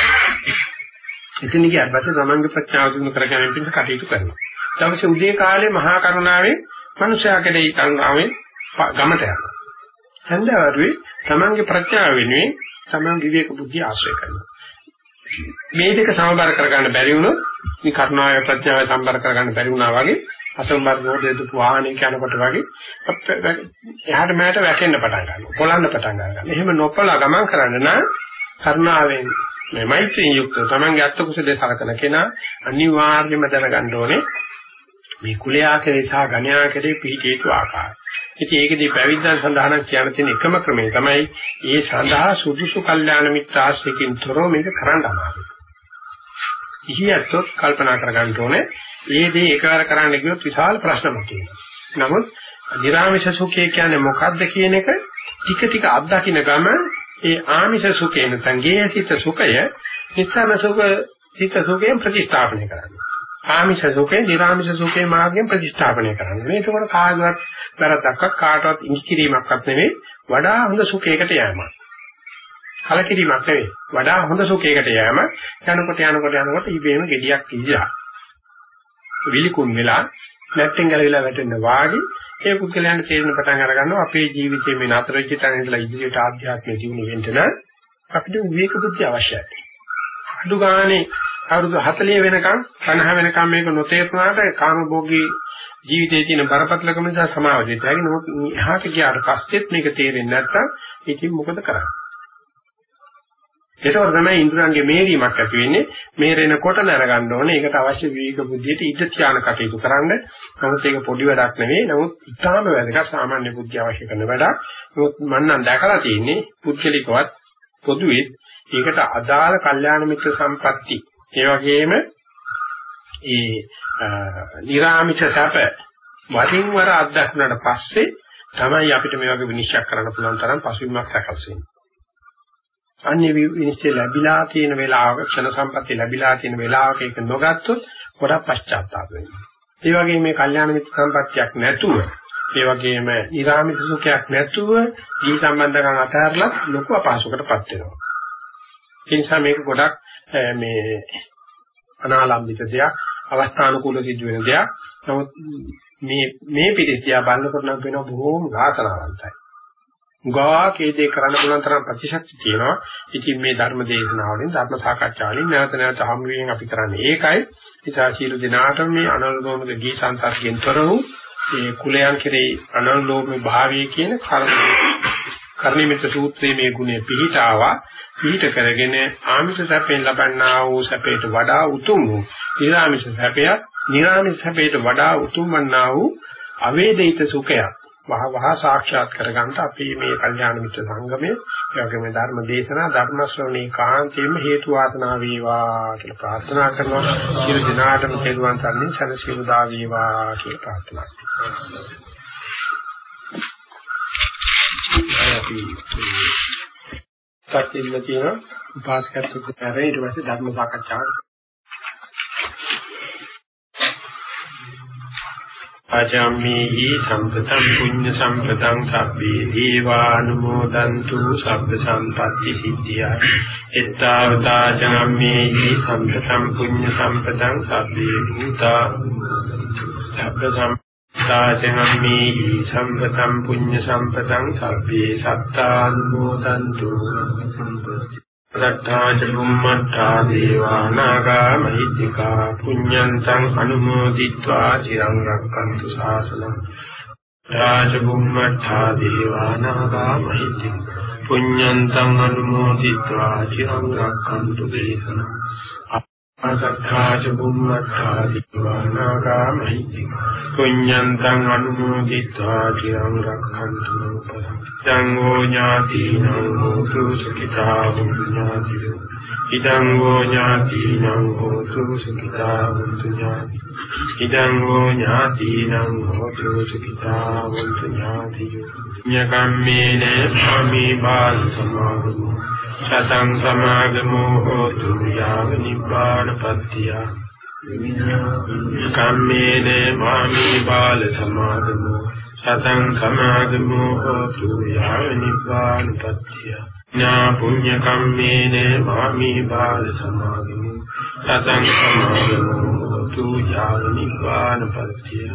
එතන ගියාට පස්සේ තමන්ගේ ප්‍රඥාව දිනු කරගන්න පිට කටයුතු කරනවා. ඊට පස්සේ උදේ කාලේ මහා කරුණාවෙන් මනුෂ්‍යයා කෙරෙහි කරුණාවෙන් ගමට යනවා. හන්දවරුවේ තමන්ගේ ප්‍රඥාව වෙනුවෙන් තමන් විවේක බුද්ධිය ආශ්‍රය කරනවා. මේ දෙක සමබර කරගන්න බැරි වුණොත් මේ කරුණාව ප්‍රඥාව සම්බර කරගන්න බැරි වුණා වගේ අසම්බර මොහොතේ දුක් වාහනේ යනකොට වගේ එහාට මෙහාට වැටෙන්න පටන් ගන්නවා. පොළන්න පටන් ගන්නවා. එහෙම නොපලා ගමන් කරන්න නම් කරුණාවෙන් මේ මෛත්‍රියෙන් යුක්ත තමන්ගේ අත්ත කුසලයේ සලකන කෙනා අනිවාර්යයෙන්ම දැනගන්න ඕනේ මේ කුලයා කෙරේ සහ ගණ්‍යා කෙරේ පිහිටේතු ආකාරය. ඉතින් ඒකදී පැවිද්දන් සඳහන් කියන තියෙන එකම ක්‍රමය තමයි ඒ සඳහා සුදුසු කල්යාණ මිත්‍ර ආශ්‍රයකින් තොරව මේක කරන්න අමාරුයි. ඉහියත්ොත් කල්පනා කරගන්න ඕනේ ඒ දේ එකවර කරන්න ගියොත් විශාල ප්‍රශ්න මතුවෙනවා. නමුත් නිර්ආමිෂ සුඛය කියන්නේ මොකක්ද කියන එක ටික ටික අත්දකින්න ගම ඒ ආමිෂ සුඛේ නැත්නම් ගේහසිත සුඛය නිස්සාර සුඛ හිත සුඛයෙන් ප්‍රතිස්ථාපනය කරනවා. ආමිෂ සුඛේ නිර්ආමිෂ සුඛේ මාර්ගයෙන් ප්‍රතිස්ථාපනය කරනවා. මේකවල කාගවත් වැරද්දක් කාටවත් ඉඟිකිරීමක්වත් නෙවෙයි වඩා හොඳ සුඛයකට යෑමක්. කලකිරීමක් නෙවෙයි. වඩා හොඳ සුඛයකට යෑම යනකොට යනකොට යනකොට ඉබේම gediyak ඉඳලා. විලිකුම් වෙලා නැත්තෙන් ගැලවිලා වැටෙන්න වාගේ ඒ පුද්ගලයන්ට තේරෙන පටන් අර ගන්නවා අපේ ජීවිතයේ මේ නතර වෙච්ච තැන ඉඳලා ඉදිරියට ආධ්‍යාත්මික දියුණු වෙන්න නම් අපිට විවේක බුද්ධිය අවශ්‍යයි. අඩු ගානේ අවුරුදු 40 වෙනකන් 50 වෙනකන් මේක නොතේරුණාට කාමභෝගී ජීවිතයේ තියෙන බරපතලකම නිසා සමාව දෙන්න. ඒකේ නමුත් එහාට ගියාට පස්සෙත් මේක තේරෙන්නේ නැත්තම් ඉතින් මොකද කරන්නේ? ඒකවල තමයි ඉන්ද්‍රයන්ගේ මේරීමක් ඇති වෙන්නේ. මේරෙනකොට නරගන්න ඕනේ. ඒකට අවශ්‍ය විවේක බුද්ධියට ඉඩ තියාන කටයුතු කරන්න. නමුත් ඒක පොඩි වැඩක් නෙවෙයි. නමුත් ඉතාම වැදගත් සාමාන්‍ය බුද්ධිය අවශ්‍ය කරන වැඩක්. නමුත් මම නම් දැකලා තියෙන්නේ පුද්ගලිකවත් පොදුවේ ඒකට අදාළ කල්යාණ මිත්‍ර සම්පatti. ඒ වගේම ඒ නිර්ාමිත සැප වරින් වර අත්දැකුණාට පස්සේ තමයි අපිට මේ වගේ විනිශ්චය කරන්න පුළුවන් තරම් පසුබිමක් සකස් වෙන්නේ. අන්නේ විනිශ්චය ලැබිලා තියෙන වෙලාවක ක්ෂණ සම්පatti ලැබිලා තියෙන වෙලාවක ඒක නොගත්තොත් ගොඩක් පශ්චාත්තාප වෙනවා. ඒ වගේම මේ කල්යාණ මිත්‍ර සම්පත්තියක් නැතුව ඒ වගේම ඊරාමිත සුඛයක් නැතුව ජී සම්බන්ධකම් අතහැරලා ලොකු අපහසුකටපත් වෙනවා. ඒ නිසා මේක ගොඩක් මේ අනාලම්බිත දෙයක්, අවස්ථානුකූල සිද්ධ වෙන දෙයක්. නමුත් මේ මේ පිළිසියා බලනකොට නම් වෙන බොහෝම වාසනාවන්තයි. ගා කේතේ කරන්න පුළුවන් තරම් ප්‍රතිශක්ති තියෙනවා. ඉතින් මේ ධර්ම දේශනාවලින් ධර්ම සාකච්ඡාවලින් නැවත නැවත හමු වීම අපි කරන්නේ ඒකයි. ඉතින් ශීල දිනාටම මේ අනලෝමක ගී සංසර්ගයෙන් තොර වූ මේ කුලයන් කෙරෙහි අනලෝම භාවයේ කියන කර්ණිමිත සූත්‍රයේ මේ ගුණය පිහිටාවා. පිහිට කරගෙන ආමිෂ සැපෙන් ලබන්නා වූ සැපයට වඩා උතුම් වූ නිර්ආමිෂ සැපයත් නිර්ආමිෂ සැපයට වඩා උතුම් වන්නා වූ අවේදිත සුඛයක් වහ වහ සාක්ෂාත් කරගන්න අපි මේ කල්යාණ මිත්‍ර සංගමයේ ඒ වගේම ධර්ම දේශනා ධර්ම ශ්‍රවණී කාන්තේම හේතු වාසනා වේවා කියලා ප්‍රාර්ථනා කරනවා. සියලු දිනාටම තෙරුවන් සරණින් සනසිරු දා වේවා කියලා ප්‍රාර්ථනා කරනවා. අපි සත්‍යෙන්න තියෙන උපාසකත්ව කරේ ඊට පස්සේ ධර්ම සාකච්ඡාවට අජම්මේහි සම්පතං පුඤ්ඤ සම්පතං සබ්බේ දීවානුමෝදන්තු සබ්බ සම්පatti සිද්ධියයි එත්තාවතා ජම්මේහි සම්පතං පුඤ්ඤ සම්පතං සබ්බේ භූතා සබ්බ සම්පතාජනම්මේහි සම්පතං පුඤ්ඤ සම්පතං සබ්බේ සත්තානුමෝදන්තු සම්පatti රත්තා චුම්මත්තා දේවා නාගා මහිත්‍තිකා පුඤ්ඤන්තං අනුමෝදිත්වා චිරං රක්칸තු ශාසනං රාජබුම්මත්තා දේවා නාගා මහිත්‍තිකා පුඤ්ඤන්තං අනුමෝදිත්වා චිරං රක්칸තු දේශනං අසක්ඛාච බුම්මත්තා දිවානාගාමහිති කුඤ්ඤන්තං අනුමෝදිත්වා චිරං රක්ඛන්තු පරං සංඝෝ ඥාතිනං හෝතු සුඛිතා බුඤ්ඤාති ඉදං හෝ ඥාතිනං හෝතු සුඛිතා බුඤ්ඤාති ඉදං හෝ ඥාතිනං හෝතු සුඛිතා බුඤ්ඤාති ඤකම්මේන සම්මේ බාල සමාධි සතං සමාගමෝ හෝතු යාව නිබ්බානපත්තිය කම්මේන මාමි බාල සමාගමෝ. සතං සමාගමෝ හෝතු යාව නිපානපත්තිය ඥා පුඤ්ඤ කම්මේන මාමි බාල සමාගමෝ. සතං සමාගමෝ හෝතු යාව නිපානපත්තිය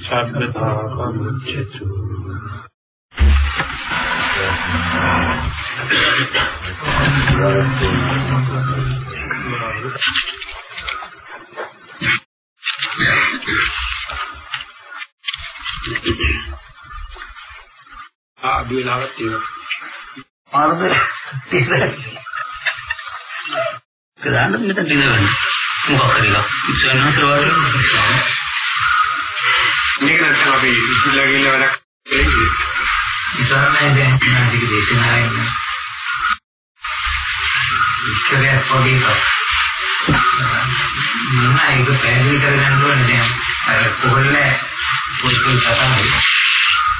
සබ්බතා කමුච්චතු Thank you. ආ අඩු වෙලාවක් තියෙනවා. ආරද තියෙනවා. කලන්න මෙතන තියෙනවා. මොකක් කරලා ඉස්සෙල්ලා සරවාට මේක නම් අපි ඉස්සෙල්ලා ගිහලා වැඩක් ඉතරනේ දැන් නාදික දේශනාවෙන් ඉස්සරහට පොඩි මම ඒක පැහැදිලි කරගන්න ඕනේ දැන්? අර කොහොල්ල පොඩි පොඩි කතා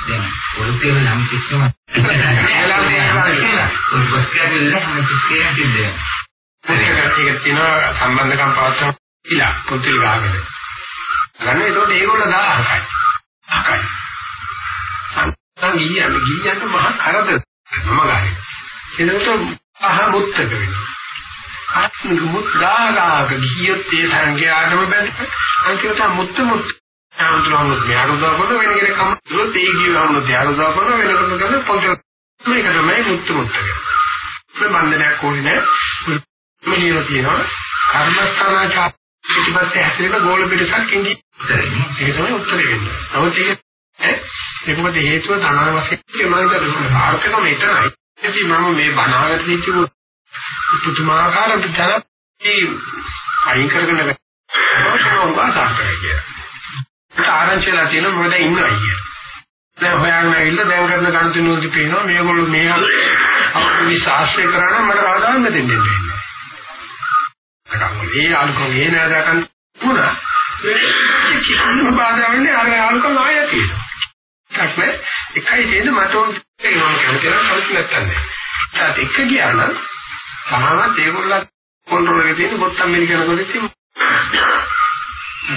දැන් පොල්තේ නම් කිච්චම එලා දෙනවා ඔය පොස්කේ ලහම කිච්චේ හිටින්නේ ඒක තියෙනවා සම්බන්ධකම් පවත්වන ඉලා පොතේ ගාගෙන ගන්න. ඒකට ඒගොල්ලෝ 10000යි 10000යි නැත්නම් ගියන්න ගියන්න මහා කරදර මම ගානේ. එතකොට අහ මුත්තක වෙනවා. ආත්මික මුත්‍රාගාක ගියොත් ඒ සංඛ්‍යාවම බැඳෙනවා. අන්තිමට මුත්ත මුත්ත සාමුතුලම ඥානදා කරන වෙන කෙනෙක් කමුත් ඒ ගියවම ඥානදා කරන වෙනකම් ගන්න පොතේ මේක තමයි මුත්ත මුත්ත කියන්නේ. මේ බන්ධනයක් ඕනේ නැහැ. මෙලියන තියෙනවා කර්මස්ථානාචාර පිටිපස්සේ හැසිරෙන ගෝල පිටසක් ඉන්නේ. ඒක තමයි උත්තරේ වෙන්නේ. නමුත් ඒක ඈ ඒක මොකද හේතුව ධනාන වශයෙන් මම හිතුවා ආර්ථිකම එතරයි. ඉතින් මම මේ බණාගත දීච්ච පුදුමාකාර විතර ඒ අයින් කරගෙන මොකක්ද වාසාර කරන්නේ. ආරංචිලා තියෙන මොකද ඉන්නවා කියන්නේ. දැන් හොයන්න ඇවිල්ලා දැන් කරන කන්ටිනියුටි පේනවා මේගොල්ලෝ මේ අපේ ශාස්ත්‍රය කරා නම් මට කවදාවත් දෙන්නේ නැහැ. ඒ අල්කෝ ඒ නෑදකන් පුණා. ඒ කිසිම බාධාවක් නෑ අර අල්කෝ ආයෙත් තියෙනවා. නෑ. එකයි තියෙන්නේ මට ඕන ඒක මම කැමති නම් කවුරුත් නැත්තන්නේ. ඒත් එක ගියා නම් තමවත් ඒගොල්ලෝ කන්ට්‍රෝල් එකේ තියෙන බොත්තම් මෙලි කරනකොට ඉතින්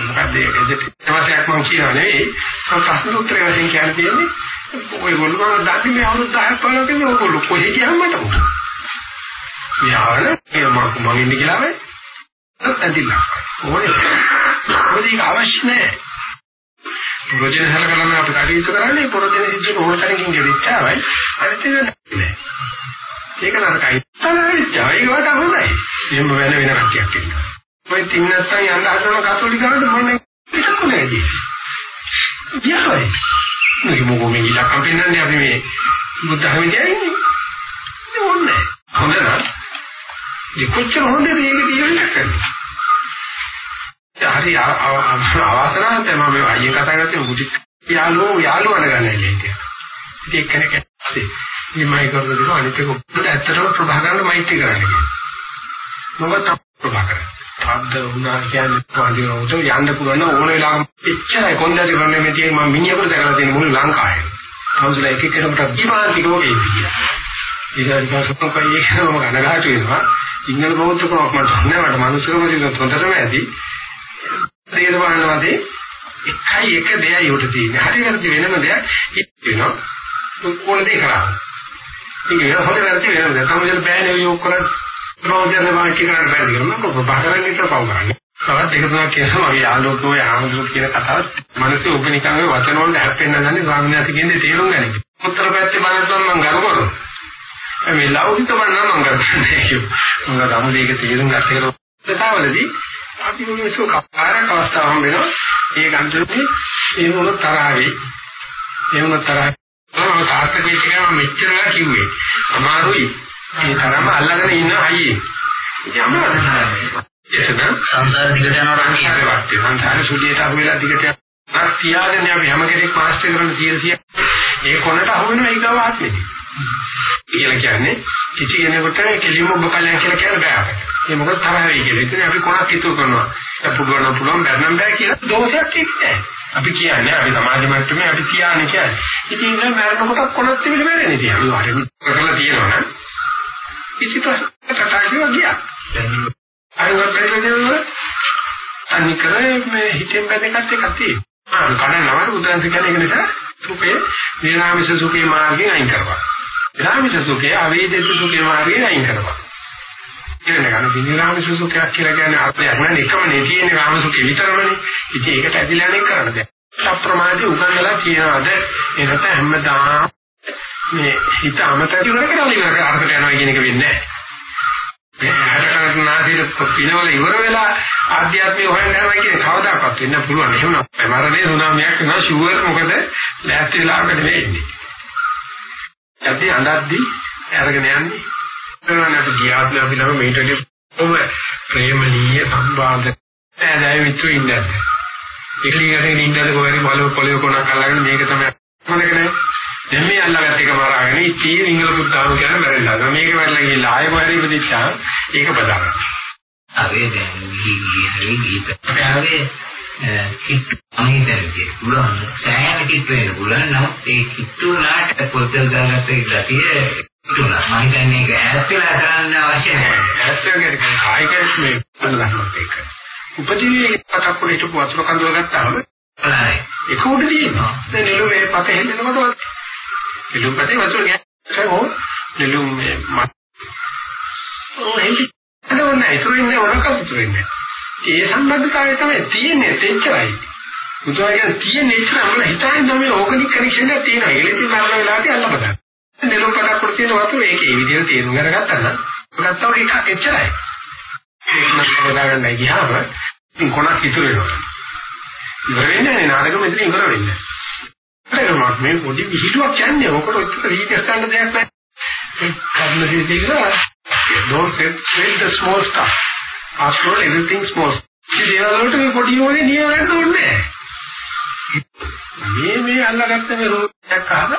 මොකද ඒකද තවසයක් මම කියනවා නෙවෙයි. මම ප්‍රශ්න උත්තරේ වශයෙන් කියන්න තියෙන්නේ ඔයගොල්ලෝ මම දන්නේ මේ අවුරුදු 10ක් 15ක් ඉන්නේ ඔයගොල්ලෝ කොහෙ ගියාම මට මොකද? මේ ආවල මම මම ඉන්නේ කියලා වෙයි. ඇදිලා. ඕනේ. මොකද ඒක අවශ්‍ය නැහැ. ප්‍රොජෙන හලකලම අපි කටයුතු කරන්නේ ප්‍රොජෙන සිද්ධ ඕන තරකින් ගෙවිච්චාවයි අනිත් එක නෑ. ඒක නරකයි. තමයි ඒක වට හොඳයි. එහෙම වෙන වෙන කට්ටියක් ඉන්නවා. ඔය තින් නැත්තම් යන්න හදන කතෝලිකවලට මොන්නේ පිටකුනේ දී. ගියායි. මේ මොකෝ මේ ඉලක්කම් පෙන්වන්නේ අපි මේ බුද්ධ ධර්ම කියන්නේ. ඒක ඕනේ. හොඳ නම්. ඒ කොච්චර හොඳද මේක දිවෙන්න කරන්නේ. හරි අවාසනාවක් තමයි මම අයියෙන් කතා කරද්දී මුටි යාළුවෝ යාළුවන ගන්නයි කියන්නේ. ඉතින් එක්කෙනෙක් ඇත්තේ මේ මයි කරලා දෙනවා අනිත් එක ඔක්කොට ඇත්තටම ප්‍රභාකරන මෛත්‍රී කරන්න කියනවා. මොකද ප්‍රභාකර. තාද්ද වුණා කියන්නේ කාන්දිනෝට යන්න පුළුවන් ඕන වෙලාවක එච්චරයි කොන්දරි කරන්නේ මේ තියෙන මම මිනිහකට දැකලා තියෙන මුළු ලංකාවේ. කවුරුල එක එක කෙනෙකුට විමානිකෝ ඒ විදිය. ඊට පස්සේ කොයි එකම ගණගාට වෙනවා. සිංහල බෞද්ධකමක් මට නැහැ මට මනුස්සකම දින හොඳටම ඇති. තේරවාන වදේ එකයි එක දෙයයි උඩ තියෙන්නේ. හරි වැරදි වෙනම දෙයක් වෙනවා. කොහොමද ඒක කරන්නේ? ඉතින් හොඳ වැරදි වෙනම දෙයක්. තමයි බෑනේ යෝග කරන්නේ. ප්‍රෝජන වාක්‍ය කරන්න බැරි කරනවා. මොකද බහරන් විතර පව කරන්නේ. තවත් දෙක තුනක් කියනවා මගේ ආලෝකෝ ආමතුරු කියන කතාවත් මනසේ ඔබ නිකන් ඔය වචන වල හැප්පෙන්න නැන්නේ ස්වාමීන් වහන්සේ කියන්නේ තේරුම් ගන්න. උත්තර පැත්තේ බලද්දී මම ගරු කරනවා. මේ ලෞකික වන්න මම කරන්නේ. මම ගමුදේක තේරුම් ගන්න කියලා. කතාවලදී අපි මොනසෝ කපාරක් අවස්ථාවක් වෙනවා. ඒ ගන්තුනේ ඒ මොන තරහවේ. ඒ මොන තරහ. මම සාර්ථක වෙච්ච ගමන් මෙච්චරලා කිව්වේ. අමාරුයි. මේ තරම අල්ලගෙන ඉන්න අයියේ. අමාරුයි. එතන සංසාර දිගට යනවා නම් සංසාරේ සුලියට අහු වෙලා දිගට යනවා. තියාගෙන අපි හැම කෙනෙක් මාස්ටර් කරන 100 ඒ කොනට අහු වෙන ඒකව ආත්මෙදී. කියලා කියන්නේ කිසි කෙනෙකුට කෙලිම ඔබ කලින් කියලා කියන්න බෑ අපිට. ඒ මොකද තරහ වෙයි කියලා. ඉතින් අපි කොනක් හිතුව කරනවා. ඒක පුළුවන් පුළුවන් බැරනම් බෑ කියලා දෝෂයක් එක්කයි. අපි කියන්නේ අපි සමාජ මට්ටමේ අපි කියන්නේ කියන්නේ. ඉතින් ඒක මරනකොට කොනක් තිබෙන්නේ බෑනේ ඉතින්. අපි වරෙන් කරලා තියෙනවනම් කිසි ප්‍රශ්නකට තාකියව ගියා. අරවත් බැලුවද අනිකරේ මේ හිතෙන් බැඳගත් එකක් තියෙනවා. ආ කන නවර උදාහරණ කියන්නේ ඒක නිසා සුපේ නිරාමිෂ සුඛේ මාර්ගයෙන් අයින් කරපන්. නිරාමිෂ සුඛේ අවේදිත සුඛේ මාර්ගයෙන් අයින් කරපන්. කියන ගන්න නිරාමිෂ සුඛයක් කියලා කියන්නේ අර්ථයක් නෑ එකමනේ තියෙන රාම සුඛේ විතරමනේ. ඉතින් ඒකට ඇදිලා නෙක් කරන්න බෑ. අප්‍රමාදී උගන්වලා කියනවාද එනත හැමදාම මේ හිත අමතක කරගෙන ඉවර කරලා අර්ථයට යනවා කියන එක වෙන්නේ නෑ. හරකනාදීට පිනවල ඉවර වෙලා ආධ්‍යාත්මික හොයන්න යනවා කියන්නේ කවදාකවත් වෙන්න පුළුවන්. එහෙම නෑ. මරණය සුනාමියක් වෙනවා ෂුවර් මොකද ලෑස්ති වෙලාවකට වෙන්නේ. අපි අඳද්දී අරගෙන යන්නේ. කරන්නේ අපි ගියාත් අපි ළම මේටදී ඔබ ප්‍රේමණීය සම්බන්ධ ඇදයි විතු ඉන්නේ. ඒකලියගෙන ඉන්නද කොහේ බලව පොළොව කොනක් අල්ලගෙන මේක තමයි මොනකනේ දැන් මේ අල්ලගත්ත එක මරාගෙන ඉතින් ඉංගල බුද්ධාම කියන මැරෙලා. මේක මැරලා ගිහලා ආයෙ මාරි ඉපදිච්චා ඒක බදාගන්න. අවේ දැන් ගිහි ගිහි ගීත. කිට්ටු අනිදර්ජේ පුළුවන් සෑහෙන කිට්ටු වෙන පුළුවන් නමුත් ඒ කිට්ටු නාට පොතල් දාගත්ත ඒ ගතිය කිට්ටුනා මම හිතන්නේ ඒක ඈත් වෙලා කරන්න අවශ්‍ය නැහැ ඈත් වෙලා කායික මේ බලන්නත් ඒක උපදීවේ පතක් පොලිට වතුර කඳුල ගත්තාම ඒක උඩ තියෙනවා දැන් නෙළුමේ පත හෙල්ලෙනකොට නෙළුම් පතේ වතුර ගෑනෝ නෙළුම් මේ මත් ඕ හෙලි නෝනේ ඉතුරු ඉන්නේ වරක ඉතුරු ඉන්නේ ඒ සම්බන්ධතාවය තමයි තියෙන්නේ එච්චරයි. බුදුහාගෙන තියෙන්නේ එච්චර අපල හිතන්නේ තමයි ඕගනික් කනෙක්ෂන් එකක් තියෙනවා. ඒකෙදි මරණ වෙලාවට අල්ල බදා. නෙළුම් පඩක් කොට තියෙන වතුර ඒක ඒ විදිහට තේරුම් අරගත්තා නම් ගත්තම ඒක එච්චරයි. ඒක නම් බදාගන්න ගියාම ඉතින් කොනක් ඉතුරු වෙනවා. ඉවර වෙන්නේ නැහැ නාටකෙ මෙතන ඉවර වෙන්නේ. ඒකමත් මේ පොඩි විහිළුවක් කියන්නේ ඔකට ඔච්චර රීතියක් ගන්න දෙයක් නැහැ. ඒ කර්ම සිද්ධියලා don't say the small stuff. After all, everything small. ඒ දේවල් වලට මේ පොඩි යෝනේ නියමන්න ඕනේ මේ මේ අල්ලගත්ත මේ රෝගයක් අහම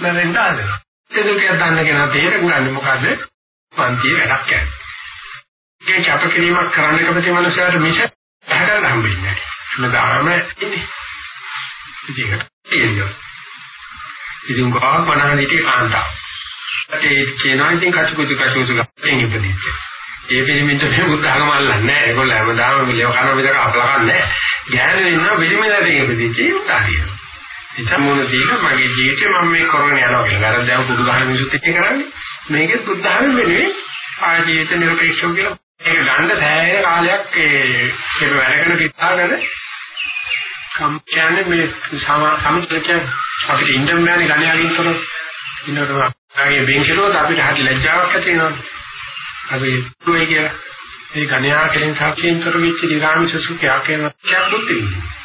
මරෙන්න ආදෙනවා. ඒක දෙයක් දන්න කෙනා තේරෙන්නේ මොකද? පන්තියේ වැඩක් යන්නේ. ඒ කැපකිරීමක් කරන්න කැමති මනුස්සයාට මිස පහකට හම්බෙන්නේ නැහැ. නදාම ඉන්නේ. ඉතින් ඒක ඉතින් ගාක් මනහන් හිටියේ කාන්තාව. ඒ කියනවා ඉතින් කචුකුචු කචුකුචු ගන්න ඉපදිච්ච. ඒ පිළිමින්ට මේ බුද්ධ ධර්ම අල්ලන්නේ නැහැ. ඒගොල්ලෝ හැමදාම ලේව කන විතර අපලා කන්නේ. ගෑනු ඉන්නවා පිළිමින්ට ඉපදිච්ච උදාහරිය. ඉතින් මොන දේක මගේ ජීවිතේ මම මේ කරගෙන යනවා කියලා. වැරද්දව බුදු දහම විසුද්ධිය කරන්නේ. මේකෙත් බුද්ධ ධර්ම වෙනුවෙන් ආ ජීවිත නිරපේක්ෂව කියලා ඒක ගන්න සෑහෙන කාලයක් ඒ ඒක වැඩගෙන පිටාගෙන කම් කියන්නේ මේ සමිතිය අපිට ඉන්ඩම් බෑනේ ගණයාගින් කරොත් ඉන්නකොට ආයේ බෙන්කරොත් අපිට හරි ලැජ්ජාවක් ඇති වෙනවා. අපි දුවේ කියලා ඒ ගණයා කෙලින් සාක්ෂියෙන් කර වෙච්ච නිරාමිෂ සුඛයක් කියන කැපුත් තියෙනවා.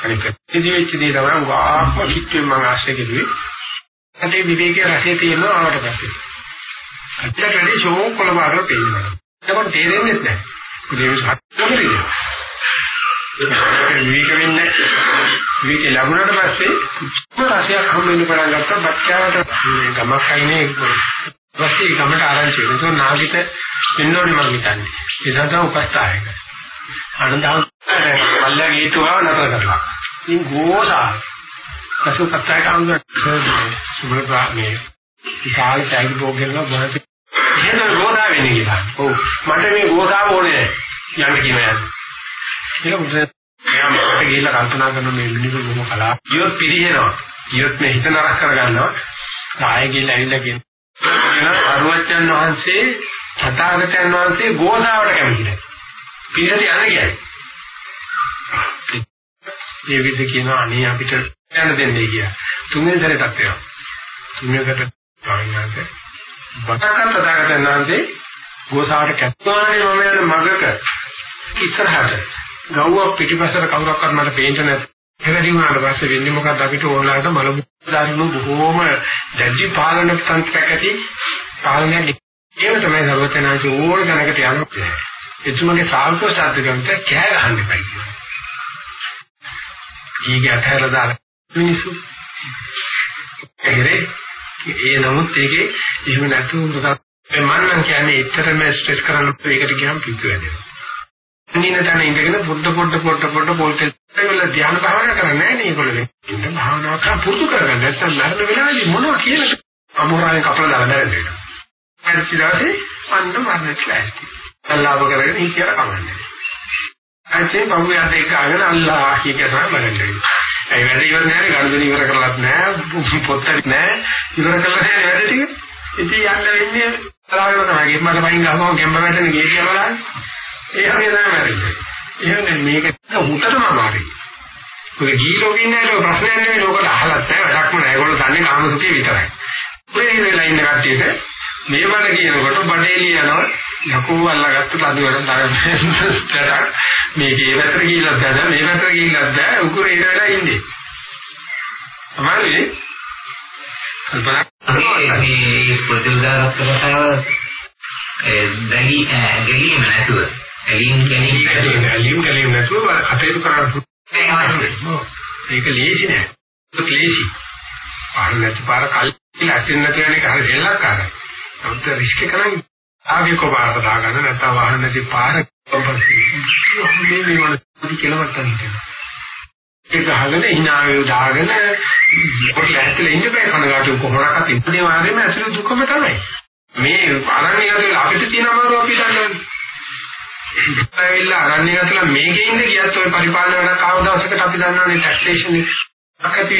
අනික ඉතින් වෙච්ච දේ තමයි ගාක්ම කිච්චෙන් මම ආශ්‍රය කෙරුවේ. අතේ විවේකයේ රසය තියෙනවා ආවට පස්සේ. අපිට වැඩි ෂෝක් කොළපාරව පේනවා. ඒකට තේරෙන්නේ නැහැ. උදේ හත්තරේ විවේක වෙන්නේ විවේක ලැබුණාට පස්සේ පුදුම රසයක් හම් වෙන්න පටන් ගත්තා බච්චාවට මේ ගමක් අයිනේ ඊපස්සේ ගමට ආරංචි වෙනවා නාගිත එන්නෝනේ මම හිතන්නේ ඒ සඳහා උපස්ථායක අනන්තම් මල්ලා ගේතුවා නතර කරලා ඉතින් ගෝසා පසු උපස්ථායක අනුගත සුබ්‍රා මේ විශාල ටැග් බෝගෙල්ල බහපි එහෙනම් ගෝසා වෙන්නේ කියලා. ඔව්. මට මේ ගෝසා ඕනේ යන්න කියනවා ඒක උදේ එයා මට ගිහිල්ලා කල්පනා කරන මේ මිනිස්සු මොන කලාව. ඊයොත් පිළිහෙනවා. ඊයොත් මේ හිත නරක කරගන්නවා. ආයෙ ගිහිල්ලා ඇවිල්ලා කියන අරුවච්චන් වහන්සේ තථාගතයන් වහන්සේ ගෝදාවට කැමති නැහැ. පිළිහෙට යන්න කියන්නේ. මේ විදිහ කියනවා අනේ අපිට යන්න දෙන්නේ කියලා. තුන්වෙනි සැරේටත් වෙනවා. තුන්වෙනිකට ගාමිනාගේ බටකට තථාගතයන් වහන්සේ ගෝසාවට කැප්පානේ මම යන මගක ඉස්සරහට ගව්වක් පිටිපස්සට කවුරක්වත් මට පේන්නේ නැහැ. එවැනි වුණාට පස්සේ වෙන්නේ මොකක්ද අපිට ඕනලාට මල මුදාරිනු බොහෝම දැඩි පාලන තන්ත්‍රයක් ඇති පාලනයක් ඒව තමයි සර්වතනාංශ ඕන දැනකට යනවා. එතුමගේ සාල්කෝ සාධකන්ත කෑ ගහන්න එපා කියනවා. ඊගේ අතහැරලා දාලා මිනිස්සු ඒරේ ඒ නමුත් ඒකේ එහෙම නැතුව මම නම් කියන්නේ ඇත්තටම ස්ට්‍රෙස් කරන්න ඒකට ගියාම පිටු වෙනවා. නින තැන ඉඳගෙන පොඩ පොඩ පොඩ පොඩ පොල්ට ඒගොල්ල ධ්‍යාන භාවනා කරන්නේ නැහැ නේ ඒගොල්ලෝ. ඉන්න භාවනාව කරා පුරුදු කරගන්න නැත්නම් මරණ වෙලාවේදී මොනවා කියලා අමෝරාවෙන් කපලා දාලා මැරෙන්නේ. හරි ඉතින් අන්න මරණට ලෑස්ති. අල්ලාහ් කරගෙන ඉ කියලා කමන්නේ. අන්තිම බහුවයන්ට එක අගෙන අල්ලාහ් කිය කියලා මරන්නේ. ඒ වැඩ ඉවර නැහැ ගණන් ඉවර කරලත් නැහැ පොත්තරි නැහැ ඉවර කරලා නැහැ වැඩ ටික. ඉතින් යන්න වෙන්නේ අලාගෙන තමයි. ගෙම්මට වයින් ගහම ගෙම්ම වැටෙන ගේ කියලා බලන්න. ඒ වගේ තමයි මැරෙන්නේ. එහෙනම් මේක උතරම අමාරුයි. ඔය ගීලෝකේ ඉන්න අය ප්‍රශ්නයක් නෙවෙයි ලෝකෙට අහලත් නැහැ වැඩක්ම නැහැ. ඒගොල්ලෝ දන්නේ කාම සුඛේ විතරයි. ඔය ඉඳලා ඉන්න කට්ටියට මේ වල කියනකොට බඩේලිය යනවා යකෝ අල්ලගත්ත බඩුවට තරම් මේකේ වැතර ගිහිල්ලා බෑ මේ වැතර ගිහිල්ලා බෑ උකුරේ ඉඳලා ඉන්නේ. තමයි කල්පනා මේ පොදුදාරක් කතාව ඒ දැලි ගැලීම නැතුව ඇලීම් ගැනීම නැතුව ඇලීම් ගැනීම නැතුව කටයුතු කරන්න ඒක ලේසි නෑ. ඒක ලේසි. පාර නැති පාර කල්පිලා ඇතින් නැති වෙන එක හරි දෙලක්කාරයි. නමුත් රිස්ක් කරන්නේ ආගේ කොබාට දාගන්න නැත්නම් වාහන නැති පාර මේ මේ වල කිලෝමීටර් තියෙනවා. ඒක අහගෙන hinaවේ දාගෙන පොඩි ඇතුලේ ඉන්න බෑ කනගාටු කොහොමරක්වත් ඉන්නේ වාරෙම ඇතුලේ දුකම තමයි. මේ අරන්නේ ඇතුලේ අපිට තියෙන අමාරුව අපි දන්නවනේ. ඇවිල්ලා අරන්නේ ගතලා මේකේ ඉන්න ගියත් ඔය පරිපාලන වැඩක් ආව දවසකට අපි දන්නවනේ ටැක්සේෂන් එක. අකති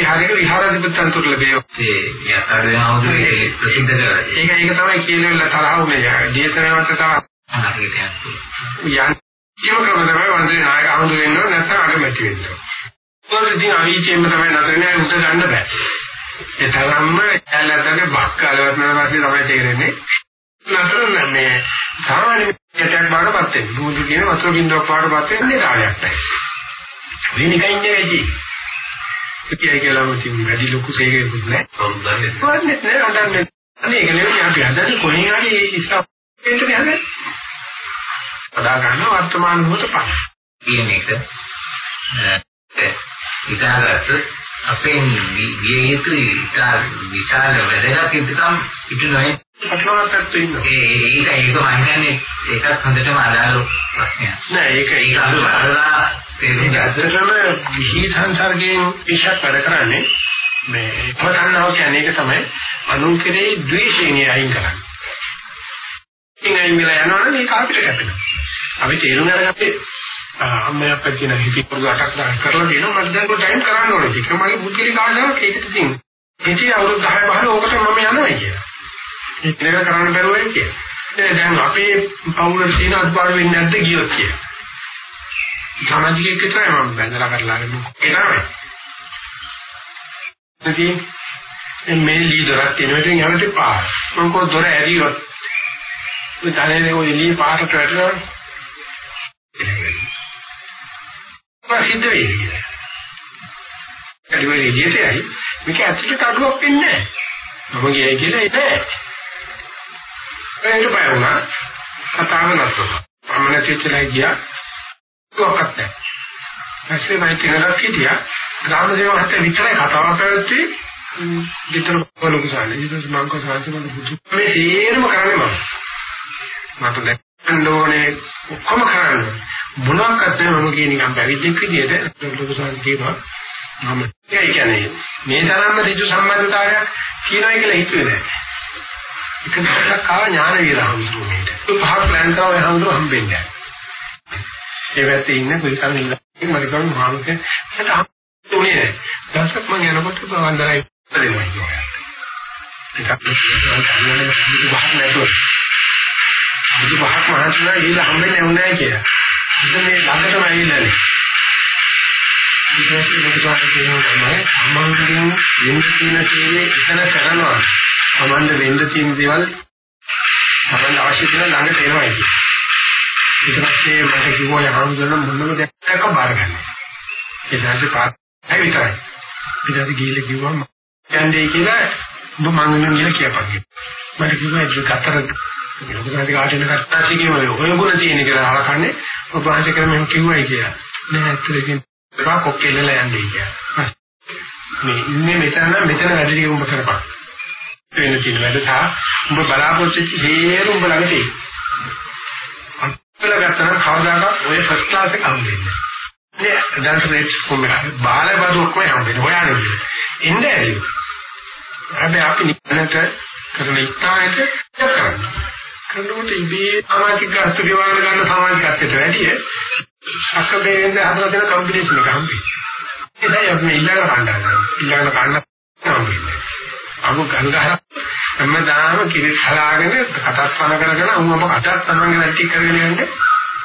තුල ලැබෙව. ඒ යතරේ ආවුදේ ප්‍රසිද්ධ කරලා. ඒක ඒක තමයි කියලෙල්ල තරහ උනේ. දීතරේවට තමයි අනාගතයක්. යන් කිම ක්‍රම තමයි වන්දේ නායක ආමුදු වෙන්න ඕන නැත්නම් අගමැති වෙන්න. පොරදී අවීචෙම තමයි නතරනේ උත ගන්න බෑ. ඒ තරම්ම ඇලතගේ බක්කාලවත් නැවසේ තමයි තේරෙන්නේ. නතර මේ සාමාන්‍ය යටක් බාඩපත් වෙන්නේ. බුදු කියන වතුර බින්දුවක් බාඩපත් වෙන්නේ කාලයක් නැහැ. වෙනිකයි ඉන්නේ වැඩි. කිය කියලා මුතින් වැඩි ලොකු සේකෙකුත් නැහැ. සම්බන්ධනේ. වන්නේ නැහැ අඬන්නේ. අනේ ඒක නෙවෙයි අපි හදන්නේ කොහෙන් හරි ඉස්සක් වෙන්න හදන්නේ. අදා ගන්න වර්තමාන මොහොත පහ. කියන එක ඉතාලට අපෙන් විය යුතු ඉතා විශාල වැදගත් යුතුකම් ඉටු නැහැ අටලොස්සක් තියෙනවා. ඒ ඒක ඒක මම කියන්නේ ඒකත් හොඳටම අදාළ ප්‍රශ්නයක්. නෑ ඒක ඒක අදාළලා ඒක ඇත්තටම ගිහි සංසර්ගයෙන් විශේෂ වැඩ කරන්නේ මේ තණ්හාව කියන්නේ ඒක තමයි අනුන් කෙරේ ද්වේෂයෙන් අයින් කරන්නේ. ඉතින් මෙලා යනවනම් ඒක අපිට කැපෙනවා. අපි තේරුම් අරගත්තේ අම්මා අප්පා කියන හිතේ පොඩි අටක් දාන කරලා දෙනවා මට දැන් කො ටයිම් කරන්න ඕනේ. ඒක මගේ බුද්ධිලි කාර්යයක් ඒකට තියෙන. ඉතින් අවුරුදු 10 15 ඕකට මම යනවා කියලා. ඒක කරන්න බැරුව වෙයි කියලා. දැන් අපේ පවුලේ තියෙන අත්පාඩු වෙන්නේ නැද්ද කියොත් කියලා. සමාජිකයෙක් විතරයි මම බැඳලා කරලා ගන්න. ඒ තමයි. ඉතින් මේ ලීඩරක් කෙනෙකුට යන්නට පාර. මම කො දොර ඇරියොත් මේ තනේ ඔය එළිය පාරට වැටෙනවා. ප්‍රසිද්ධ වෙයි. ඒ වෙලේ එළියටයි මේක ඇත්තට කඩුවක් වෙන්නේ නැහැ. මම ගියයි කියලා ඒක නෑ. ඒක බය වුණා. කතාව නතර. මම නැතිචලා ගියා. කොහොක්වත් නැහැ. ඇස්සේ මම කෙනෙක් හිටියා. ග්‍රාම සේවා හත විතරයි කතාවක් පැවැත්වී විතර බලුක සාලේ ඊට පස්සේ මම කෝ සාන්ති මම බුදු මේ හේරම කරන්නේ මම මට දැක්කන්න ඕනේ. ඔක්කොම කරන්නේ. මොනවාක්වත් නැහැ. මම කියන නිකන් පැවිද්දෙක් විදියට ලොකු සාන්ති කියනවා. මම ඒ කියන්නේ. මේ තරම්ම ඍජු සම්බන්ධතාවයක් කියනවා කියලා හිතුවේ නැහැ. එක දවසක් ආව ඥාන වීරහඳුනේට පහක් ප්ලෑන් කරලා ඒ හඳුර හම්බෙන්නේ ඒ පැත්තේ ඉන්න පිළිකම් ඉන්න මම ගමු මහානුකේ මට උනේ නැහැ. දවසක් මම යනකොට වන්දනයි දෙනවා කියනවා. ටිකක් බහක් නැතුව. බුදු බහක් මහන්සිලා ඊළ හම්බෙන්නේ නැහැ කියලා. ඉතින් මේ ළඟටම ඇවිල්ලා නේ. ඊට පස්සේ මොකද කියන්නේ අම්මන්ගෙන් වෙන්න තියෙන කීයේ ඉතන කරනවා. අමන්න වෙන්න තියෙන දේවල් තමයි අවශ්‍ය කරන ළඟට එනවා කියන්නේ. ඊට පස්සේ මට කිව්වා යහම්සන මොනම දෙයක් බාර ගන්න. ඒ දැන්සේ පාත් ඇයි විතරයි. ඊට පස්සේ ගිහිල්ලා කිව්වා යන්නේ කියලා ඔබ මං වෙන කියලා කියපන්. මට කිව්වා ඒක අතර ලොකුනාදී කාටින කට්ටාසි කියමනේ ඔය ගුණ තියෙන කියලා අහකන්නේ ඔබ වහන්සේ කරා මම කිව්වයි කියලා. නෑ ඇත්තටම ඒක කොක්කෙල්ලලා යන්නේ කියලා. මේ ඉන්නේ මෙතන මෙතන වැඩි ටික උඹ කරපන්. වෙන තියෙන වැඩ සහ උඹ බලාපොරොත්තු වෙච්ච හේරු උඹ ළඟ තියෙනවා. අන්තිමට ගත්තම කවදාකවත් ඔය ෆස්ට් ක්ලාස් එක හම්බෙන්නේ නෑ. නෑ දැන් රේට් කොහොමද? බාල බඩු ඔක්කොම හම්බෙන්නේ. හොයන්නේ. එන්නේ ඇයි? හැබැයි අපි නිකනට කරන ඉස්තානට කරන්නේ. කරනකොට ඉබේ සමාජික අර්ථ ගෙවන්න ගන්න සමාජිකත්වයට වැඩිය සැකබේෙන්ද හදලා දෙන කම්බිනේෂන් එක හම්බෙන්නේ. ඒකයි අපි ඊළඟ කණ්ඩායම. ඊළඟ කණ්ඩායම හම්බෙන්නේ. අමු ගංගා හැමදාම කිරි හලාගෙන කතාස්පන කරගෙන අමු අප කතාස් තමන්ගේ නැටි කරගෙන යන්නේ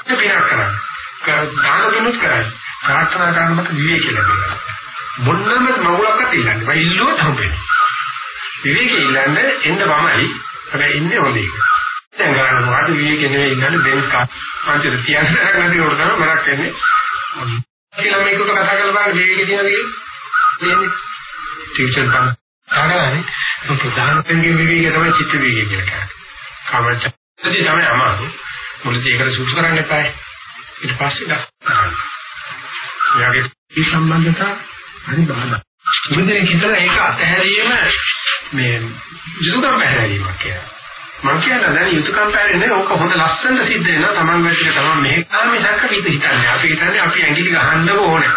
පිනක් කරන්නේ. දාන දුනුත් කරන්නේ. ප්‍රාර්ථනා කරනකොට විවේක ලැබෙනවා. මොන්නම මගුලක්වත් ඉල්ලන්නේ. මම ඉල්ලුවොත් හම්බෙන්නේ. විවේකී ඉල්ලන්නේ එන්න වමයි. හැබැයි ඉන්නේ හොඳේ. දැන් ගන්න වාට විවේකී නෙවෙයි ඉන්නන්නේ බෙන්ස් කාර්. අන්තිමට තියන්න නැති උඩ තමයි මරක් වෙන්නේ. කියලා මේකට කතා කරලා බලන්න විවේකී දිනවල කියන්නේ. ටීචර් බං කාරණානේ ප්‍රධාන පෙන්ගේ විවේකී තමයි චිත්ත විවේකී කියලා කියන්නේ. කාමච්ඡන්දේ තමයි අමාරු. මුලදී ඒකට සුසු කරන්න එපායි. ඊට පස්සේ දක්වන්න. එයාගේ සම්බන්ධතා හරි බාධා. මුදේ හිතන ඒක අතහැරීම මේ යුතුයකම් පැහැරීමක් කියලා. මම කියනවා දැන් යුතුයකම් පැහැරෙන්නේ ඕක හොඳ ලස්සනට සිද්ධ වෙනවා Taman වැටිලා Taman මෙහෙ කාමේ සැක පිට හිතන්නේ. අපි හිතන්නේ අපි ඇඟිලි ගහන්න ඕනේ.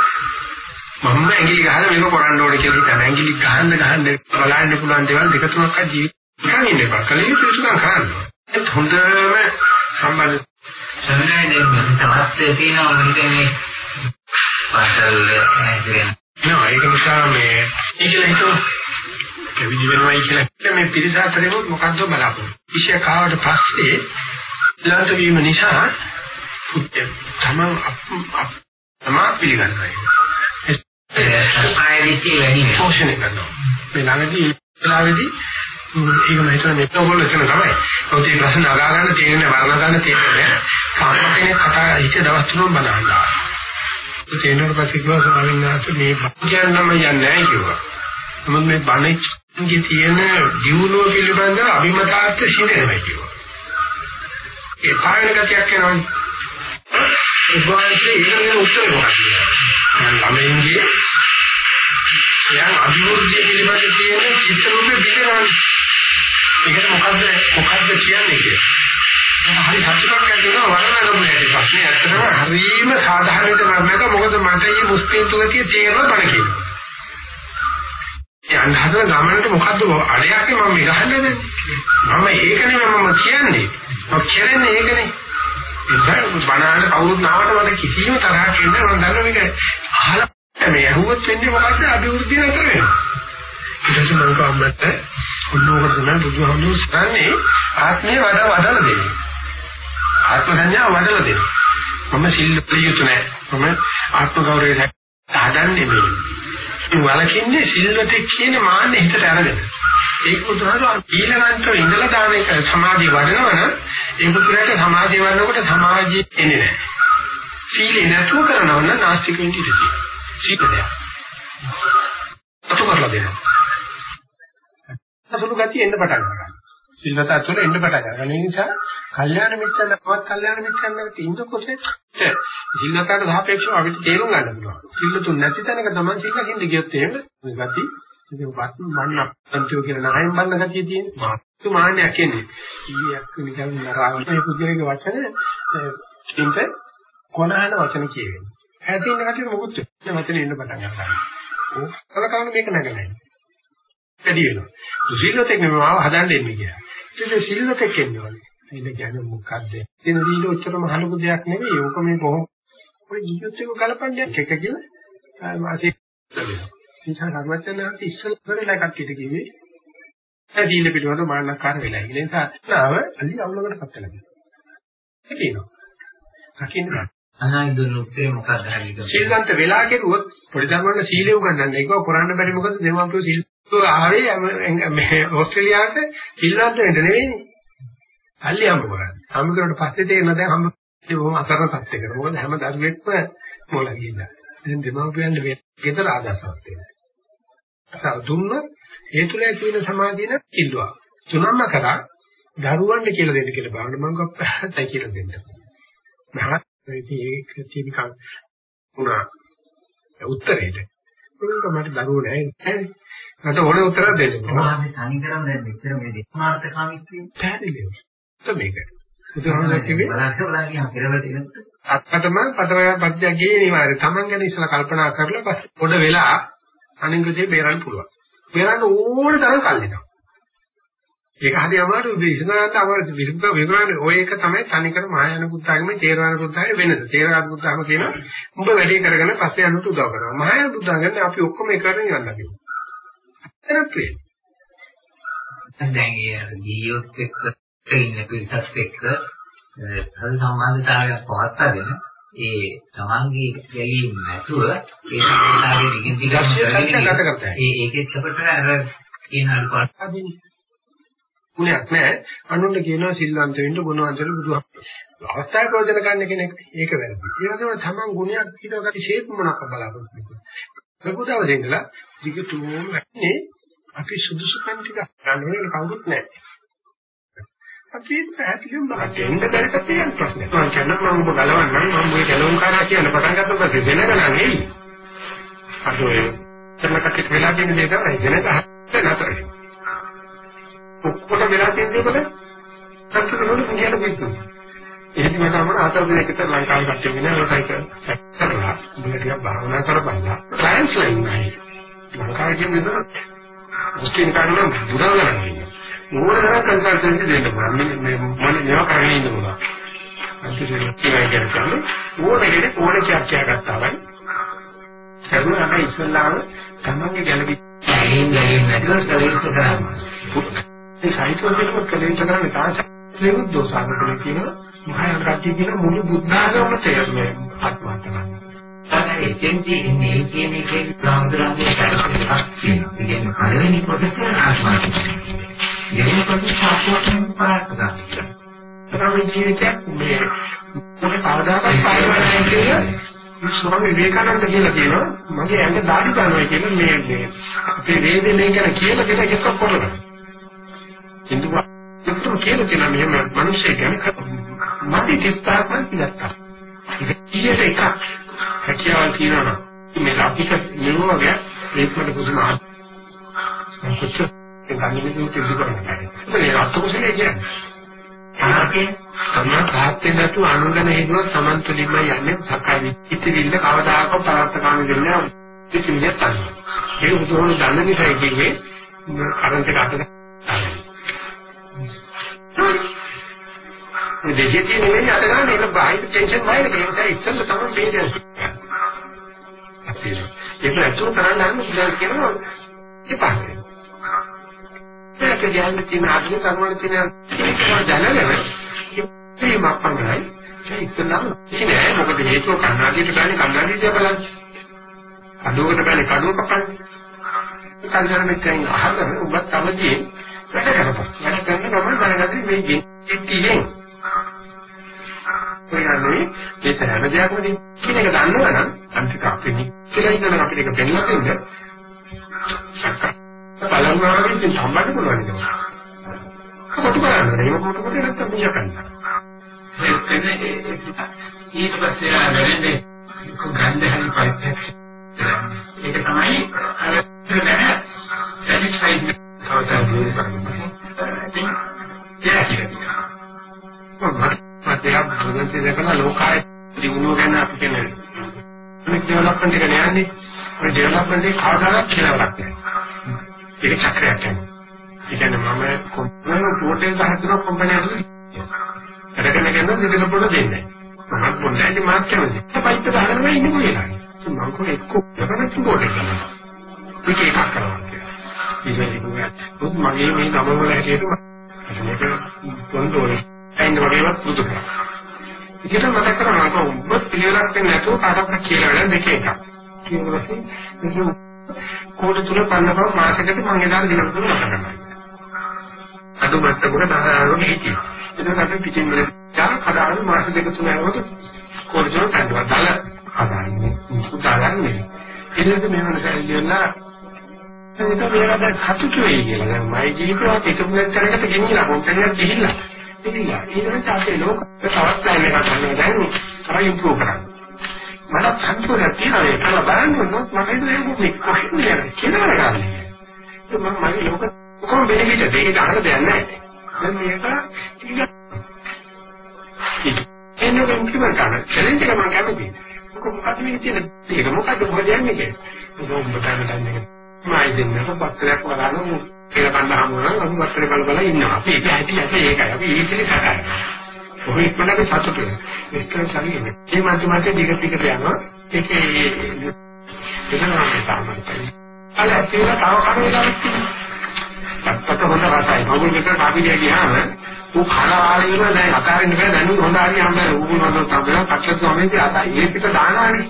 මම ඇඟිලි ගහලා මේක කරන්න ඕනේ කියලා හිතන ඇඟිලි ගහන්න ගහන්න බලන්න පුළුවන් දේවල් දෙක තුනක් ජීවිතේ ඉන්න එපා. කලින් යුතුයකම් කරන්න. ඒත් හොඳම සම්බන්ධ සමනයි දැන් තවස්සේ තියෙනවා මම හිතන්නේ පාසල් ඇතුලේ නෑ ඒක නිසා මේ ඒකල හිතුව කවිදි වෙනවයි කියලා මේ පිරිස අතරේ මොකද්ද බලාපොරොත්තු. විෂය කාවට පස්සේ ලාන්ත වීම නිසා පුත්‍ය තමන් තමා පිළිගන්නවා. ආයෙදි වැඩි පෝෂණය කරනවා. මේ ළඟදී වෙලාවේදී ඒක මම හිතන්නේ මෙතන වල එතන තමයි. ඔතේ මේ ප්‍රශ්න අගා ගන්න තේරෙන්නේ වර්ණ ගන්න. කාම කෙනෙක් කතා හිත දවස් තුනක් බලනවා. තේනවට පස්සේ කිව්වා ස්වාමීන් වහන්සේ මේ බණ්ඩයන්ම යන්නේ නැහැ කිව්වා. නමුත් මේ බණෙක්ගේ තියෙන ජීවනෝ පිළිබඳ අභිමතාර්ථ සිදෙනවා කිව්වා. ඒ පායන ගතියක් එනවා. ඒ වාසේ ඊළඟ උත්තර මොකක්ද? ළමයින්ගේ යම් අභිවෘද්ධිය පිළිබඳ තියෙන චිත්ත රූපේ පිටරනවා. ඒකට මොකද්ද මොකද්ද කියන්නේ කියලා. හරි සතුටක් ඇති වෙනවා වරණගමනේ ප්‍රශ්නේ ඇත්තටම හරිම සාධාරණ ධර්මයක මොකද මට මේ මුස්පීන්තු ගතිය තේරෙන්න බණ කියනවා. යන්න හදන ගමනට මොකද්ද අඩයක් මම මේ ගහන්නේ මම ඒක නෙමෙයි මම කියන්නේ. මම කියන්නේ ඒකනේ. ඒක බණාන කවුරුත් නාවට මට කිසිම තරහක් එන්නේ මම දන්නවා මේක අහලා මේ ඇහුවොත් වෙන්නේ මොකද්ද? අභිවෘද්ධිය නතර වෙනවා. ඊට පස්සේ මම කම්මැත්ත ඔන්නෝකට තමයි බුදුහාමුදුරු සරන්නේ ආත්මය වඩා වඩලා දෙන්නේ. ආත්ම සංඥා වඩලා දෙන්නේ. මම සිල් ප්‍රියුතු නැහැ. මම ආත්ම ගෞරවය හදන්නේ මේ. ඒ වලකින්නේ සිල්වතේ කියන මාන්නේ හිතට අරගෙන. ඒක බුදුහාමුදුරු ඊළඟට ඉඳලා දාන එක සමාධිය වඩනවනම් ඒ පුදුරට සමාධිය වඩනකොට සමාධිය එන්නේ නැහැ. සීලේ නැතුව කරනවා නම් නාස්තික වෙන්න ඉඩ තියෙනවා. සීලය අතු කරලා දෙනවා. අසුළු ගතිය එන්න පටන් ගන්නවා. සිල්වත අතුල එන්න පටන් ගන්නවා. ඒ නිසා කල්යාණ මිත්‍රයන් තවත් කල්යාණ මිත්‍රයන් ළඟ ඉන්නකොට සිල්වතට සාපේක්ෂව අපිට තේරුම් ගන්න පුළුවන්. සිල්වතුන් නැති තැනක තමයි සිල්ලකින්ද ගියොත් එහෙම මේ ගති ඉතින් වත් මන්න අන්තිම කියලා නහයෙන් බන්න ගතිය තියෙන්නේ. මාතු මාන්නයක් එන්නේ. ඊයක් නිකන් නරාවනේ පුදුරේ වචන ඉන්ට කොනහන වචන කියවෙන්නේ. හැදින්න කටියට මොකුත් වෙන වචන එන්න පටන් ගන්නවා. ඕක කලකවන්න මේක නැගලා. වැඩි වෙනවා. සිල්වතෙක් නෙමෙයි හදන්න එන්නේ කියලා. ඒක සිල්වතෙක් එන්නවනේ. ඒක කියන්නේ මොකද්ද? එන දීල ඔච්චරම හලුකු දෙයක් නෙවෙයි. ඕක මේ කොහොම ඔය ජීවිත ගලපන්නේ එක කියලා මාසෙ වෙනවා. නිසා කර්මචනාන්ත ඉස්සල් කරලා කට්ටියට කිව්වේ ඇදීල පිටවල මානකාර වෙලා. ඒ නිසා නාව අලි අවුලකට පත් වෙලා. ඒක කියනවා. රකින්න දුන්න උත්තරේ මොකක්ද හරියට? ශ්‍රීලංක වෙලා කෙරුවොත් පොඩි දරුවන්ට සීලෙ උගන්වන්න. ඒක කරන්න බැරි මොකද දෙමාපියෝ සීල් ආවේ මේ ඕස්ට්‍රේලියාවට ශ්‍රීලංක වෙන්න නෙවෙයිනේ. අල්ලි හම්බ කරන්නේ. හම්බ කරුවට පස්සේ තේරෙන දැන් හම්බ බොහොම අසරණ තත්යකට. මොකද හැම දරුවෙක්ම මොළ ගිහිල්ලා. දැන් දෙමාපියන්ට මේ ගෙදර ආදර්ශවත් වෙනවා. අසල් දුන්න ඒ තුල ඇති වෙන සමාධියන කිල්ලුවා. තුනම කරා දරුවන්ට කියලා දෙන්න කියලා බලන්න මම ගොප්පහතයි කියලා දෙන්න. මහත් ඒක තියෙනිකන් උනා උත්තරේට. ඒක මට දරුවෝ නැහැ. මට ඕනේ උත්තරයක් දෙන්න. මොනවද කරන් දැන් මෙච්චර මේ දෙමාර්ථකාමීත්වය පැහැදිලිව. මේක. උදාහරණයක් කිව්වේ බලන්න කියන පෙරවල තියෙන අත්කටම පතවය පද්‍යයක් ගේ නිවාරය. Taman ගැන ඉස්සලා කල්පනා කරලා පස්සේ පොඩ වෙලා අනිංගදේ බේරන්න පුළුවන්. බේරන්න ඕන තරම් කල් දෙනවා. ඒක හරි අමාරු විශ්නාත අමාරු විරුද්ධ විග්‍රහනේ ඔය එක තමයි තනිකර මහායාන බුද්ධාගමේ තේරවාද බුද්ධාගමේ වෙනස. තේරවාද බුද්ධාගම කියන උඹ වැඩේ කරගෙන පස්සේ යන්නට උදව් කරනවා. මහායාන බුද්ධාගමේ අපි ඔක්කොම එක කරගෙන යන්න දකිමු. එතනත් වේ. දැන් ඒ ගියොත් එක්ක ඉන්න පිරිසත් එක්ක සම්බන්ධතාවයක් පවත්වාගෙන ඒ තමන්ගේ ගැලීම් නැතුව ඒ සංස්කාරයේ දිගින් දිගට ඒ ඒකෙත් අපිට අර කියන අනුපාතදී ගුණයක් නැහැ. අනුන්ට කියනවා සිල්වන්ත වෙන්න ගුණවන්ත වෙන්න බුදුහාමුදුරුවෝ. අවස්ථාවේ ප්‍රයෝජන ගන්න කෙනෙක් ඒක වැරදි. ඒ වගේම තමන් ගුණයක් හිතවකට ෂේප් මොනක් බලාපොරොත්තු වෙන්නේ. ප්‍රබුදව දෙන්නලා දිගටම නැන්නේ අපි සුදුසුකම් ටික ගන්න වෙන කවුරුත් නැහැ. අපි පැහැදිලිවම බලන්න බැරිට තියෙන ප්‍රශ්නේ. මම කියනවා මම ඔබ ගලවන්නම් මම මේ ගැලවුම් කරා කියන පටන් ගත්ත පස්සේ වෙනකන් නෙයි. අද ඔය තමකට වෙලා තියෙන දේ තමයි වෙනක නතර වෙනවා. ඔක්කොට වෙලා තියෙන දේ වල සත්‍යවල කියන දෙයක්. එහෙම තමයි අතර දෙකට ලංකාවේ කට්ටිය වෙන ඒකයික කරලා මුලටිය භාවනා කරපන්නා සයන්ස් ලයින් නැහැ. ලංකාවේ කියන විදිහට මුස්ලිම් කන්න බුදුරජාණන් ඕනතරම් කන්සල්ටන්සි දෙන්න පුළුවන්. මේ මම මේවා කරගෙන ඉන්න පුළුවන්. අන්තිමට ඉතිරි කරගන්න ඕනෙ කෙනෙක් ඕනෙ කියක් කියාගත්තා වයි. කරුණ අපි ඉස්සල්ලාම තමන්ගේ ගැළවි ඇයින් ගැලීම නැතුව කලේශ කරනවා. ඒ සාහිත්‍යවලට කලේශ කරන්නේ තාසලෙ දෝසාවකල කියන මහා කට්ටිය කියන මුළු බුද්ධ ආගම තේරෙන්නේ ආත්මහත්‍යා. තමයි එතෙන්දී ඉන්නේ කියන එකේ ප්‍රාන්තරාගේ කාර්යයක් තියෙනවා. ඒ කියන්නේ පළවෙනි කොටස ආත්මහත්‍යා. දෙවෙනි කොටස සාක්ෂාත්ම පාරකට. තමයි ජීවිතයක් මේ මොකද කවදාකවත් පාරවන්නේ කියලා ස්වාමී විවේකානන්ද කියලා කියනවා මගේ ඇඟ දාඩි ගන්නවා කියලා මේ මේ අපේ වේදනේ ගැන කියලා කියලා එකක් කරනවා. කින්තු කින්තු කියලා කියන මෙහෙම මිනිස්සු ගැන මට කිස්තාවක් කියත්තා. ඒක කීයට එකක් හැකියාවල් තියෙනවා. මේ ලෞකික නිරෝධය ඒකකට පුදුම කොච්චර ඒක අනිවිදුත් ඉදිරිපත් කරනවා. ඒක අත්කුසලයේ කියන්නේ. ආකේ තමයි තාත්තේ නැතු අනුගම හේතුව සමන් තුලින්ම යන්නේ සකයි විචිතිවිල්ල කවදාකවත් පරාර්ථකාමී වෙන්නේ නැහැ. ඒක නියත තමයි. ඒක උතුරන දන්න නිසා කිව්වේ කරන්ට් එක අතට මේ දෙකේ නෙමෙයි අත ගන්න ඒක බාහිර ටෙන්ෂන් වයින් ඒ නිසා ඉස්සෙල්ල තමයි පේජස්. ඒක ඇතුළත කරන්න නම් ඉතින් කියනවා ඉපාස්සේ. ඒක කියන්නේ තියෙන ආධුනික කර්මවල තියෙන දැනගෙන ඉතින් මප්පන්නයි ඒ ඉස්සෙල්ලම ඉන්නේ මොකද හේතුව කන්නාඩියට ගන්නේ කන්නාඩියට බලන්න. කඩුවකට ගන්නේ කඩුව කපන්නේ. කල්යරෙන් අහගෙන ඔබත් අවදී වැඩ කරපන්. වැඩ කරන ගමන් දැනගන්න මේ ජීවිතයේ කියන්නේ මේ හැම දෙයක්ම කියන එක දන්නවනම් අන්තික අපේ නිච්චලා ඉඳලා අපිට ඒක පෙන්නලා දෙන්න බලන්නාගේ සම්බන්ධ පුළුවන් නේද? කොටු කරන්නේ ඒක කොටු කරේ නැත්තම් මිය ගන්න. ඊට පස්සේ ආවෙන්නේ ගන්ධ හරි පරිත්‍යාග. ඒක තමයි අර දැන සැටිස්ෆයිඩ් කවදා දුර කරන්නේ. ඒක කියන්නේ. මතයක් බුදුන්සේ දැකලා ලෝකාය දිනුව ගැන අපි කියන්නේ මේ ඩෙවලොප්මන්ට් එක නෑනේ ඒ ඩෙවලොප්මන්ට් එක කවදාවත් කියලා නැහැ ඒක චක්‍රයක් කියන්නේ ඒ කියන්නේ මම කොම්පැනි පොටේ ගහන කොම්පැනි ඇතුලේ වැඩගෙන කරන දෙදෙන පොඩ දෙන්නේ මම පොඩ්ඩක් මාත් කැමති පයිප් ගහගෙන මම ඉන්නේ කොහෙද මම කොහේ එක්ක ලබන පොඩේ කරනවා මේක එකක් කරනවා කියලා ඉතින් මගේ මේ ගම වල හැටියට මේක පොන්තෝනේ ඇයින්ද වගේවත් පුදු කරා. ඒකට මතක් කරගන්න ඔබ පිළිවෙලක් දෙන්නේ නැතුව කාටවත් කියලා වැඩ දෙක එකක්. කියනවාසේ මේක කෝඩ තුල පන්නපුව මාසයකට මම එදාට දිනන තුන මතක කරනවා. අද මත්තක 10 හිටියි. ඒක අපි පිටින් වල යා කඩාගෙන මාස දෙක තුන යනකොට කෝඩ තුල පන්නවා. දාලා හදාන්නේ. උදාහරණයක්. ඊළඟට මේ වෙනසයි කියනවා ඒක මේකට සතුටු වෙයි කියලා. දැන් මගේ ජීවිතවත් එකම කරකට ගෙනියලා කොම්පැනියක් ගිහිල්ලා ඉතිලා ඊට පස්සේ ලෝක තවත් ප්ලෑන් එකක් ගන්නවා දැන් තව ඉම්ප්‍රූව් කරන්න. මට සම්පූර්ණ තියෙනවා ඒක බලන්න ඕනොත් මම ඒක මේ කොහෙන්ද යන්නේ කියලා ගන්න. ඒක මම මගේ ලෝක කොහොම බෙනෙවිට දෙක අහලා දෙයක් නැහැ. දැන් මේක ටික එන්නක ඉම්ප්ලිමන්ට් කරන චැලෙන්ජ් එක මම කැමතියි. මොකද මේ තියෙන ඒක මොකද්ද මොකද යන්නේ කියලා. ඒක උඹ ගන්න දන්නේ. මම දෙන්නක පත්‍රයක් වරාගෙන ඒක කන්න හමුනා අපි වත්තර බල බල ඉන්නවා. අපි ඒක ඇති ඇති ඒකයි. අපි ඊසිලි සකයි. ඔහොම ඉක්මනට සතුටු වෙනවා. විස්තර ශරීරෙ. මේ මාත් මාත් දිග දිගට යනවා. ඒකේ එනවා මේ තමයි. අල ඒක තව කරුණක් අත්තට හොඳ රසයි. මොකද මේක කාපිලිය ගියාම ඌ කන ආරියම දැන් අතාරින්න බෑ දැන් හොඳ හරි හැම ඌ හොඳ තමයි පක්ෂත් ගමනේ අත ඒ පිට දානවානේ.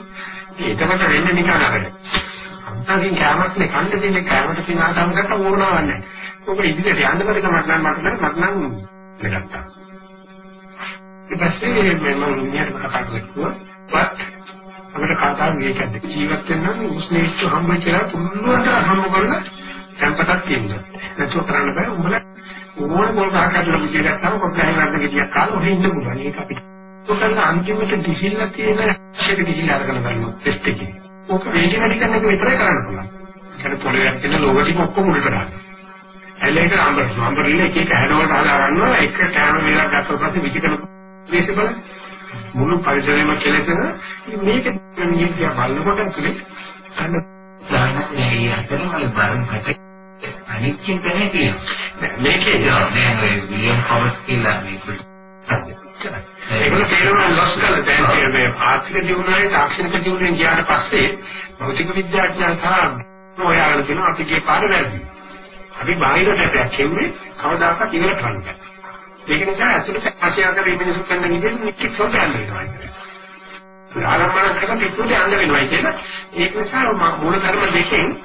ඒකකට වෙන්නේ නිකන් අරගෙන. අන්තකින් කැමරක් නේ කන්න දෙන්නේ කැමරට තියෙන ආතංකකට ඕනවක් නැහැ. ඔබ ඉදිරියට යන්න බැරි කමක් නැහැ මට නම් මට නම් ලැබත්තා. ඊට පස්සේ මම ඉන්නට කතා කරලා වත් අපිට කතා මේකද ජීවත් වෙන නම් උස්නේච්ච හම්බ කියලා තුන්වන්ට හම්බ කරලා tempatක් තියෙනවා. නැතුව කරන්න බෑ උඹලා ඕන පොල් ගහක් අතර මුචේ ගත්තාම කොහේ හරි ගියක් කාලේ ඔහෙ ඉන්න පුළුවන්. ඒක අපිට. ඔතන අන්තිමට ගිහිල්ලා තියෙන ශේක ගිහිල්ලා අරගෙන බලනවා ටෙස්ට් එකේ. ඕක වේගය වැඩි කරන එක විතරයි කරන්න පුළුවන්. ඒකට පොළවේ තියෙන ලෝගෝ ටික ඔක්කොම උඩට දාන්න. ඇලේක අම්බර අම්බරිල්ල එක එක හැඩවලට හදා ගන්නවා එක කෑම වේලක් ගත්තොත් පස්සේ විචිකන දේශ බල මුළු පරිසරයම කෙලෙසන මේක නියතිය බලනකොට ඇතුලේ අන්න සාහනයේ අතරමල බරන් කට අනිත් චින්තනයේ තියෙනවා. මේකේ දැන් ඔය විලියම් කවර්ස් කියලා මේ ඒකල තේරෙනවා ලොස් කළ දැන් මේ ආර්ථික දියුණුවයි තාක්ෂණික දියුණුවෙන් ගියාට පස්සේ භෞතික විද්‍යාඥයන් සහ ඔයාලා කියන අපි ගියේ පාර වැරදි. අපි බාහිර සැපයක් කෙව්වේ කවදාකවත් ඉවර කරන්න බෑ. ඒක නිසා ඇතුළත ආශයාකර මිනිස්සු කරන විදිහට නික්කි සෝත යන්න වෙනවා. ආරම්භන කරලා පිටුට යන්න වෙනවා කියලා ඒක නිසා මූල ධර්ම දෙකෙන්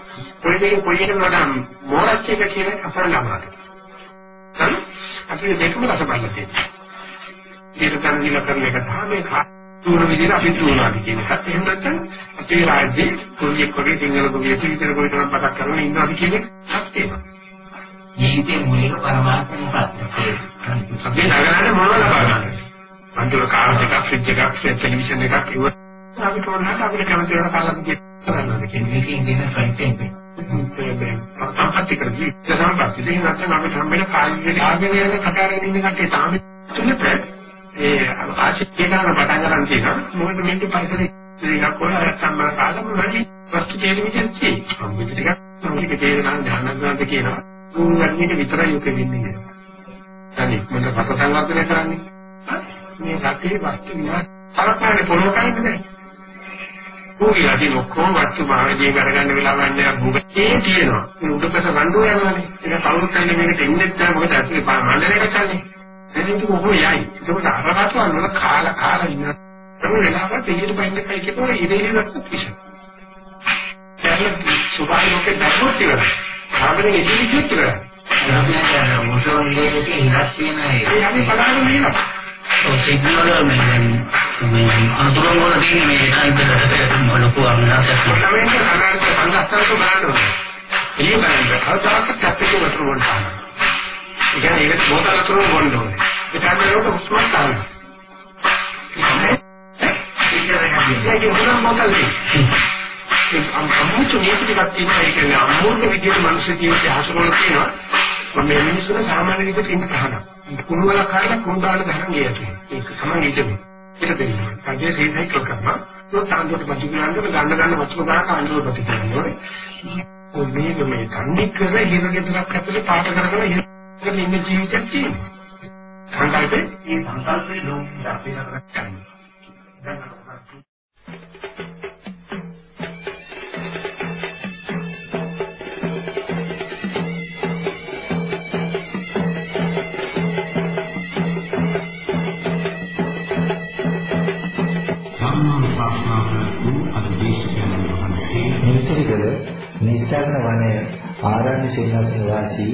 කොයි දෙකෙන් කොයි එකකට වඩා මෝරච්ච එක කියන අපර ළමකට. හරි? අපි දෙකම රස බලන්න තියෙනවා. ඒක තනදිලා කරන එක සහ මේ තුන විදිහට අපි තුනවාද කියන එකත් එහෙම නැත්නම් අපේ රාජ්‍යයේ කුලියෙක් වගේ සිංහල කුලියෙක් විතර කොයි තරම් පතක් කරගෙන ඉන්නවද කියන එකත් තියෙනවා. ජීවිතේ මූලික පරමාර්ථය මොකක්ද? අපි නගරන්නේ මොනවද ලබා ගන්න? අන්තිම කාර් එකක්, ෆ්‍රිජ් එකක්, ටෙලිවිෂන් එකක් ඉව අපිට ඕනකට අපිට කැමති වෙන කාලෙක කරනවා කියන මේකෙන් දෙන කන්ටෙන්ට් එක. සම්පත්‍ති කරගී සම්පත්‍ති දෙහින් නැත්නම් අපිට හම්බෙන කාර්යයේ ආගෙන යන කතාරගෙන ඉන්න කට්ටිය තාම තුනට ඒ ආශිර්වාද කරන පටන් ගන්න තියෙනවා මොකද මේක පරිසරයේ ඉතින් කොහොමද සම්බන්ධ කාලම වැඩි වස්තු කියන විදිහට තියෙනවා. මොකද ටිකක් මොකද තේරෙනවා ඥානග්‍රන්ථ කියනවා. උන් ගන්නේ විතරයි ඔක වෙන්නේ. අනේ මොන පස සංවර්ධනය කරන්නේ? මේ සත්‍යයේ වස්තු විනාශ කරපානේ පොළොකයිද නැහැ. ඕකේ අදින ඔක්කොම වස්තු භාවයේ කරගන්න වෙලාවක් නැහැ භූග ඒ තියෙනවා. ඒ උඩපස වණ්ඩෝ යනවානේ. ඒක කවුරුත් කියන්නේ මේකට එන්නේ නැහැ මොකද ඇතුලේ මණ්ඩලයක කන්නේ. එදිට කොහොම යයි. ඒකෝට අරකට වල කාලා කාලා ඉන්න. ඒ වෙලාවට එළියට පයින් දෙකයි කියපුවා ඉරේලිවත් විශ්ව. දැන් සුභායෝකේ දැක්කොත් ඉවරයි. සාමාන්‍යයෙන් ඉදිරි කිව්ත් ඉවරයි. අපි මොසොන් දෙකේ ඉන්නත් තියෙන ඒ අපි බලන්න මේවා. ඔය සිග්නල් වල මේ මේ අනුතරම වල තියෙන මේ එකට ලොකු අමනාසයක් ළමයින්ගේ අනාගත සංස්කාරක බලන්න ඕනේ. එළිය බලන්න කවදාක තත්ත්වෙක වතුර ගන්න. ඒ කියන්නේ ඒක බෝතල් වතුර වොන්න ඕනේ. ඒ තමයි ඒක උස්මත් ගන්න. ඒක උස්මත් බෝතල් නේ. අමුතු නීති ටිකක් තියෙනවා ඒ කියන්නේ අමුතු විදිහට මිනිස්සු ජීවිතය හසුරවල තියෙනවා මම මේ මිනිස්සුන සාමාන්‍ය විදිහට ඉන්න තහනම් කුණු වල කාලා කුණු දාන්න ගහන ගියතු ඒක තමයි ඉතින් ඒක දෙන්නේ අද රීසයිකල් කරනවා તો තාන්දුවට බතු ගන්නකොට ගන්න ගන්න වතුර ගන්න අඳුර බතු කරනවා ඔය මේ මේ තන්නේ කර හිරගෙදරක් ඇතුලේ පාට කරගෙන හිරගෙන ඉන්න ජීවිතයක් තියෙනවා. සංකල්පේ මේ සංකල්පේ ලෝකෙ අපේ නතරක් කරන්නේ. මිනිසුකල නිස්සාරණ වනයේ ආරණ්‍ය සේනාසන වාසී